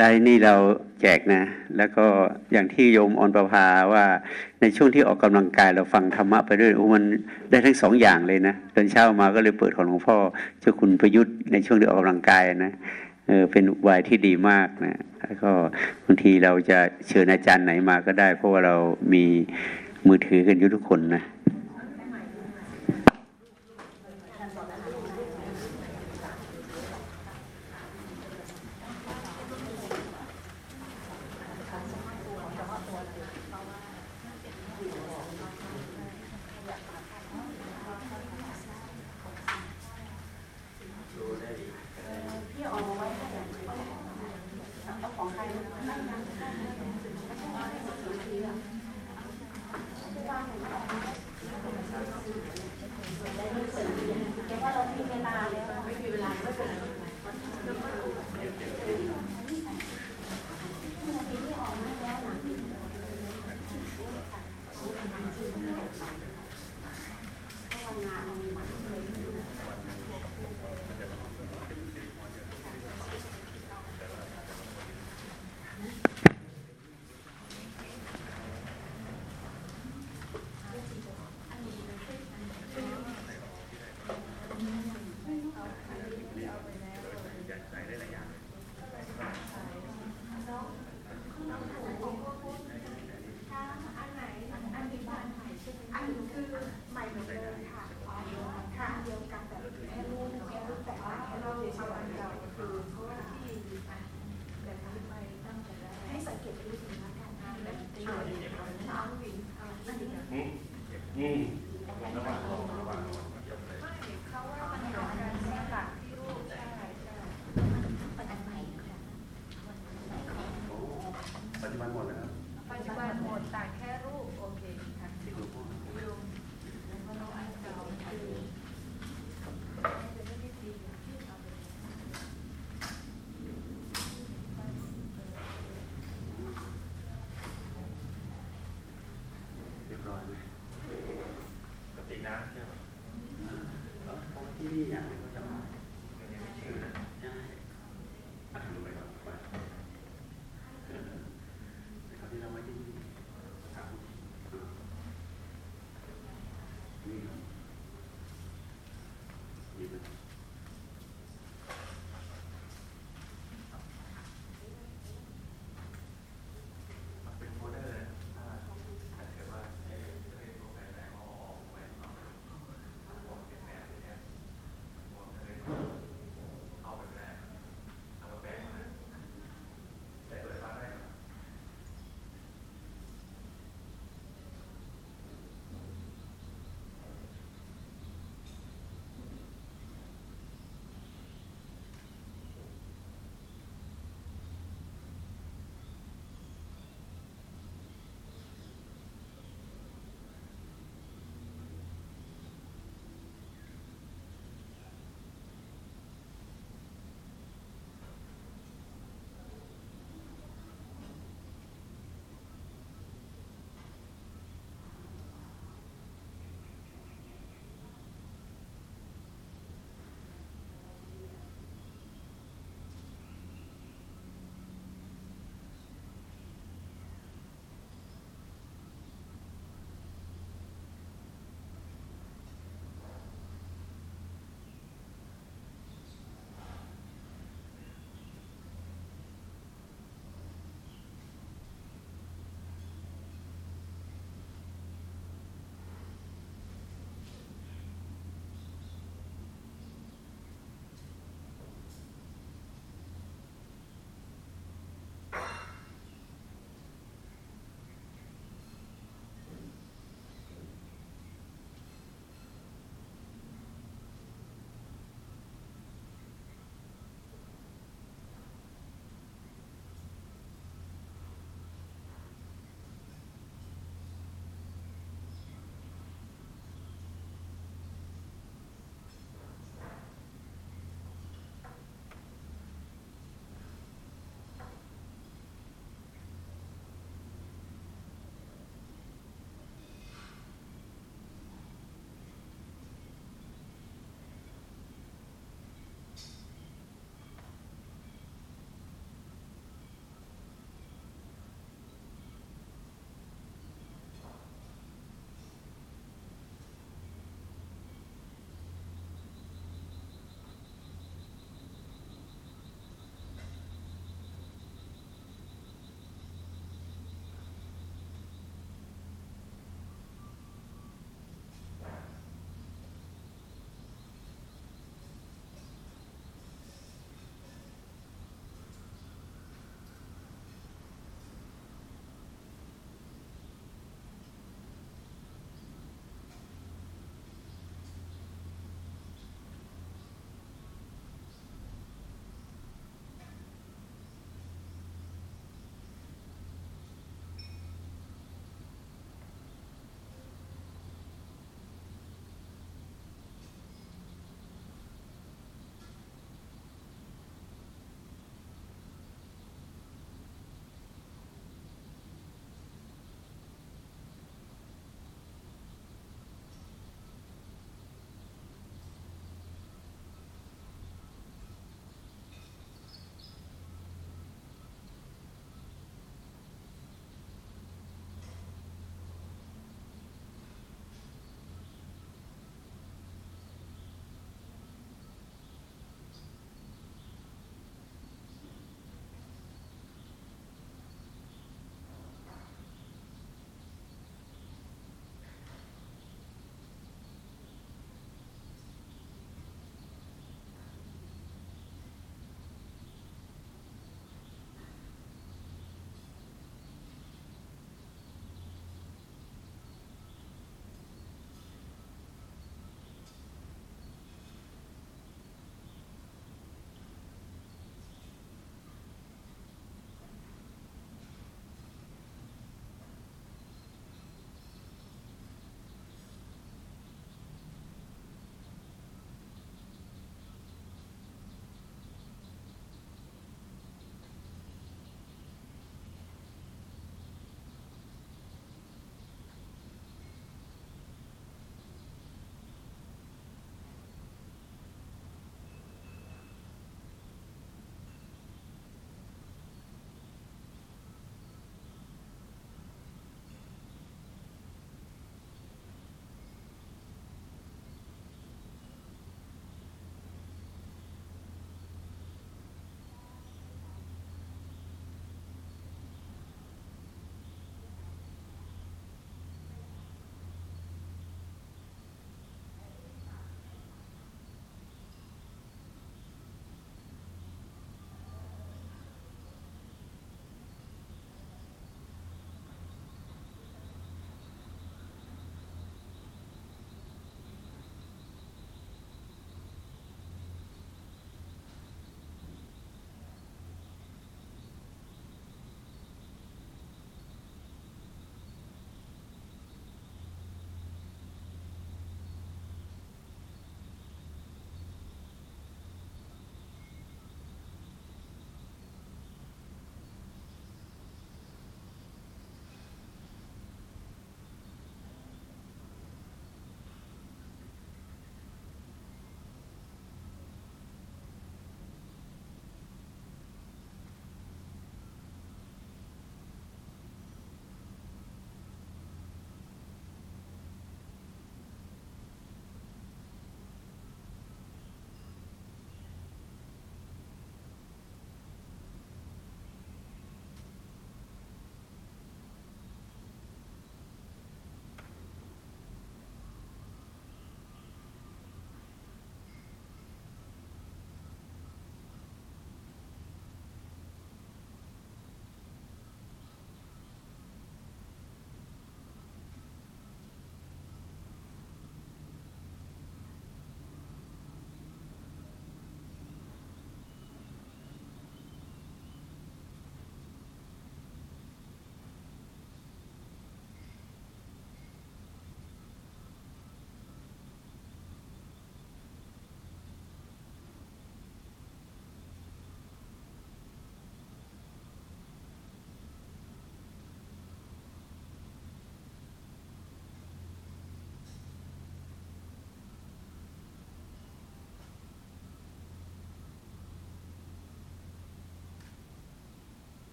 ได้นี่เราแจกนะ แล้วก็อย่างที่โยมออนประภาว่าในช่วงที่ออกกำลังกายเราฟังธรรมะไปด้วยโอ้มันได้ทั้งสองอย่างเลยนะตอนเช้ามาก็เลยเปิดของหลวงพ่อเจ้าคุณประยุทธ์ในช่วงที่ออกกำลังกายนะเออเป็นวัยที่ดีมากนะแล้วก็บางทีเราจะเชิญอาจารย์ไหนมาก็ได้ เพราะว่าเรามีมือถือกันอยู่ทุกคนนะ